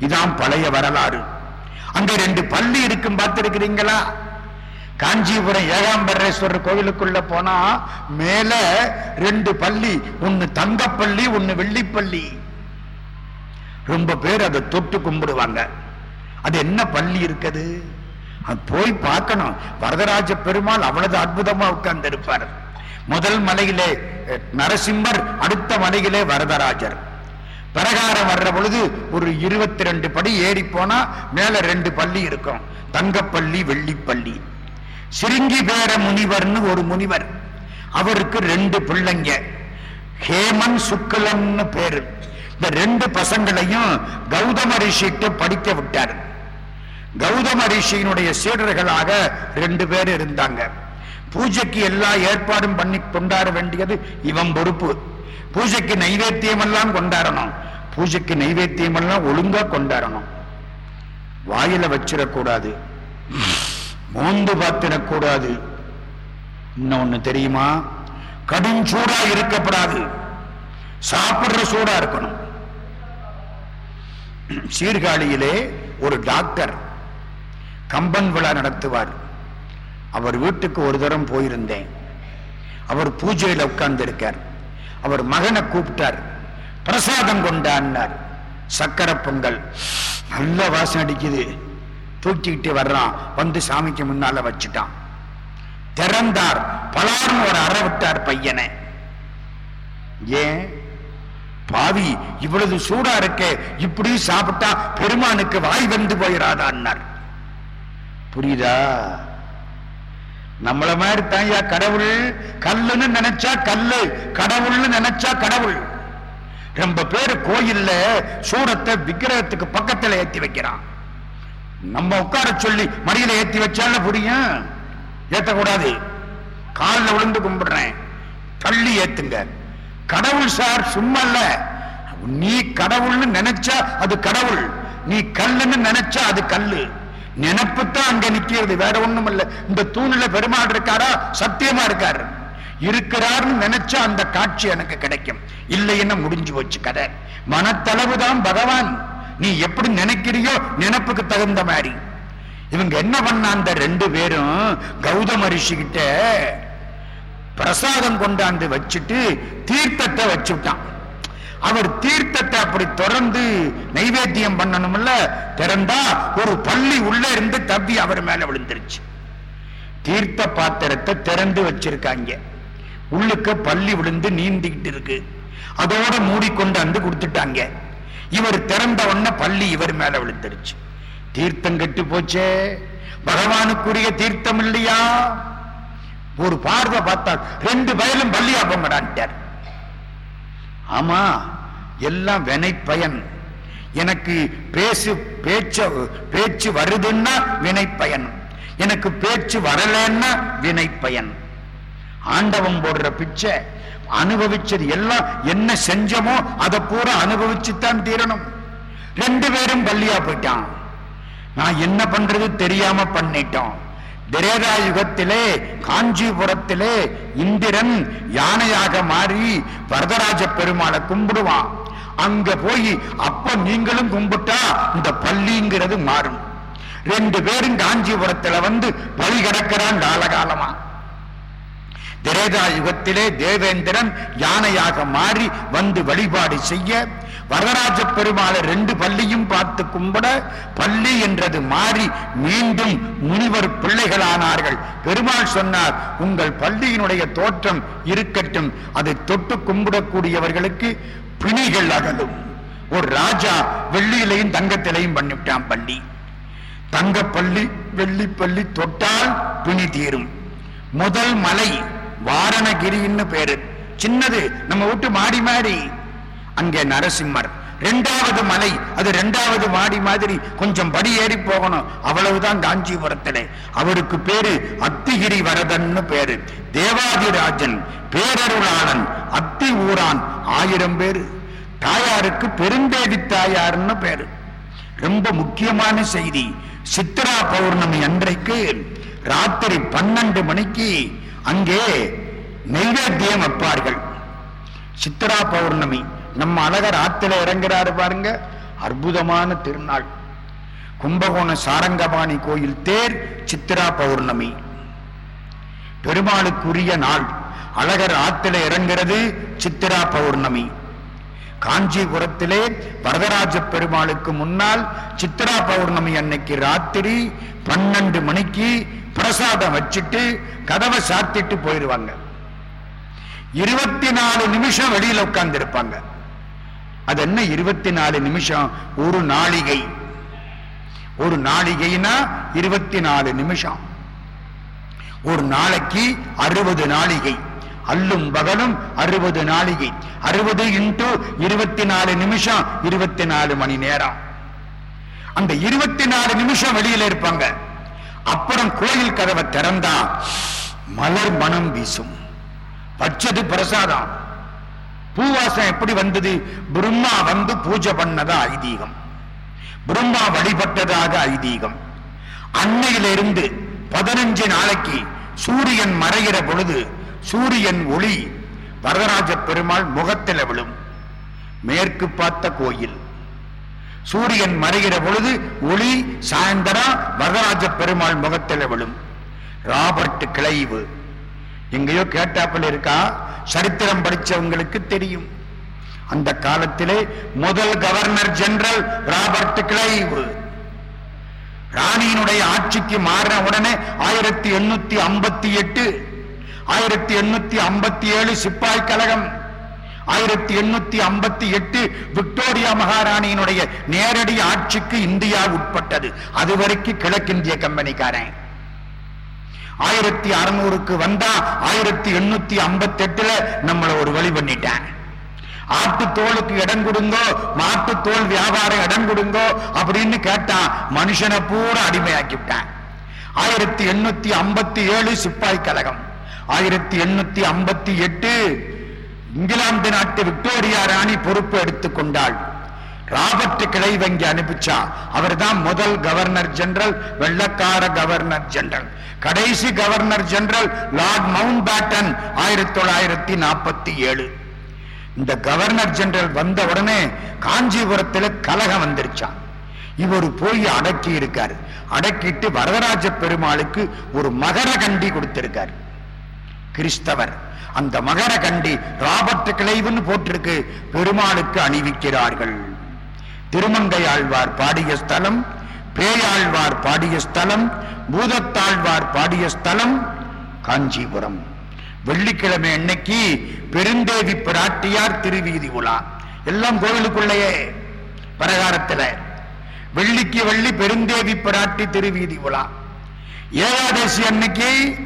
இதான் பழைய வரலாறு. அங்க ரெண்டு பள்ளி இருக்கும் பார்த்திருக்கிறீங்களா? காஞ்சிபுரம் ஏகாம்பரேஸ்வரர் கோவிலுக்குள்ள போனா மேல ரெண்டு பள்ளி ஒன்னு தங்கப்பள்ளி ஒன்னு வெள்ளிப்பள்ளி. ரொம்ப பேர் அதை தொட்டு கும்பிடுவாங்க. அது என்ன பள்ளி இருக்குது? அது போய் பார்க்கணும். வரதராஜ பெருமாள் அவ்வளவு அற்புதமா உட்கார்ந்து இருப்பார் முதல் மலையிலே நரசிம்மர் அடுத்த மலையிலே வரதராஜர். பிரகாரம் வர்ற பொழுது ஒரு இருபத்தி ரெண்டு படி ஏறி போனா மேல ரெண்டு பள்ளி இருக்கும். தங்கப்பள்ளி வெள்ளிப்பள்ளி. சிறுங்கி பேர முனிவர்னு ஒரு முனிவர். அவருக்கு ரெண்டு பிள்ளைங்க. ஹேமன் சுக்கலன்னு பேரு. இந்த ரெண்டு பசங்களையும் கௌதம ரிஷிக்கு படிக்க விட்டார். கௌதம ரிஷியினுடைய சீடர்களாக ரெண்டு பேர் இருந்தாங்க. பூஜைக்கு எல்லா ஏற்பாடும் பண்ணி கொண்டாட வேண்டியது இவன் பொறுப்பு. பூஜைக்கு நைவேத்தியம் எல்லாம் கொண்டாடணும். பூஜைக்கு நைவேத்தியம் எல்லாம் ஒழுங்கா கொண்டாடணும். வாயில வச்சிடக்கூடாது. மோந்து பார்த்திடக்கூடாது. இன்னொன்னு தெரியுமா? கடும் சூடா இருக்கப்படாது. சாப்பிடுற சூடா இருக்கணும். சீர்காழியிலே ஒரு டாக்டர் கம்பன் விழா நடத்துவார். அவர் வீட்டுக்கு ஒரு தரம் போயிருந்தேன். அவர் பூஜையில் உட்கார்ந்திருக்கார். அவர் மகனை கூப்பிட்டார். பிரசாதம் கொண்டாடினார். சக்கரை பொங்கல். நல்ல வாசம் அடிக்குது. தூக்கிக்கிட்டு வர்றான். வந்து சாமிக்கு முன்னால வச்சுட்டான். திறந்தார். பலார்னு ஒரு அற விட்டார் பையனை. ஏன்? பாவி இவ்வளவு சூடா இருக்கே. இப்படி சாப்பிட்டா பெருமானுக்கு வாய் வந்து போயிடாதான்னார் புரியுதா? நம்மள மாதிரி தாயா கடவுள் கல்லுன்னு நினைச்சா கல்லு கடவுள்னு நினைச்சா கடவுள். ரொம்ப பேர் கோயில்ல சூடத்தை விக்கிரகத்துக்கு பக்கத்துல ஏத்தி வைக்கிறான். நம்ம உட்கார சொல்லி மடியில ஏத்தி வச்சாலும் புரியும். ஏத்தக்கூடாது. காலில் விழுந்து கும்பிடுறேன். தள்ளி ஏத்துங்க. கடவுள் சார் சும்மா இல்ல. நீ கடவுள்னு நினைச்சா அது கடவுள். நீ கல்லுன்னு நினைச்சா அது கல்லு. நினப்புத்தான் தான் அங்க நிக்கிறது. வேற ஒண்ணும் இல்ல இந்த தூணில பெருமாள் இருக்காரா? சத்தியமா இருக்காரு. இருக்கிறார்னு நினைச்சா அந்த காட்சி எனக்கு கிடைக்கும். இல்லைன்னா முடிஞ்சு போச்சு கதை. மனத்தளவுதான் பகவான். நீ எப்படி நினைக்கிறியோ நினப்புக்கு தகுந்த மாதிரி. இவங்க என்ன பண்ண அந்த ரெண்டு பேரும் கௌதம ரிஷி கிட்ட பிரசாதம் கொண்டாந்து வச்சுட்டு தீர்த்தத்தை வச்சுட்டான். அவர் தீர்த்தத்தை அப்படி தொடர்ந்து நைவேத்தியம் பண்ணணும்ல திறந்தா ஒரு பள்ளி உள்ள இருந்து தப்பி அவர் மேல விழுந்துருச்சு. தீர்த்த பாத்திரத்தை திறந்து வச்சிருக்காங்க. உள்ளுக்க பள்ளி விழுந்து நீந்திக்கிட்டு இருக்கு. அதோட மூடிக்கொண்டு வந்து கொடுத்துட்டாங்க. இவர் திறந்த உடனே பள்ளி இவர் மேல விழுந்துருச்சு. தீர்த்தம் கெட்டு போச்சே. பகவானுக்குரிய தீர்த்தம் இல்லையா? ஒரு பார்வை பார்த்தால் ரெண்டு வயலும் பள்ளியாப்பங்கடான்ட்டார் ஆமா எல்லாம் வினை பயன் எனக்கு பேசு பேச்ச பேச்சு வருதுன்னா வினை பயன் எனக்கு பேச்சு வரலன்னா வினை பயன் ஆண்டவன் போடுற பிச்சை அனுபவிச்சது எல்லாம் என்ன செஞ்சமோ அதை பூரா அனுபவிச்சுத்தான் தீரணும். ரெண்டு பேரும் பள்ளியா போயிட்டான். நான் என்ன பண்றது தெரியாம பண்ணிட்டோம். திரேதா யுகத்திலே காஞ்சிபுரத்திலே இந்திரன் யானையாக மாறி வரதராஜ பெருமாளை கும்பிடுவான். அங்க போய் அப்ப நீங்களும் கும்பிட்டா இந்த பள்ளிங்கிறது மாறும். ரெண்டு பேரும் காஞ்சிபுரத்துல வந்து வழி கிடக்கிறான் காலகாலமா திரேதா யுகத்திலே தேவேந்திரன் யானையாக மாறி வந்து வழிபாடு செய்ய வரதராஜ பெருமாளை ரெண்டு பள்ளியும் பார்த்து கும்பிட பள்ளி என்றது மாறி மீண்டும் முனிவர் பிள்ளைகளானார்கள். பெருமாள் சொன்னார் உங்கள் பள்ளியினுடைய தோற்றம் இருக்கட்டும் அதை தொட்டு கும்பிடக்கூடியவர்களுக்கு பிணிகள் அகலும். ஒரு ராஜா வெள்ளியிலையும் தங்கத்திலையும் பண்ணிவிட்டான் பள்ளி. தங்கப்பள்ளி வெள்ளிப்பள்ளி தொட்டால் பிணி தீரும். முதல் மலை வாரணகிரின்னு பேரு. சின்னது நம்ம வீட்டு மாடி மாடி. அங்கே நரசிம்மர். ரெண்டாவது மலை அது ரெண்டாவது மாடி மாதிரி கொஞ்சம் படி ஏறி போகணும். அவ்வளவுதான் காஞ்சிபுரத்திலே. அவருக்கு பேரு அத்திகிரி வரதன்னு பேரு. தேவாதிராஜன் பேரருளாளன் அத்தி ஊரான் ஆயிரம் பேரு. தாயாருக்கு பெருந்தேவி தாயார்னு பேரு. ரொம்ப முக்கியமான செய்தி. சித்ரா பௌர்ணமி அன்றைக்கு ராத்திரி பன்னெண்டு மணிக்கு அங்கே நெய்வேத்தியம் வைப்பார்கள். சித்ரா பௌர்ணமி. நம்ம அழகர் ஆத்துல இறங்குறாரு பாருங்க. அற்புதமான திருநாள். கும்பகோணம் சாரங்கபாணி கோயில் தேர் சித்திரா பௌர்ணமி. பெருமாளுக்குரிய நாள். அழகர் ஆத்துல இறங்குறது சித்திரா பௌர்ணமி. காஞ்சிபுரத்திலே வரதராஜ பெருமாளுக்கு முன்னால் சித்ரா பௌர்ணமி அன்னைக்கு ராத்திரி பன்னெண்டு மணிக்கு பிரசாதம் வச்சுட்டு கதவை சாத்திட்டு போயிடுவாங்க இருபத்தி நாலு நிமிஷம் வெளியில உட்கார்ந்து இருப்பாங்க அது என்ன இருபத்தி நாலு நிமிஷம்? ஒரு நாளிகை. ஒரு நாளிகைனா இருபத்தி நாலு நிமிஷம். ஒரு நாளைக்கு அறுபது நாளிகை. அல்லும் பகலும் அறுபது நாளிகை. அறுபது இன்டூ இருபத்தி நாலு நிமிஷம் இருபத்தி நாலு மணி நேரம். அந்த இருபத்தி நாலு நிமிஷம் வெளியில இருப்பாங்க. அப்புறம் கோயில் கதவை திறந்தா மலர் மனம் வீசும். வச்சது பிரசாதம். பூவாசம் எப்படி வந்தது? பிரம்மா வந்து பூஜை பண்ணதா ஐதீகம். பிரம்மா வழிபட்டதாக ஐதீகம். அன்னையிலிருந்து பதினஞ்சு நாளைக்கு சூரியன் மறைகிற பொழுது சூரியன் ஒளி வரதராஜ பெருமாள் முகத்தில் விழும். மேற்கு பார்த்த கோயில். சூரியன் மறைகிற பொழுது ஒளி சாயந்தரம் வரதராஜ பெருமாள் முகத்தில் விழும். Robert Clive. எங்கேயோ கேட்டாப்பில் இருக்கா? சரித்திரம் படிச்சவங்களுக்கு தெரியும். அந்த காலத்திலே முதல் கவர்னர் ஜெனரல் ராபர்ட் கிளைவு. ராணியினுடைய ஆட்சிக்கு மாறின உடனே ஆயிரத்தி எண்ணூத்தி ஐம்பத்தி எட்டு ஆயிரத்தி எண்ணூத்தி ஐம்பத்தி ஏழு சிப்பாய் கழகம் ஆயிரத்தி எண்ணூத்தி ஐம்பத்தி எட்டு விக்டோரியா மகாராணியினுடைய நேரடி ஆட்சிக்கு இந்தியா உட்பட்டது. அது வரைக்கும் கிழக்கிந்திய கம்பெனிக்காரன். ஆயிரத்தி அறுநூறுக்கு வந்தா ஆயிரத்தி எண்ணூத்தி ஐம்பத்தி எட்டுல நம்மளை ஒரு வழி பண்ணிட்டான் ஆட்டு தோலுக்கு இடம் கொடுங்கோ மாட்டு தோல் வியாபாரம் இடம் கொடுங்கோ அப்படின்னு கேட்டான் மனுஷனை பூரா அடிமையாக்கிவிட்டான் ஆயிரத்தி எண்ணூத்தி ஐம்பத்தி ஏழு சிப்பாய் கழகம் ஆயிரத்தி எண்ணூத்தி ஐம்பத்தி எட்டு இங்கிலாந்து நாட்டு விக்டோரியா ராணி பொறுப்பு எடுத்துக்கொண்டாள் ராபர்ட் கிளை வங்கி அனுப்பிச்சா? அவர்தான் முதல் கவர்னர் ஜெனரல் வெள்ளக்கார கவர்னர் ஜெனரல். கடைசி governor general Lord Mountbatten ஆயிரத்தி தொள்ளாயிரத்தி நாற்பத்தி ஏழு. இந்த கவர்னர் ஜெனரல் வந்த உடனே காஞ்சிபுரத்தில் கலகம் வந்துருச்சான் இவர் போய் அடக்கி இருக்காரு. அடக்கிட்டு வரதராஜ பெருமாளுக்கு ஒரு மகர கண்டி கொடுத்திருக்காரு. கிறிஸ்தவர். அந்த மகர கண்டி ராபர்ட் கிளைவுன்னு போட்டிருக்கு. பெருமாளுக்கு அணிவிக்கிறார்கள். திருமங்கை ஆழ்வார் பாடிய ஸ்தலம் பேயாழ்வார் பாடிய ஸ்தலம் பூதத்தாழ்வார் பாடிய ஸ்தலம் காஞ்சிபுரம். வெள்ளிக்கிழமை அன்னைக்கு பெருந்தேவி பிராட்டியார் திருவீதி உலா. எல்லாம் கோவிலுக்குள்ளேயே பிரகாரத்துல. வெள்ளிக்கு வெள்ளி பெருந்தேவி பிராட்டி திருவீதி உலா. ஏகாதசி அன்னைக்கு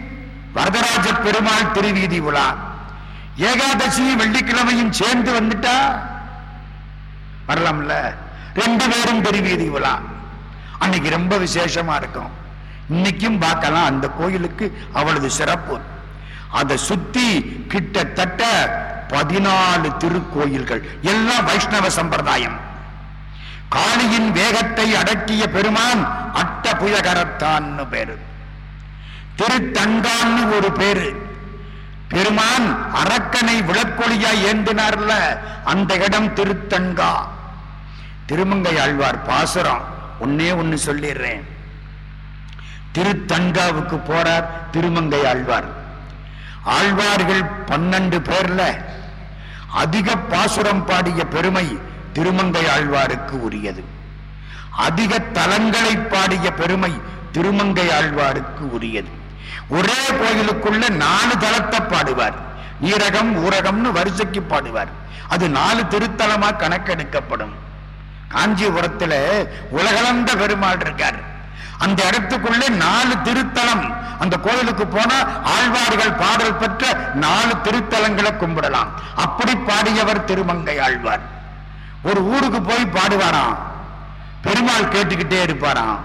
வரதராஜ பெருமாள் திருவீதி உலா. ஏகாதசி வெள்ளிக்கிழமையும் சேர்ந்து வந்துட்டா? வரலாம்ல. ரெண்டு பேரும் திருவீதி உலா அன்னைக்கு ரொம்ப விசேஷமா இருக்கும். இன்னைக்கும் பார்க்கலாம் அந்த கோயிலுக்கு அவ்வளவு சிறப்பு. அதை சுத்தி கிட்டத்தட்ட பதினாலு திருக்கோயில்கள். எல்லாம் வைஷ்ணவ சம்பிரதாயம். காளியின் வேகத்தை அடக்கிய பெருமான் புயகரத்தான்னு பேரு. திருத்தண்டான்னு ஒரு பேரு. பெருமான் அரக்கனை விளக்கொழியா ஏந்தினார்ல அந்த இடம் திருத்தங்கா. திருமங்கை ஆழ்வார் பாசுரம். ஒன்னே ஒன்னு சொல்லிடுறேன். திருத்தன்காவுக்கு போறார் திருமங்கை ஆழ்வார். ஆழ்வார்கள் பன்னெண்டு பேர்ல அதிக பாசுரம் பாடிய பெருமை திருமங்கை ஆழ்வாருக்கு உரியது. அதிக தலங்களை பாடிய பெருமை திருமங்கை ஆழ்வாருக்கு உரியது. ஒரே கோயிலுக்குள்ள நாலு தலத்தை பாடுவார். நீரகம் ஊரகம்னு வரிசைக்கு பாடுவார். அது நாலு திருத்தலமா கணக்கெடுக்கப்படும். காஞ்சிபுரத்துல உலகளந்த பெருமாள் இருக்கார். அந்த இடத்துக்குள்ள நாலு திருத்தலம். அந்த கோயிலுக்கு போனா ஆழ்வார்கள் பாடல் பெற்ற நாலு திருத்தலங்களை கும்பிடலாம். அப்படி பாடியவர் திருமங்கை ஆழ்வார். ஒரு ஊருக்கு போய் பாடுவாராம். பெருமாள் கேட்டுக்கிட்டே இருப்பாராம்.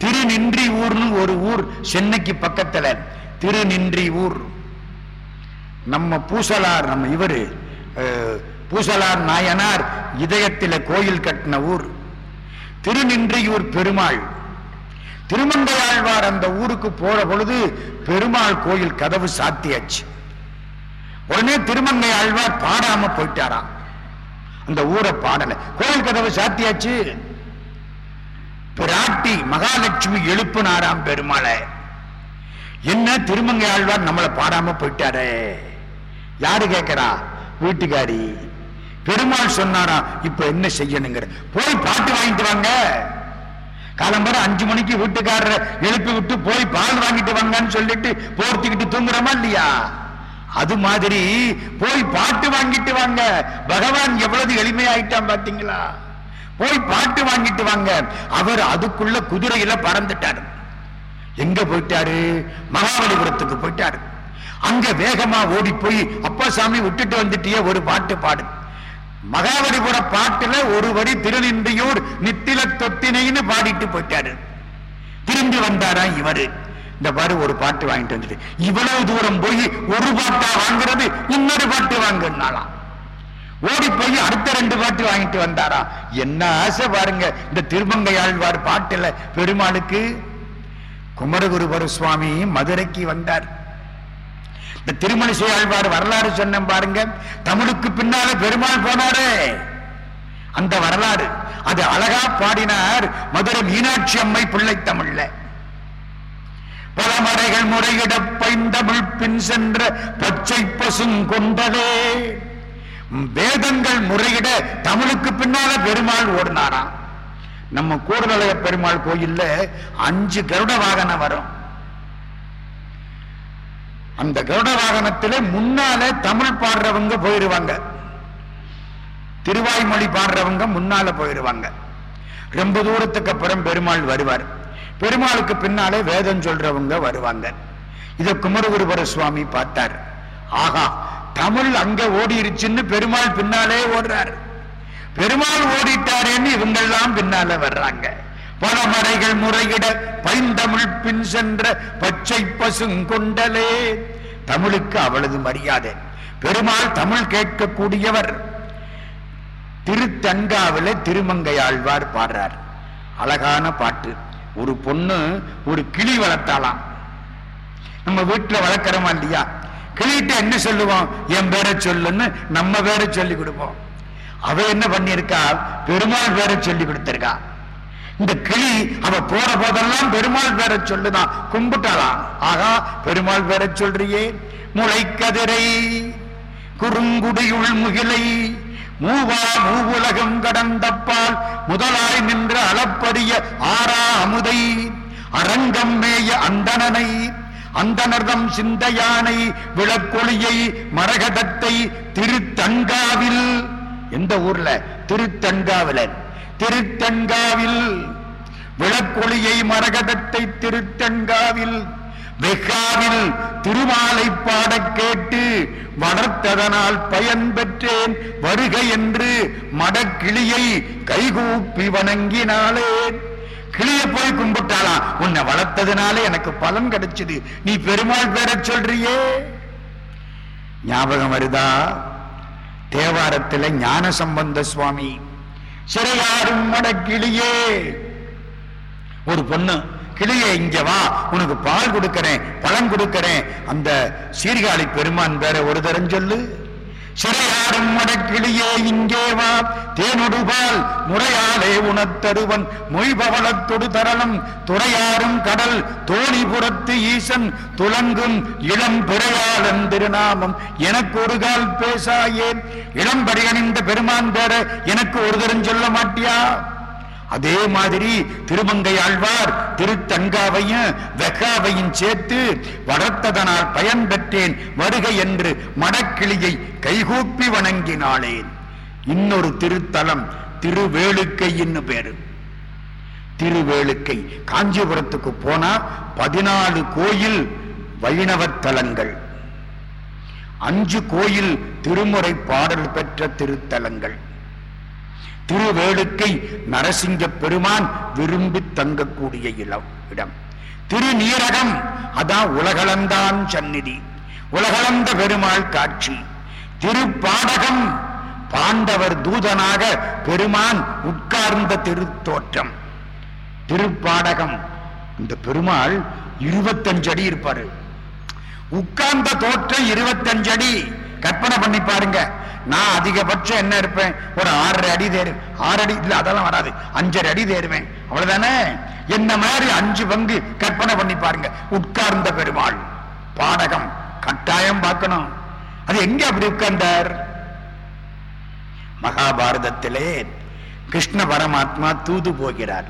திருநின்றி ஊர்னு ஒரு ஊர் சென்னைக்கு பக்கத்துல. திருநின்றி ஊர். நம்ம பூசலார் நம்ம இவரு பூசலார் நாயனார் இதயத்தில கோயில் கட்டின ஊர். திருநின்றியூர் பெருமாள். திருமங்கையாழ்வார் அந்த ஊருக்கு போற பொழுது பெருமாள் கோயில் கதவு சாத்தியாச்சு. உடனே திருமங்கை ஆழ்வார் பாடாம போயிட்டாராம். அந்த ஊரை பாடல. கோயில் கதவு சாத்தியாச்சு? பிராட்டி மகாலட்சுமி எழுப்புனாராம் பெருமாளை. என்ன திருமங்கை ஆழ்வார் நம்மளை பாடாம போயிட்டாரே? யாரு கேட்கிறா? வீட்டுக்காரி. பெருமாள் சொன்னாரா இப்ப என்ன செய்யணுங்கிற. போய் பாட்டு வாங்கிட்டு வாங்க. காலம்பர அஞ்சு மணிக்கு வீட்டுக்காரரை எழுப்பி விட்டு போய் பால் வாங்கிட்டு வாங்கன்னு சொல்லிட்டு போர்த்திக்கிட்டு தூங்குறோமா இல்லையா? அது மாதிரி போய் பாட்டு வாங்கிட்டு வாங்க. பகவான் எவ்வளவு எளிமையாயிட்டான் பாத்தீங்களா? போய் பாட்டு வாங்கிட்டு வாங்க. அவர் அதுக்குள்ள குதிரையில பறந்துட்டாரு. எங்க போயிட்டாரு? மகாபலிபுரத்துக்கு போயிட்டாரு. அங்க வேகமா ஓடி போய் அப்பா சாமி விட்டுட்டு வந்துட்டியே ஒரு பாட்டு பாடு. மகாபலிபுர பாட்டுல ஒரு வரி திருநின்றியூர் நித்தில தொத்தினைன்னு பாடிட்டு போயிட்டாரு. திரும்பி வந்தாரா இவரு? இந்த பாரு ஒரு பாட்டு வாங்கிட்டு வந்துட்டு. இவ்வளவு தூரம் போய் ஒரு பாட்டா வாங்குறது இன்னொரு பாட்டு வாங்கினாலாம் ஓடி போய் அடுத்த ரெண்டு பாட்டு வாங்கிட்டு வந்தாரா? என்ன ஆசை பாருங்க இந்த திருமங்கையாழ்வார் பாட்டுல பெருமாளுக்கு குமரகுருபர சுவாமி மதுரைக்கு வந்தார். இந்த திருமணிசை ஆழ்வார் வரலாறு சொன்னேன் பாருங்க. தமிழுக்கு பின்னால பெருமாள் போனாரு. அந்த வரலாறு அது அழகா பாடினார் மதுரை மீனாட்சி அம்மை பிள்ளை தமிழ்ல. பல மறைகள் முறையிட பைந்தமிழ் பின் சென்ற பச்சை பசுங்கொண்டலே வேதங்கள் முறையிட தமிழுக்கு பின்னால பெருமாள் ஓடினாராம். நம்ம கூடுதலைய பெருமாள் கோயில்ல அஞ்சு கருட வாகனம் வரும். அந்த கருட வாகனத்திலே முன்னாலே தமிழ் பாடுறவங்க போயிருவாங்க. திருவாய்மொழி பாடுறவங்க முன்னால போயிருவாங்க. ரொம்ப தூரத்துக்கு அப்புறம் பெருமாள் வருவார். பெருமாளுக்கு பின்னாலே வேதம் சொல்றவங்க வருவாங்க. இதை குமரகுருபர சுவாமி பார்த்தார். ஆகா தமிழ் அங்க ஓடிருச்சுன்னு பெருமாள் பின்னாலே ஓடுறார். பெருமாள் ஓடிட்டாரேன்னு இவங்கெல்லாம் பின்னால வர்றாங்க. பரமறைகள் முறையிட பைந்தமிழ் பின் சென்ற பச்சை பசுங்கொண்டலே தமிழுக்கு அவளது மரியாதை. பெருமாள் தமிழ் கேட்கக்கூடியவர். திருத்தங்காவில திருமங்கை ஆழ்வார் பாடுறார். அழகான பாட்டு. ஒரு பொண்ணு ஒரு கிளி வளர்த்தாலாம் நம்ம வீட்டுல வளர்க்குறோமா இல்லையா? கிளிகிட்ட என்ன சொல்லுவோம்? என் பேரை சொல்லுன்னு நம்ம பேரை சொல்லி கொடுப்போம். அவ என்ன பண்ணியிருக்கா? பெருமாள் பேரை சொல்லி கொடுத்திருக்கா. இந்த கிளி அவ போற போதெல்லாம் பெருமாள் பேரை சொல்லுதான் கும்பிட்டாளாம் ஆகா பெருமாள் பேரை சொல்றியே. முளைக்கதிரை குறுங்குடியுள் முகிலை மூவா மூவுலகம் கடந்தப்பால் முதலாய் நின்ற அளப்பரிய ஆறா அமுதை அரங்கம் மேய அந்தணனை அந்தனர்தம் சிந்தையானை விளக்கொளியை மரகதத்தை திருத்தங்காவில். எந்த ஊர்ல? திருத்தங்காவிலன். திருத்தன்காவில் விளக்கொளியை மரகதத்தை திருத்தன்காவில் வெஹாவில் திருமாலை பாடக் கேட்டு வளர்த்ததனால் பயன் பெற்றேன் வருக என்று மடக்கிளியை கைகூப்பி வணங்கினாலே கிளிய போய் கும்பிட்டாளா? உன்னை வளர்த்ததுனால எனக்கு பலன் கிடைச்சது. நீ பெருமாள் பேர சொல்றியே. ஞாபகம் வருதா? தேவாரத்துல ஞான சம்பந்த சுவாமி சிறையாரும் மடக்கிளியே ஒரு பொண்ணு கிளியே இங்க வா உனக்கு பால் கொடுக்கறேன் பழம் கொடுக்கறேன். அந்த சீர்காழி பெருமான் பேர ஒரு தரம் சொல்லு. சிறையாடும் மடக்கிளியே இங்கே வா தேனொடுபால் முறையாலே உணத்தருவன் மொய்பவளத்தொடு தரளம் துறையாரும் கடல் தோணிபுரத்து ஈசன் துலங்கும் இளம் பிறையாளன் திருநாமம் எனக்கு ஒரு கால் பேசாயேன் இளம்படி அணிந்த பெருமான் பேர எனக்கு ஒரு தரம் சொல்ல மாட்டியா? அதே மாதிரி திருமங்கை ஆழ்வார் திருத்தங்காவையும் வெகாவையும் சேர்த்து வளர்த்ததனால் பயன் பெற்றேன் வருகை என்று மடக்கிளியை கைகூப்பி வணங்கினாளேன். இன்னொரு திருத்தலம் திருவேளுக்கைன்னு பேரு. திருவேளுக்கை காஞ்சிபுரத்துக்கு போனா பதினாலு கோயில் வைணவத்தலங்கள் அஞ்சு கோயில் திருமுறை பாடல் பெற்ற திருத்தலங்கள். திருவேளுக்கை நரசிங்க பெருமான் விரும்பி தங்கக்கூடிய இடம் இடம். திருநீரகம் அதான் உலகளந்தான் சந்நிதி. உலகளந்த பெருமாள் காட்சி. திருப்பாடகம் பாண்டவர் தூதனாக பெருமான் உட்கார்ந்த திருத்தோற்றம். திருப்பாடகம் இந்த பெருமாள் இருபத்தஞ்சு அடி இருப்பாரு. உட்கார்ந்த தோற்றம் இருபத்தஞ்சு அடி. கற்பனை பண்ணி பாருங்க. நான் அதிகபட்சம் என்ன இருப்பேன்? ஒரு ஆறரை அடி தேரு. ஆறு அடி இல்ல அதெல்லாம் வராது. அஞ்சரை அடி தேருவேன். அவ்வளவுதானே? என்ன மாதிரி அஞ்சு பங்கு கற்பனை பண்ணி பாருங்க. உட்கார்ந்த பெருமாள். பாடகம். கட்டாயம் பார்க்கணும். அது எங்க அப்படி உட்கார்ந்தார்? மகாபாரதத்திலே கிருஷ்ண பரமாத்மா தூது போகிறார்.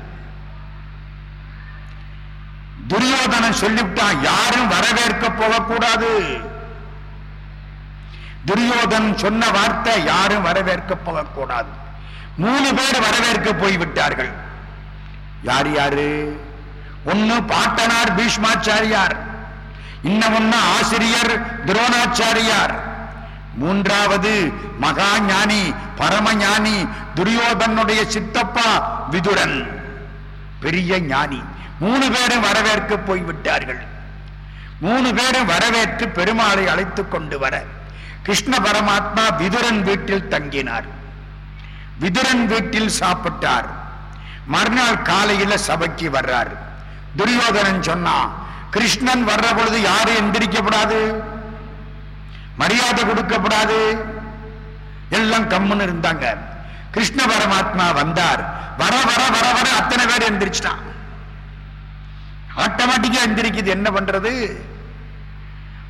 துரியோதனன் சொல்லிவிட்டான் யாரும் வரவேற்க போகக்கூடாது. துரியோதன் சொன்ன வார்த்தை யாரும் வரவேற்க போகக்கூடாது. மூணு பேர் வரவேற்க போய்விட்டார்கள். யார் யாரு? ஒன்னு பாட்டனார் பீஷ்மாச்சாரியார். இன்னும் ஒன்னு ஆசிரியர் துரோணாச்சாரியார். மூன்றாவது மகா ஞானி பரம ஞானி துரியோதனுடைய சித்தப்பா விதுரன். பெரிய ஞானி. மூணு பேரும் வரவேற்க போய்விட்டார்கள். மூணு பேரும் வரவேற்று பெருமாளை அழைத்துக் கொண்டு வர கிருஷ்ண பரமாத்மா விதுரன் வீட்டில் தங்கினார். விதுரன் வீட்டில் சாப்பிட்டார். மறுநாள் காலையில சபைக்கு வர்றார். துரியோதனன் சொன்னான் கிருஷ்ணன் வர்ற பொழுது யாரும் எந்திரிக்கப்படாது? மரியாதை கொடுக்கப்படாது? எல்லாம் கம்முன்னு இருந்தாங்க. கிருஷ்ண பரமாத்மா வந்தார். வர வர வர வர அத்தனை பேர் எந்திரிச்சிட்டான் ஆட்டோமேட்டிக்கா எந்திரிக்குது. என்ன பண்றது?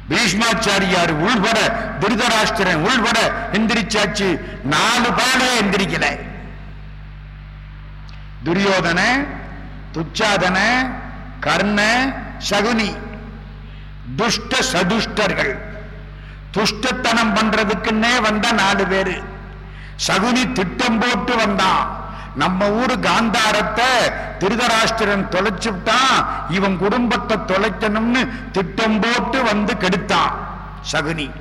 பீஷ்மாச்சாரியார் உள்பட திருதராஷ்டிரன் உள்பட எந்திரிச்சாச்சு. நாலு பேரே எந்திரிக்கல. துரியோதன துச்சாதன கர்ண சகுனி. துஷ்ட சதுஷ்டர்கள். துஷ்டத்தனம் பண்றதுக்குன்னே வந்த நாலு பேரு. சகுனி திட்டம் போட்டு வந்தான். நம்ம ஊரு காந்தாரத்தை திருதராஷ்டிரன் தொலைச்சுட்டான் இவன் குடும்பத்தை தொலைக்கணும்னு திட்டம் போட்டு வந்து கெடுத்தான். சகுனி.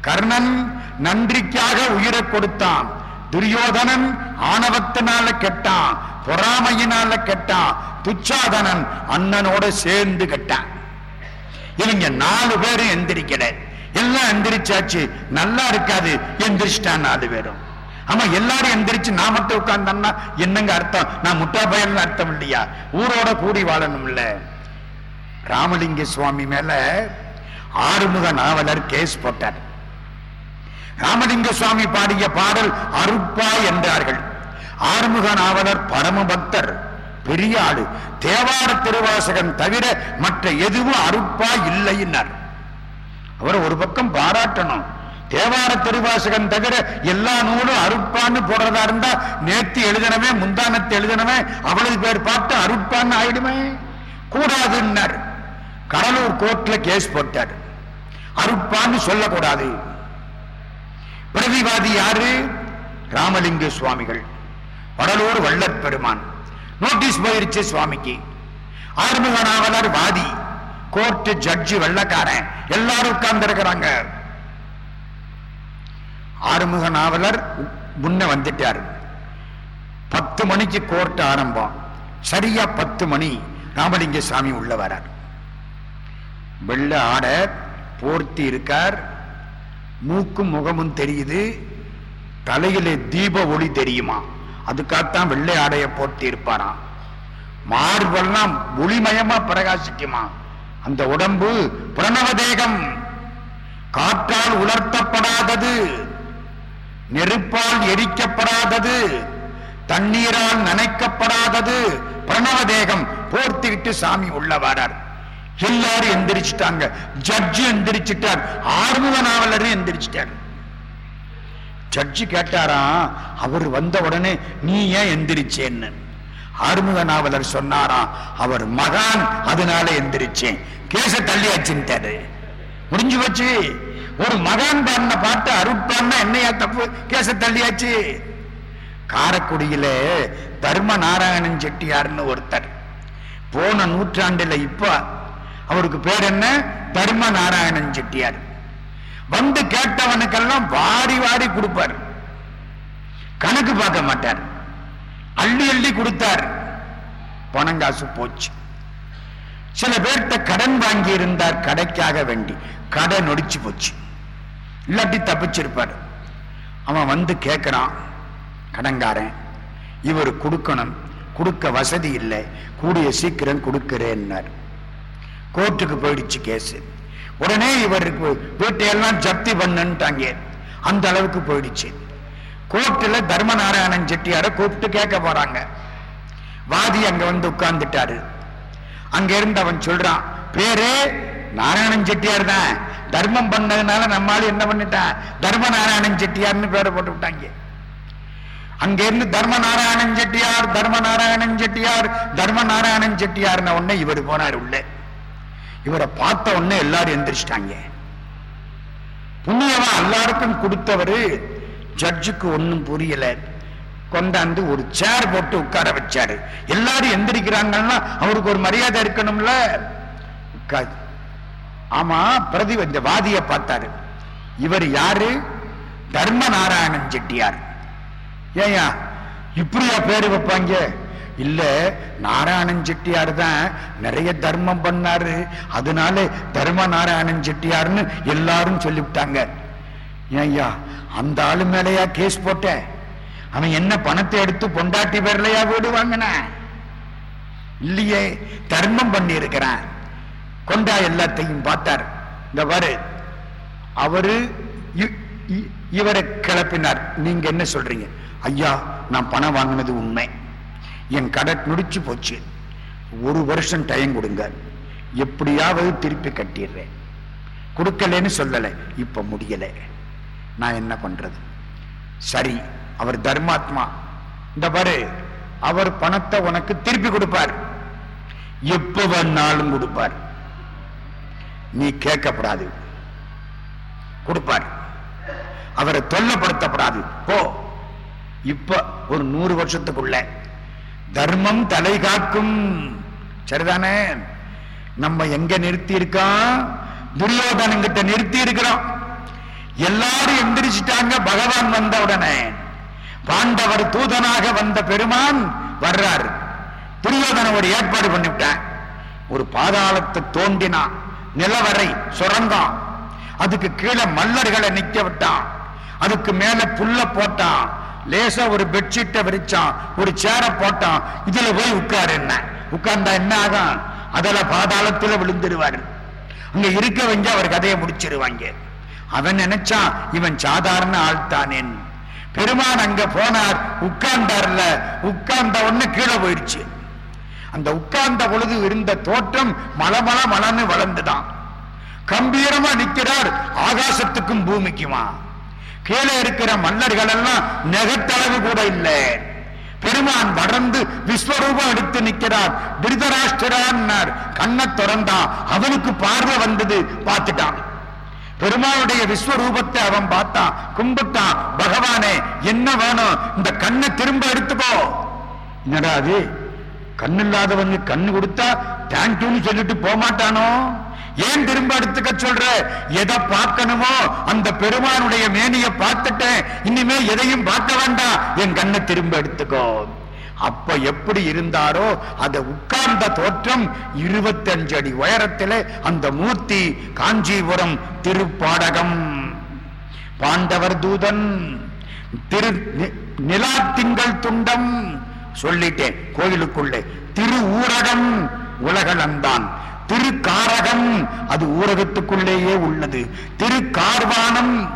கர்ணன் நன்றிக்காக உயிரை கொடுத்தான். துரியோதனன் ஆணவத்தினால கெட்டான். பொறாமையினால கெட்டான். துச்சாதனன் அண்ணனோட சேர்ந்து கெட்டான். இவங்க நாலு பேரும் எந்திரிக்கல. எல்லாம் எந்திரிச்சாச்சு. நல்லா இருக்காது. எந்திரிச்சிட்டான் நாலு பேரும். ஆமா எல்லாரும் எந்திரிச்சு நான் மட்டும் உட்கார்ந்தேன்னா என்னங்க அர்த்தம்? நான் முட்டா பயன் அர்த்தம் இல்லையா? ஊரோட கூடி வாழணும் இல்ல ராமலிங்க சுவாமி மேல ஆறுமுக நாவலர் கேஸ் போட்டார். ராமலிங்க சுவாமி பாடிய பாடல் அருப்பா என்றார்கள். ஆறுமுக நாவலர் பரம பக்தர் பெரிய ஆளு தேவார திருவாசகன் தவிர மற்ற எதுவும் அருப்பா இல்லைன்னார். அவர் ஒரு பக்கம் பாராட்டணும். தேவார திருவாசகன் தவிர எல்லா நூலும் அருட்பான்னு போடுறதா இருந்தா நேத்து எழுதனவே முந்தானத்து எழுதனவே அவ்வளவு பேர் பார்த்து அருட்பான்னு ஆயிடுமே. கூடாதுன்னார். கடலூர் கோர்ட்ல கேஸ் போட்டார். அருட்பான்னு சொல்லக்கூடாது. பிரதிவாதி யாரு? ராமலிங்க சுவாமிகள். வடலூர் வள்ளற் பெருமான். நோட்டீஸ் போயிருச்சு சுவாமிக்கு. ஆறுமுக நாவலர் வாதி. கோர்ட் ஜட்ஜி வெள்ளக்காரன். எல்லாரும் உட்கார்ந்து இருக்கிறாங்க ஆறுமுக நாவலர் முன்ன வந்துட்டார். பத்து மணிக்கு கோர்ட் ஆரம்பம். சரியா பத்து மணி ராமலிங்க சாமி உள்ள வரார். வெள்ள ஆட போர்த்தி இருக்கார். மூக்கும் முகமும் தெரியுது. தலையிலே தீப ஒளி தெரியுமா? அதுக்காகத்தான் வெள்ளை ஆடைய போர்த்தி இருப்பாராம் மார்பெல்லாம் ஒளிமயமா பிரகாசிக்குமா? அந்த உடம்பு பிரணவ தேகம். காற்றால் உலர்த்தப்படாதது. நெருப்பால் எரிக்கப்படாதது தண்ணீரால் நனைக்கப்படாதது. பிரணவ தேகம் போர்த்திக்கிட்டு சாமி உள்ள எல்லாரும் எந்திரிச்சிட்டாங்க. ஜட்ஜு எந்திரிச்சிட்டார். ஆறுமுக நாவலரும் எந்திரிச்சிட்டார். ஜட்ஜு கேட்டாராம் அவர் வந்த உடனே நீ ஏன் எந்திரிச்சேன்னு? ஆறுமுக நாவலர் சொன்னாராம் அவர் மகான் அதனால எந்திரிச்சேன். கேச தள்ளி தள்ளியாச்சுட்டாரு முடிஞ்சு போச்சு. ஒரு மகான் பாடின பாட்டு அருட்பான்னா என்னையா தப்பு? கேச தள்ளியாச்சு. காரக்குடியில தர்ம நாராயணன் செட்டியார்னு ஒருத்தர். போன நூற்றாண்டுல இப்ப அவருக்கு பேர் என்ன? தர்ம நாராயணன் செட்டியார். வந்து கேட்டவனுக்கெல்லாம் வாரி வாரி கொடுப்பார். கணக்கு பார்க்க மாட்டார். அள்ளி அள்ளி கொடுத்தார். பணம் காசு போச்சு. சில பேர்கிட்ட கடன் வாங்கி இருந்தார் கடைக்காக வேண்டி. கடை நொடிச்சு போச்சு. இல்லாட்டி தப்பிச்சிருப்பார். அவன் வந்து கேட்குறான் கடன்காரன் இவர் கொடுக்கணும் கொடுக்க வசதி இல்லை கூடிய சீக்கிரம் கொடுக்கிறேன்னார். கோர்ட்டுக்கு போயிடுச்சு கேஸு. உடனே இவருக்கு வீட்டையெல்லாம் ஜப்தி பண்ணுன்ட்டாங்க. அந்த அளவுக்கு போயிடுச்சு. கோர்ட்டில் தர்மநாராயணன் செட்டியாரை கூப்பிட்டு கேட்க போறாங்க. வாதி அங்க வந்து உட்கார்ந்துட்டாரு. அங்க இருந்து அவன் சொல்றான் பேரு நாராயணன் செட்டியார் தான். தர்மம் பண்ணதுனால நம்மால என்ன பண்ணிட்டான் தர்ம நாராயணன் செட்டியார்னு பேரை போட்டு விட்டாங்க. அங்க இருந்து தர்ம நாராயணன் செட்டியார் தர்ம நாராயணன் செட்டியார் தர்ம நாராயணன் செட்டியார்னு உடனே இவர் போனார் உள்ள. இவரை பார்த்த உடனே எல்லாரும் எந்திரிச்சிட்டாங்க. புண்ணியவா எல்லாருக்கும் கொடுத்தவரு ஜட்ஜுக்கு ஒன்னும் புரியல. கொண்டாந்து ஒரு சேர் போட்டு உட்கார வச்சாரு. எல்லாரும் எந்திரிக்கிறாங்கன்னா அவருக்கு ஒரு மரியாதை இருக்கணும்ல? உட்காது ஆமா பிரதி இந்த வாதிய பார்த்தாரு. இவர் யாரு? தர்ம நாராயணன் செட்டியார். ஏயா இப்படியா பேரு வைப்பாங்க? இல்ல நாராயணன் செட்டியார் தான் நிறைய தர்மம் பண்ணாரு. அதனால தர்ம நாராயணன் செட்டியார்னு எல்லாரும் சொல்லிவிட்டாங்க. ஏயா அந்த ஆளு மேலயா கேஸ் போட்ட அவன் என்ன பணத்தை எடுத்து பொண்டாட்டி பேர்லையா வீடு வாங்கின இல்லையே தர்மம் பண்ணி இருக்கிறான் கொண்டா எல்லாத்தையும் பார்த்தார். இந்த பாரு அவரு இ- இ- இவரை கிளப்பினார். நீங்க என்ன சொல்றீங்க? ஐயா நான் பணம் வாங்கினது உண்மை. என் கடை நுடிச்சு போச்சு. ஒரு வருஷம் டைம் கொடுங்க. எப்படியாவது திருப்பி கட்டிடுறேன். கொடுக்கலன்னு சொல்லலை. இப்ப முடியல. நான் என்ன பண்றது? சரி அவர் தர்மாத்மா. இந்த பாரு அவர் பணத்தை உனக்கு திருப்பி கொடுப்பார். எப்ப வேணாலும் கொடுப்பார். நீ கேட்கப்படாது. கொடுப்பார். அவரை தொல்லப்படுத்தப்படாது. போ. இப்ப ஒரு நூறு வருஷத்துக்குள்ள தர்மம் தலை காக்கும். சரிதானே? நம்ம எங்க நிறுத்தி இருக்கோம் துரியோதனங்கிட்ட நிறுத்தி இருக்கிறோம். எல்லாரும் எந்திரிச்சிட்டாங்க. பகவான் வந்த உடனே பாண்டவர் தூதனாக வந்த பெருமான் வர்றார். துரியோதன ஒரு ஏற்பாடு பண்ணிவிட்டான். ஒரு பாதாளத்தை தோண்டினான். நிலவரை சுரங்கம் அதுக்கு கீழே மல்லர்களை நிக்க விட்டான். அதுக்கு மேல புல்ல போட்டான். லேசா ஒரு பெட்ஷீட்டை விரிச்சான். ஒரு சேரை போட்டான். இதுல போய் உட்காரு என்ன? உட்கார்ந்தா என்ன ஆகும்? அதுல பாதாளத்துல விழுந்துருவாரு. அங்க இருக்க வங்க அவர் கதையை முடிச்சிருவாங்க. அவன் நினைச்சான் இவன் சாதாரண ஆழ்த்தானேன் பெருமான் அங்க போனார். உட்கார்ந்தார்ல. உட்கார்ந்த உடனே கீழே போயிடுச்சு. அந்த உட்கார்ந்த பொழுது இருந்த தோற்றம் மலமல மலன்னு வளர்ந்துதான். கம்பீரமா நிற்கிறார் ஆகாசத்துக்கும் பூமிக்குமா. கீழே இருக்கிற மன்னர்கள் எல்லாம் நெகத்தளவு கூட இல்லை. பெருமான் வளர்ந்து விஸ்வரூபம் எடுத்து நிற்கிறார். திருதராஷ்டிரான்னார் கண்ணை திறந்தான் அவனுக்கு பார்வை வந்தது பார்த்துட்டான். பெருமானுடைய விஸ்வரூபத்தை அவன் பார்த்தான் கும்பிட்டான் பகவானே என்ன வேணும்? இந்த கண்ணை திரும்ப எடுத்துக்கோ. என்னடா அது? கண்ணு கண்ணு கொடுத்தா தேங்க்யூன்னு சொல்லிட்டு போமாட்டானோ ஏன் திரும்ப எடுத்துக்க சொல்ற? எதை பார்க்கணுமோ? அந்த பெருமானுடைய மேனிய பார்த்துட்டேன். இனிமே எதையும் பார்க்க வேண்டாம். என் கண்ணை திரும்ப எடுத்துக்கோ. அப்ப எப்படி இருந்தாரோ அதை உட்கார்ந்த தோற்றம் இருபத்தஞ்சு அடி உயரத்திலே அந்த மூர்த்தி காஞ்சிபுரம் திருப்பாடகம். பாண்டவர் தூதன் திரு நி- நிலாத்திங்கள் துண்டம் சொல்லிட்டேன் கோயிலுக்குள்ளே. திரு ஊரகம் உலகளந்தான் திருக்காரகம் அது ஊரகத்துக்குள்ளேயே உள்ளது. திருக்கார்வானம்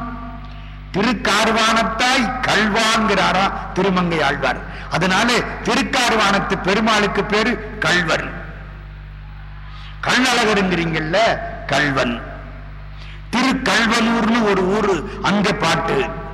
திருக்கார்வானத்தாய் கல்வான்கிறாரா திருமங்கை ஆழ்வார். அதனால திருக்கார்வானத்து பெருமாளுக்கு பேரு கல்வர். கள்ளழகருங்கிறீங்கல்ல கல்வன். திருக்கல்வனூர்னு ஒரு ஊரு அங்க பாட்டு.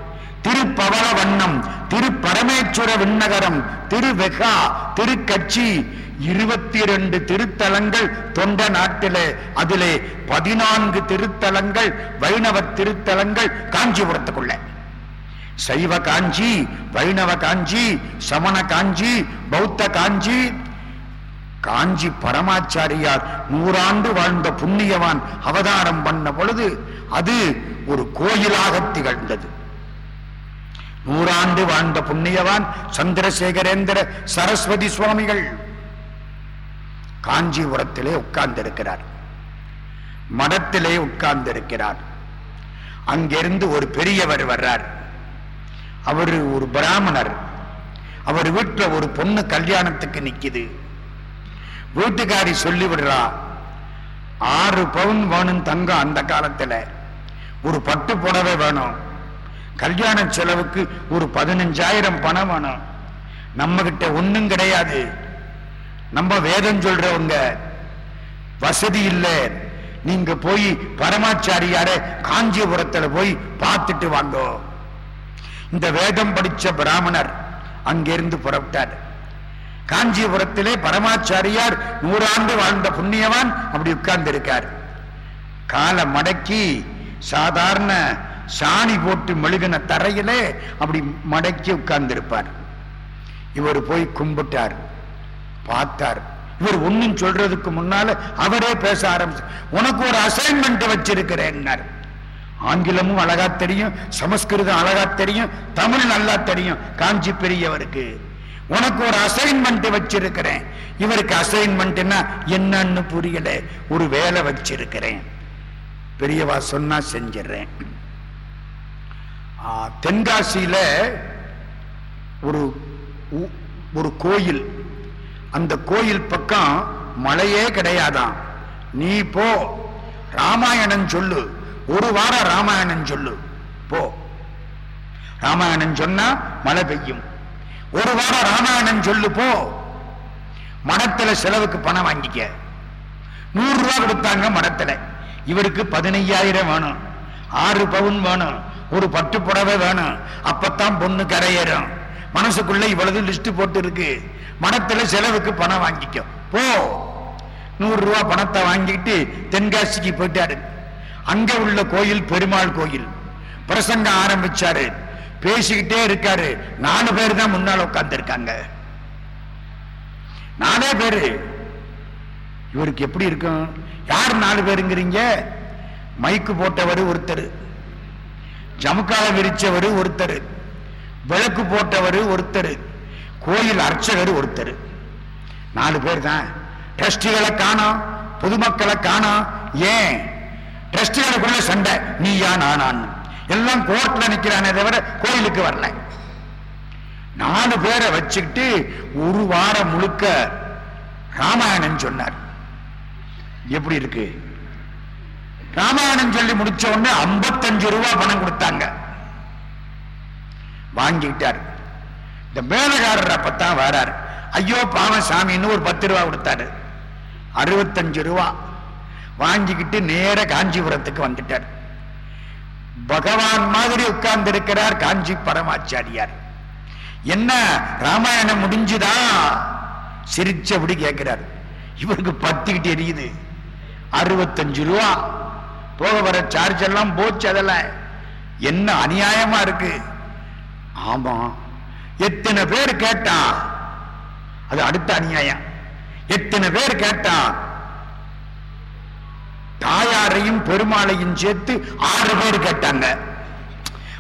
திருப்பவள வண்ணம் திரு பரமேஸ்வர விண்ணகரம் திருவெகா திருக்கட்சி. இருபத்தி இரண்டு திருத்தலங்கள் தொண்ட நாட்டிலே. அதிலே பதினான்கு திருத்தலங்கள் வைணவ திருத்தலங்கள் காஞ்சிபுரத்துக்குள்ள. சைவ காஞ்சி வைணவ காஞ்சி சமண காஞ்சி பௌத்த காஞ்சி. காஞ்சி பரமாச்சாரியார் நூறாண்டு வாழ்ந்த புண்ணியவான் அவதாரம் பண்ண பொழுது அது ஒரு கோயிலாக திகழ்ந்தது. நூறாண்டு வாழ்ந்த புண்ணியவான் சந்திரசேகரேந்திர சரஸ்வதி சுவாமிகள். காஞ்சிபுரத்திலே உட்கார்ந்திருக்கிறார். மடத்திலே உட்கார்ந்திருக்கிறார். அங்கிருந்து ஒரு பெரியவர் வர்றார். அவரு ஒரு பிராமணர். அவர் வீட்டுல ஒரு பொண்ணு கல்யாணத்துக்கு நிக்கிது. வீட்டுக்காரி சொல்லி விடுறா ஆறு பவுன் வேணும் தங்கம் அந்த காலத்துல. ஒரு பட்டு புடவை வேணும். கல்யாண செலவுக்கு ஒரு பதினஞ்சாயிரம் பணம் வேணும் நம்ம கிட்ட ஒண்ணும் கிடையாது. நம்ம வேதம் சொல்றவங்க வசதி இல்லை. நீங்க போய் பரமாச்சாரியார காஞ்சிபுரத்துல போய் பார்த்துட்டு வாங்கோ. இந்த வேதம் படிச்ச பிராமணர் அங்கிருந்து புறப்பட்டார். காஞ்சிபுரத்திலே பரமாச்சாரியார் நூறாண்டு வாழ்ந்த புண்ணியவான் அப்படி உட்கார்ந்து இருக்கார் காலை மடக்கி சாதாரண சாணி போட்டு மெழுகின தரையிலே அப்படி மடக்கி உட்கார்ந்திருப்பார். இவர் போய் கும்பிட்டார் பார்த்தார். இவர் ஒன்னும் சொல்றதுக்கு முன்னால அவரே பேச ஆரம்பிச்சு உனக்கு ஒரு அசைன்மெண்ட் வச்சிருக்கிறேன்னார். ஆங்கிலமும் அழகா தெரியும் சமஸ்கிருதம் அழகா தெரியும் தமிழ் நல்லா தெரியும் காஞ்சி பெரியவருக்கு. உனக்கு ஒரு அசைன்மெண்ட் வச்சிருக்கிறேன். இவருக்கு அசைன்மெண்ட்னா என்னன்னு புரியல ஒரு வேலை வச்சிருக்கிறேன். பெரியவா சொன்னா செஞ்சிடறேன். தென்காசியில் ஒரு ஒரு கோயில். அந்த கோயில் பக்கம் மழையே கிடையாதாம். நீ போ. ராமாயணம் சொல்லு. ஒரு வாரம் ராமாயணம் சொல்லு. போ. ராமாயணம் சொன்னா மழை பெய்யும். ஒரு வாரம் ராமாயணம் சொல்லு போ. மடத்துல செலவுக்கு பணம் வாங்கிக்க. நூறு ரூபா கொடுத்தாங்க மடத்துல. இவருக்கு பதினையாயிரம் வேணும். ஆறு பவுன் வேணும். ஒரு பட்டு புடவை வேணும். அப்பத்தான் பொண்ணு கரையேறும். மனசுக்குள்ள இவ்வளவு லிஸ்ட் போட்டு இருக்கு மனத்துல செலவுக்கு பணம் வாங்கிக்கும் போ. நூறு ரூபா பணத்தை வாங்கிட்டு தென்காசிக்கு போயிட்டாரு. அங்க உள்ள கோயில் பெருமாள் கோயில். பிரசங்கம் ஆரம்பிச்சாரு. பேசிக்கிட்டே இருக்காரு. நாலு பேர் தான் முன்னால உட்கார்ந்து இருக்காங்க நாலே பேரு. இவருக்கு எப்படி இருக்கும்? யார் நாலு பேருங்கிறீங்க? மைக்கு போட்டவர் ஒருத்தர். ஜமுக்கால விரிச்சவர் ஒருத்தர் விளக்கு போட்டவர் ஒருத்தர் கோயில் அர்ச்சகர் ஒருத்தர். நாலு பேர் தான் ட்ரஸ்டிகளை காணோம் பொதுமக்களை காணோம் ஏன்? டிரஸ்டிகளுக்குள்ள சண்டை. நீயா நானான்னு. எல்லாம் கோர்ட்ல நிக்கிறானே தவிர கோயிலுக்கு வரல. நாலு பேரை வச்சுக்கிட்டு ஒரு வாரம் முழுக்க ராமாயணம் சொன்னார். எப்படி இருக்கு? ராமாயணம் சொல்லி முடிச்ச உடனே ஐம்பத்தஞ்சு ரூபா பணம் கொடுத்தாங்க. வாங்கிட்டார். இந்த மேலகாரர் அப்பத்தான் வராரு. ஐயோ பாவசாமின்னு ஒரு பத்து ரூபா கொடுத்தாரு. அறுபத்தஞ்சு ரூபா. வாங்கிக்கிட்டு நேர காஞ்சிபுரத்துக்கு வந்துட்டார். பகவான் மாதிரி உட்கார்ந்து இருக்கிறார் காஞ்சி பரமாச்சாரியார். என்ன ராமாயணம் முடிஞ்சுதா? சிரிச்சபடி கேட்கிறார் இவருக்கு பத்துக்கிட்டு எரியுது. அறுபத்தஞ்சு ரூபா. போக வர சார்ஜ் எல்லாம் போச்சு அதெல்லாம். என்ன அநியாயமா இருக்கு? ஆமா. எத்தனை பேர் கேட்டான் அது அடுத்த அநியாயம். எத்தனை பேர் கேட்டான் தாயாரையும் பெருமாளையும் சேர்த்து ஆறு பேர் கேட்டாங்க.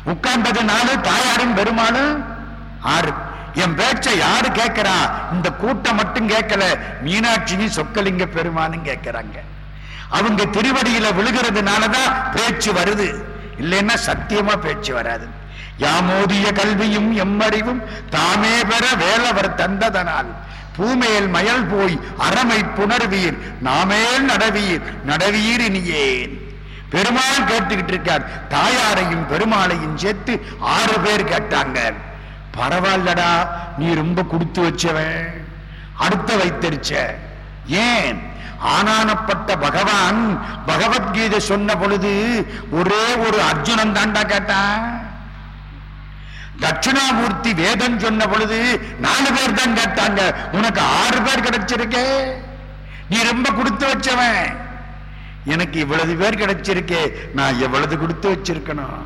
உட்கார்ந்ததுனால தாயாரும் பெருமாளும் ஆறு. என் பேச்ச யாரு கேட்கிறா? இந்த கூட்டம் மட்டும் கேட்கல. மீனாட்சியும் சொக்கலிங்க பெருமானும் கேட்கிறாங்க. அவங்க திருவடியில விழுகிறதுனாலதான் பேச்சு வருது. இல்லைன்னா சத்தியமா பேச்சு வராது. யாமோதிய கல்வியும் எம்மறிவும் தாமே பெற வேலவர் தந்ததனால். பூமேல் மயல் போய் அறமை புணர்வீர் நாமேல் நடவீர் நடவீர் இனியேன். பெருமாள் கேட்டுக்கிட்டு இருக்கார். தாயாரையும் பெருமாளையும் சேர்த்து ஆறு பேர் கேட்டாங்க. பரவாயில்லடா நீ ரொம்ப கொடுத்து வச்சவன். அடுத்த வைத்தறிச்ச. ஏன்? ஆனானப்பட்ட பகவான் பகவத்கீதை சொன்ன பொழுது ஒரே ஒரு அர்ஜுனன் தாண்டா கேட்டான் தட்சிணாமூர்த்தி வேதம் சொன்ன பொழுது நாலு பேர் தான் கேட்டாங்க உனக்கு ஆறு பேர் கிடைச்சிருக்கே. நீ ரொம்ப கொடுத்து வச்சவன். எனக்கு இவ்வளவு பேர் கிடைச்சிருக்கே. நான் எவ்வளவு கொடுத்து வச்சிருக்கணும்?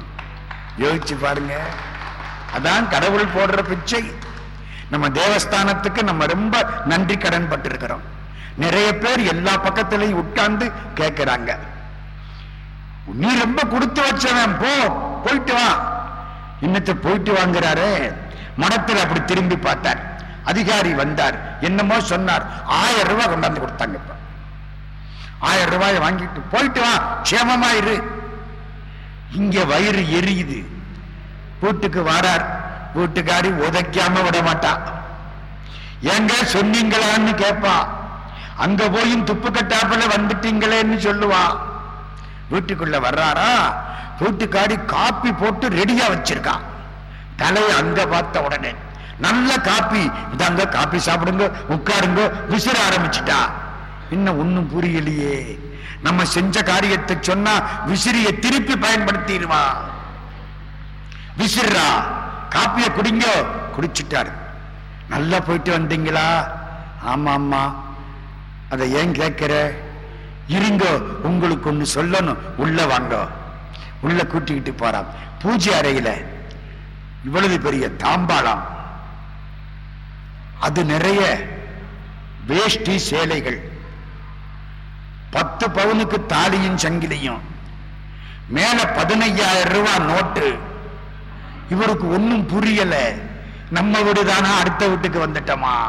யோசிச்சு பாருங்க. அதான் கடவுள் போடுற பிச்சை. நம்ம தேவஸ்தானத்துக்கு நம்ம ரொம்ப நன்றி கடன் பட்டிருக்கிறோம். நிறைய பேர் எல்லா பக்கத்திலையும் உட்கார்ந்து கேட்கிறாங்க நீ ரொம்ப கொடுத்து வச்சவன் போ போயிட்டு வா. இன்னத்தை போயிட்டு வாங்குறாரு. மனத்தில் அப்படி திரும்பி பார்த்தார். அதிகாரி வந்தார். என்னமோ சொன்னார். ஆயிரம் ரூபாய் கொண்டாந்து கொடுத்தாங்க இப்ப. ஆயிரம் ரூபாய் வாங்கிட்டு போயிட்டு வா க்ஷேமமா இங்க வயிறு எரியுது. வீட்டுக்கு வாரார். வீட்டுக்காரி உதைக்காம விட மாட்டா. எங்க சொன்னீங்களான்னு கேட்பா அங்க போயும் துப்பு கட்டாப்புல வந்துட்டீங்களேன்னு சொல்லுவா. வீட்டுக்குள்ள வர்றாரா? வீட்டுக்காடி காப்பி போட்டு ரெடியா வச்சிருக்கான் தலையை அங்க பார்த்த உடனே நல்ல காப்பி. இதாங்க காப்பி சாப்பிடுங்க உட்காருங்க விசிற ஆரம்பிச்சிட்டா. இன்னும் ஒண்ணும் புரியலையே. நம்ம செஞ்ச காரியத்தை சொன்னா விசிறிய திருப்பி பயன்படுத்திடுவா. விசிறா. காப்பிய குடிங்க. குடிச்சிட்டாரு. நல்லா போயிட்டு வந்தீங்களா? ஆமா ஆமா அதை ஏன் கேட்கிற? இருங்க உங்களுக்கு ஒண்ணு சொல்லணும். உள்ள வாங்க. உள்ள கூட்டிக்கிட்டு போறான். பூஜை அறையில இவ்வளவு பெரிய தாம்பாளம். அது நிறைய வேஷ்டி சேலைகள். பத்து பவுனுக்கு தாலியும் சங்கிலியும். மேல பதினையாயிரம் ரூபாய் நோட்டு. இவருக்கு ஒன்னும் புரியல. நம்ம வீடு தானா அடுத்த வீட்டுக்கு வந்துட்டோமா?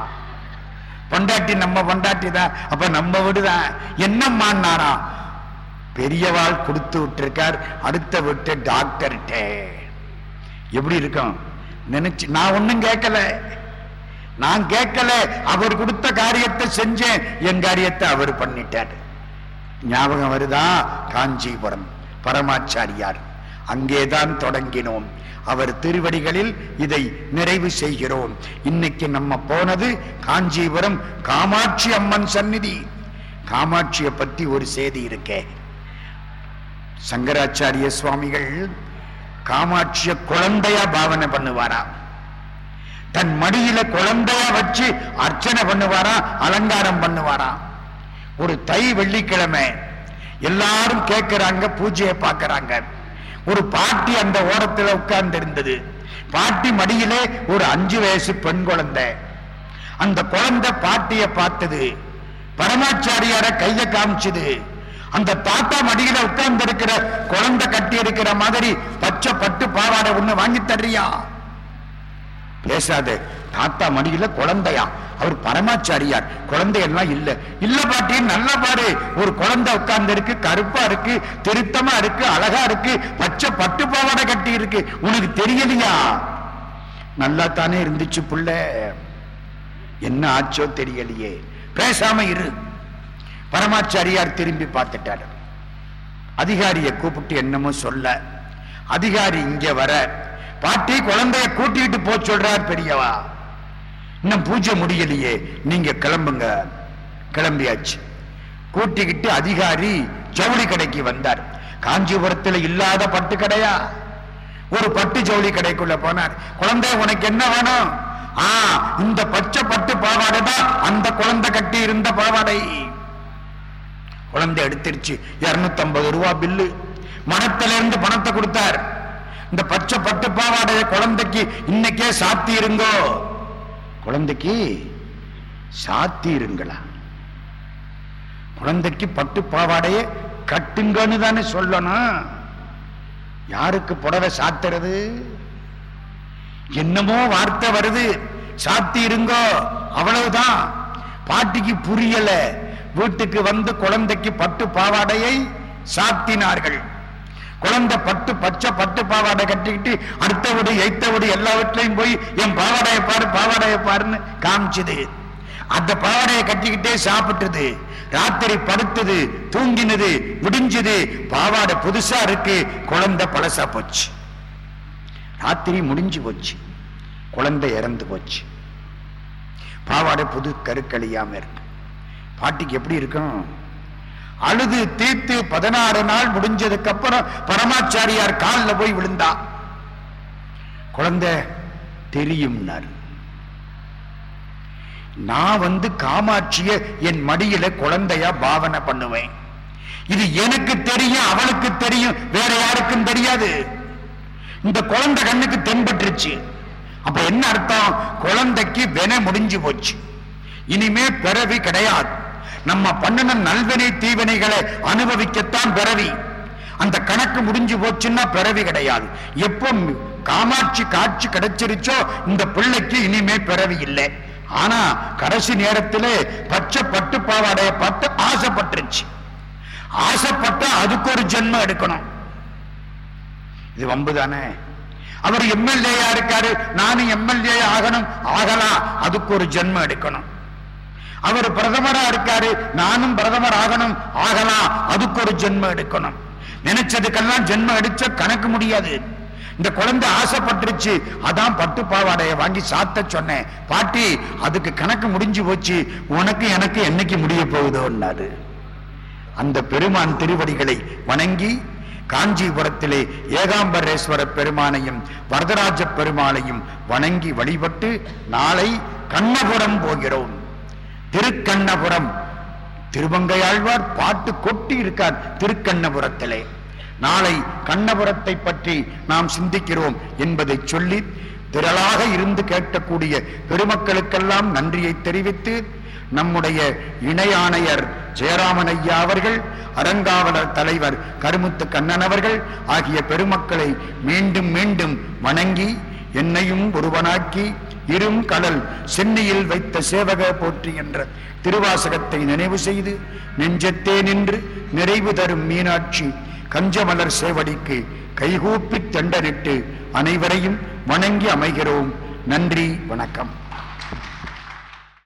பொண்டாட்டி நம்ம பொண்டாட்டி தான். அப்ப நம்ம வீடுதான். என்னம்மான்னாரா பெரியவாள் கொடுத்து விட்டுருக்கார். அடுத்த வீட்டு டாக்டர்கிட்ட. எப்படி இருக்கும்? நினைச்சு நான் ஒன்னும் கேட்கல. நான் கேட்கல. அவர் கொடுத்த காரியத்தை செஞ்சேன். என் காரியத்தை அவர் பண்ணிட்டார். ஞாபகம் வருதா? காஞ்சிபுரம். பரமாச்சாரியார். அங்கேதான் தொடங்கினோம். அவர் திருவடிகளில் இதை நிறைவு செய்கிறோம். இன்னைக்கு நம்ம போனது காஞ்சிபுரம் காமாட்சி அம்மன் சந்நிதி. காமாட்சியை பத்தி ஒரு செய்தி இருக்கே. சங்கராச்சாரிய சுவாமிகள் காமாட்சிய குழந்தையா பாவனை பண்ணுவாரா? தன் மடியில குழந்தையா வச்சு அர்ச்சனை பண்ணுவாரா? அலங்காரம் பண்ணுவாரா? ஒரு தை வெள்ளிக்கிழமை. எல்லாரும் கேட்கிறாங்க பூஜையை பார்க்கறாங்க. ஒரு பாட்டி அந்த ஓரத்துல உட்கார்ந்து இருந்தது பாட்டி மடியிலே ஒரு அஞ்சு வயசு பெண் குழந்தை. அந்த குழந்தை பாட்டிய பார்த்தது. பரமாச்சாரியார கைய காமிச்சது. அந்த தாத்தா மடியில உட்கார்ந்து இருக்கிற குழந்தை கட்டி இருக்கிற மாதிரி பச்சை பட்டு பாவாடை ஒண்ணு வாங்கி தர்றியா? பேசாது. தாத்தா மடியில குழந்தையா? அவர் பரமாச்சாரியார். குழந்தை எல்லாம் இல்ல. இல்ல பாட்டி நல்ல பாரு. ஒரு குழந்தை உட்கார்ந்து இருக்கு கருப்பா இருக்கு திருத்தமா இருக்கு அழகா இருக்கு பச்சை பட்டு பாவாடை கட்டி இருக்கு. உனக்கு தெரியலையா? நல்லா தானே இருந்துச்சு புள்ள. என்ன ஆச்சோ தெரியலையே. பேசாம இரு. பரமாச்சாரியார் திரும்பி பார்த்துட்டாரு. அதிகாரியை கூப்பிட்டு என்னமோ சொல்ல. அதிகாரி இங்க வர. பாட்டி குழந்தைய கூட்டிட்டு போ சொல்றார் பெரியவா. இன்னும் பூஜை முடியலையே. நீங்க கிளம்புங்க. கிளம்பியாச்சு. கூட்டிக்கிட்டு அதிகாரி ஜவுளி கடைக்கு வந்தார். காஞ்சிபுரத்தில் இல்லாத பட்டு கடையா? ஒரு பட்டு ஜவுளி கடைக்குள்ள போனார். குழந்தை உனக்கு என்ன வேணும்? ஆ இந்த பச்சை பட்டு பாவாடை தான் அந்த குழந்தை கட்டி இருந்த பாவாடை. குழந்தை எடுத்துருச்சு. இருநூத்தி ஐம்பது ரூபா பில்லு. மனத்தில இருந்து பணத்தை கொடுத்தார். இந்த பச்சை பட்டு பாவாடைய குழந்தைக்கு இன்னைக்கே சாத்தி இருங்கோ குழந்தைக்கு சாத்தி இருங்களா? குழந்தைக்கு பட்டு பாவாடைய கட்டுங்கன்னு தானே சொல்லணும். யாருக்கு புடவை சாத்துறது? என்னமோ வார்த்தை வருது. சாத்தி இருங்கோ அவ்வளவுதான். பாட்டிக்கு புரியல. வீட்டுக்கு வந்து குழந்தைக்கு பட்டு பாவாடையை சாத்தினார்கள். குழந்தை பட்டு பச்சை பட்டு பாவாடை கட்டிக்கிட்டு அடுத்த வீடு எய்த்த வீடு எல்லாவற்றிலையும் போய் என் பாவாடையை பாரு பாவாடையை பாருன்னு காமிச்சுது. அந்த பாவாடையை கட்டிக்கிட்டே சாப்பிட்டது. ராத்திரி படுத்தது தூங்கினது விடிஞ்சது பாவாடை புதுசா இருக்கு குழந்தை பழசா போச்சு. ராத்திரி முடிஞ்சு போச்சு. குழந்தை இறந்து போச்சு. பாவாடை புது கருக்களியாம இருக்கு. பாட்டிக்கு எப்படி இருக்கும்? அழுது தீர்த்து பதினாறு நாள் முடிஞ்சதுக்கு அப்புறம் பரமாச்சாரியார் காலில் போய் விழுந்தா. குழந்தை தெரியும்னாரு நான் வந்து காமாட்சிய என் மடியில குழந்தையா பாவனை பண்ணுவேன். இது எனக்கு தெரியும் அவளுக்கு தெரியும் வேற யாருக்கும் தெரியாது. இந்த குழந்தை கண்ணுக்கு தென்பட்டுருச்சு. அப்ப என்ன அர்த்தம்? குழந்தைக்கு வென முடிஞ்சு போச்சு. இனிமே பிறவி கிடையாது. நம்ம பண்ணின நல்வினை தீவினைகளை அனுபவிக்கத்தான் பிறவி. அந்த கணக்கு முடிஞ்சு போச்சுன்னா பிறவி கிடையாது. எப்போ காமாட்சி காட்சி கிடைச்சிருச்சோ இந்த பிள்ளைக்கு இனிமே பிறவி இல்லை. ஆனா கடைசி நேரத்திலே பச்சை பட்டு பாவாடைய பார்த்து ஆசைப்பட்டுருச்சு. ஆசைப்பட்டா அதுக்கு ஒரு ஜென்மம் எடுக்கணும். இது வம்பு தானே? அவர் எம்எல்ஏயா இருக்காரு நானும் எம்எல்ஏ ஆகணும் ஆகலாம் அதுக்கு ஒரு ஜென்மம் எடுக்கணும். அவர் பிரதமரா இருக்காரு நானும் பிரதமர் ஆகணும். ஆகலாம் அதுக்கு ஒரு ஜென்மம் எடுக்கணும். நினைச்சதுக்கெல்லாம் ஜென்மம் அடிச்ச கணக்கு முடியாது. இந்த குழந்தை ஆசைப்பட்டுருச்சு அதான் பட்டு பாவாடைய வாங்கி சாத்த சொன்னேன். பாட்டி அதுக்கு கணக்கு முடிஞ்சு போச்சு உனக்கு எனக்கு என்னைக்கு முடிய போகுதோன்னாரு. அந்த பெருமான் திருவடிகளை வணங்கி காஞ்சிபுரத்திலே ஏகாம்பரேஸ்வர பெருமானையும் வரதராஜ பெருமாளையும் வணங்கி வழிபட்டு நாளை கண்ணபுரம் போகிறோம். திருக்கண்ணபுரம். திருவங்கையாழ்வார் பாட்டு கொட்டி இருக்கார் திருக்கண்ணபுரத்திலே. நாளை கண்ணபுரத்தை பற்றி நாம் சிந்திக்கிறோம் என்பதை சொல்லி திரளாக இருந்து கேட்கக்கூடிய பெருமக்களுக்கெல்லாம் நன்றியை தெரிவித்து நம்முடைய இணை ஆணையர் ஜெயராமன் ஐயா அவர்கள் அரங்காவலர் தலைவர் கருமுத்து கண்ணன் அவர்கள் ஆகிய பெருமக்களை மீண்டும் மீண்டும் வணங்கி என்னையும் ஒருவனாக்கி இரும் கடல் சென்னையில் வைத்த சேவக போற்றி என்ற திருவாசகத்தை நினைவு செய்து நெஞ்சத்தே நின்று நிறைவு தரும் மீனாட்சி கஞ்சமலர் சேவடிக்கு கைகூப்பி தண்டனிட்டு அனைவரையும் வணங்கி அமைகிறோம். நன்றி வணக்கம்.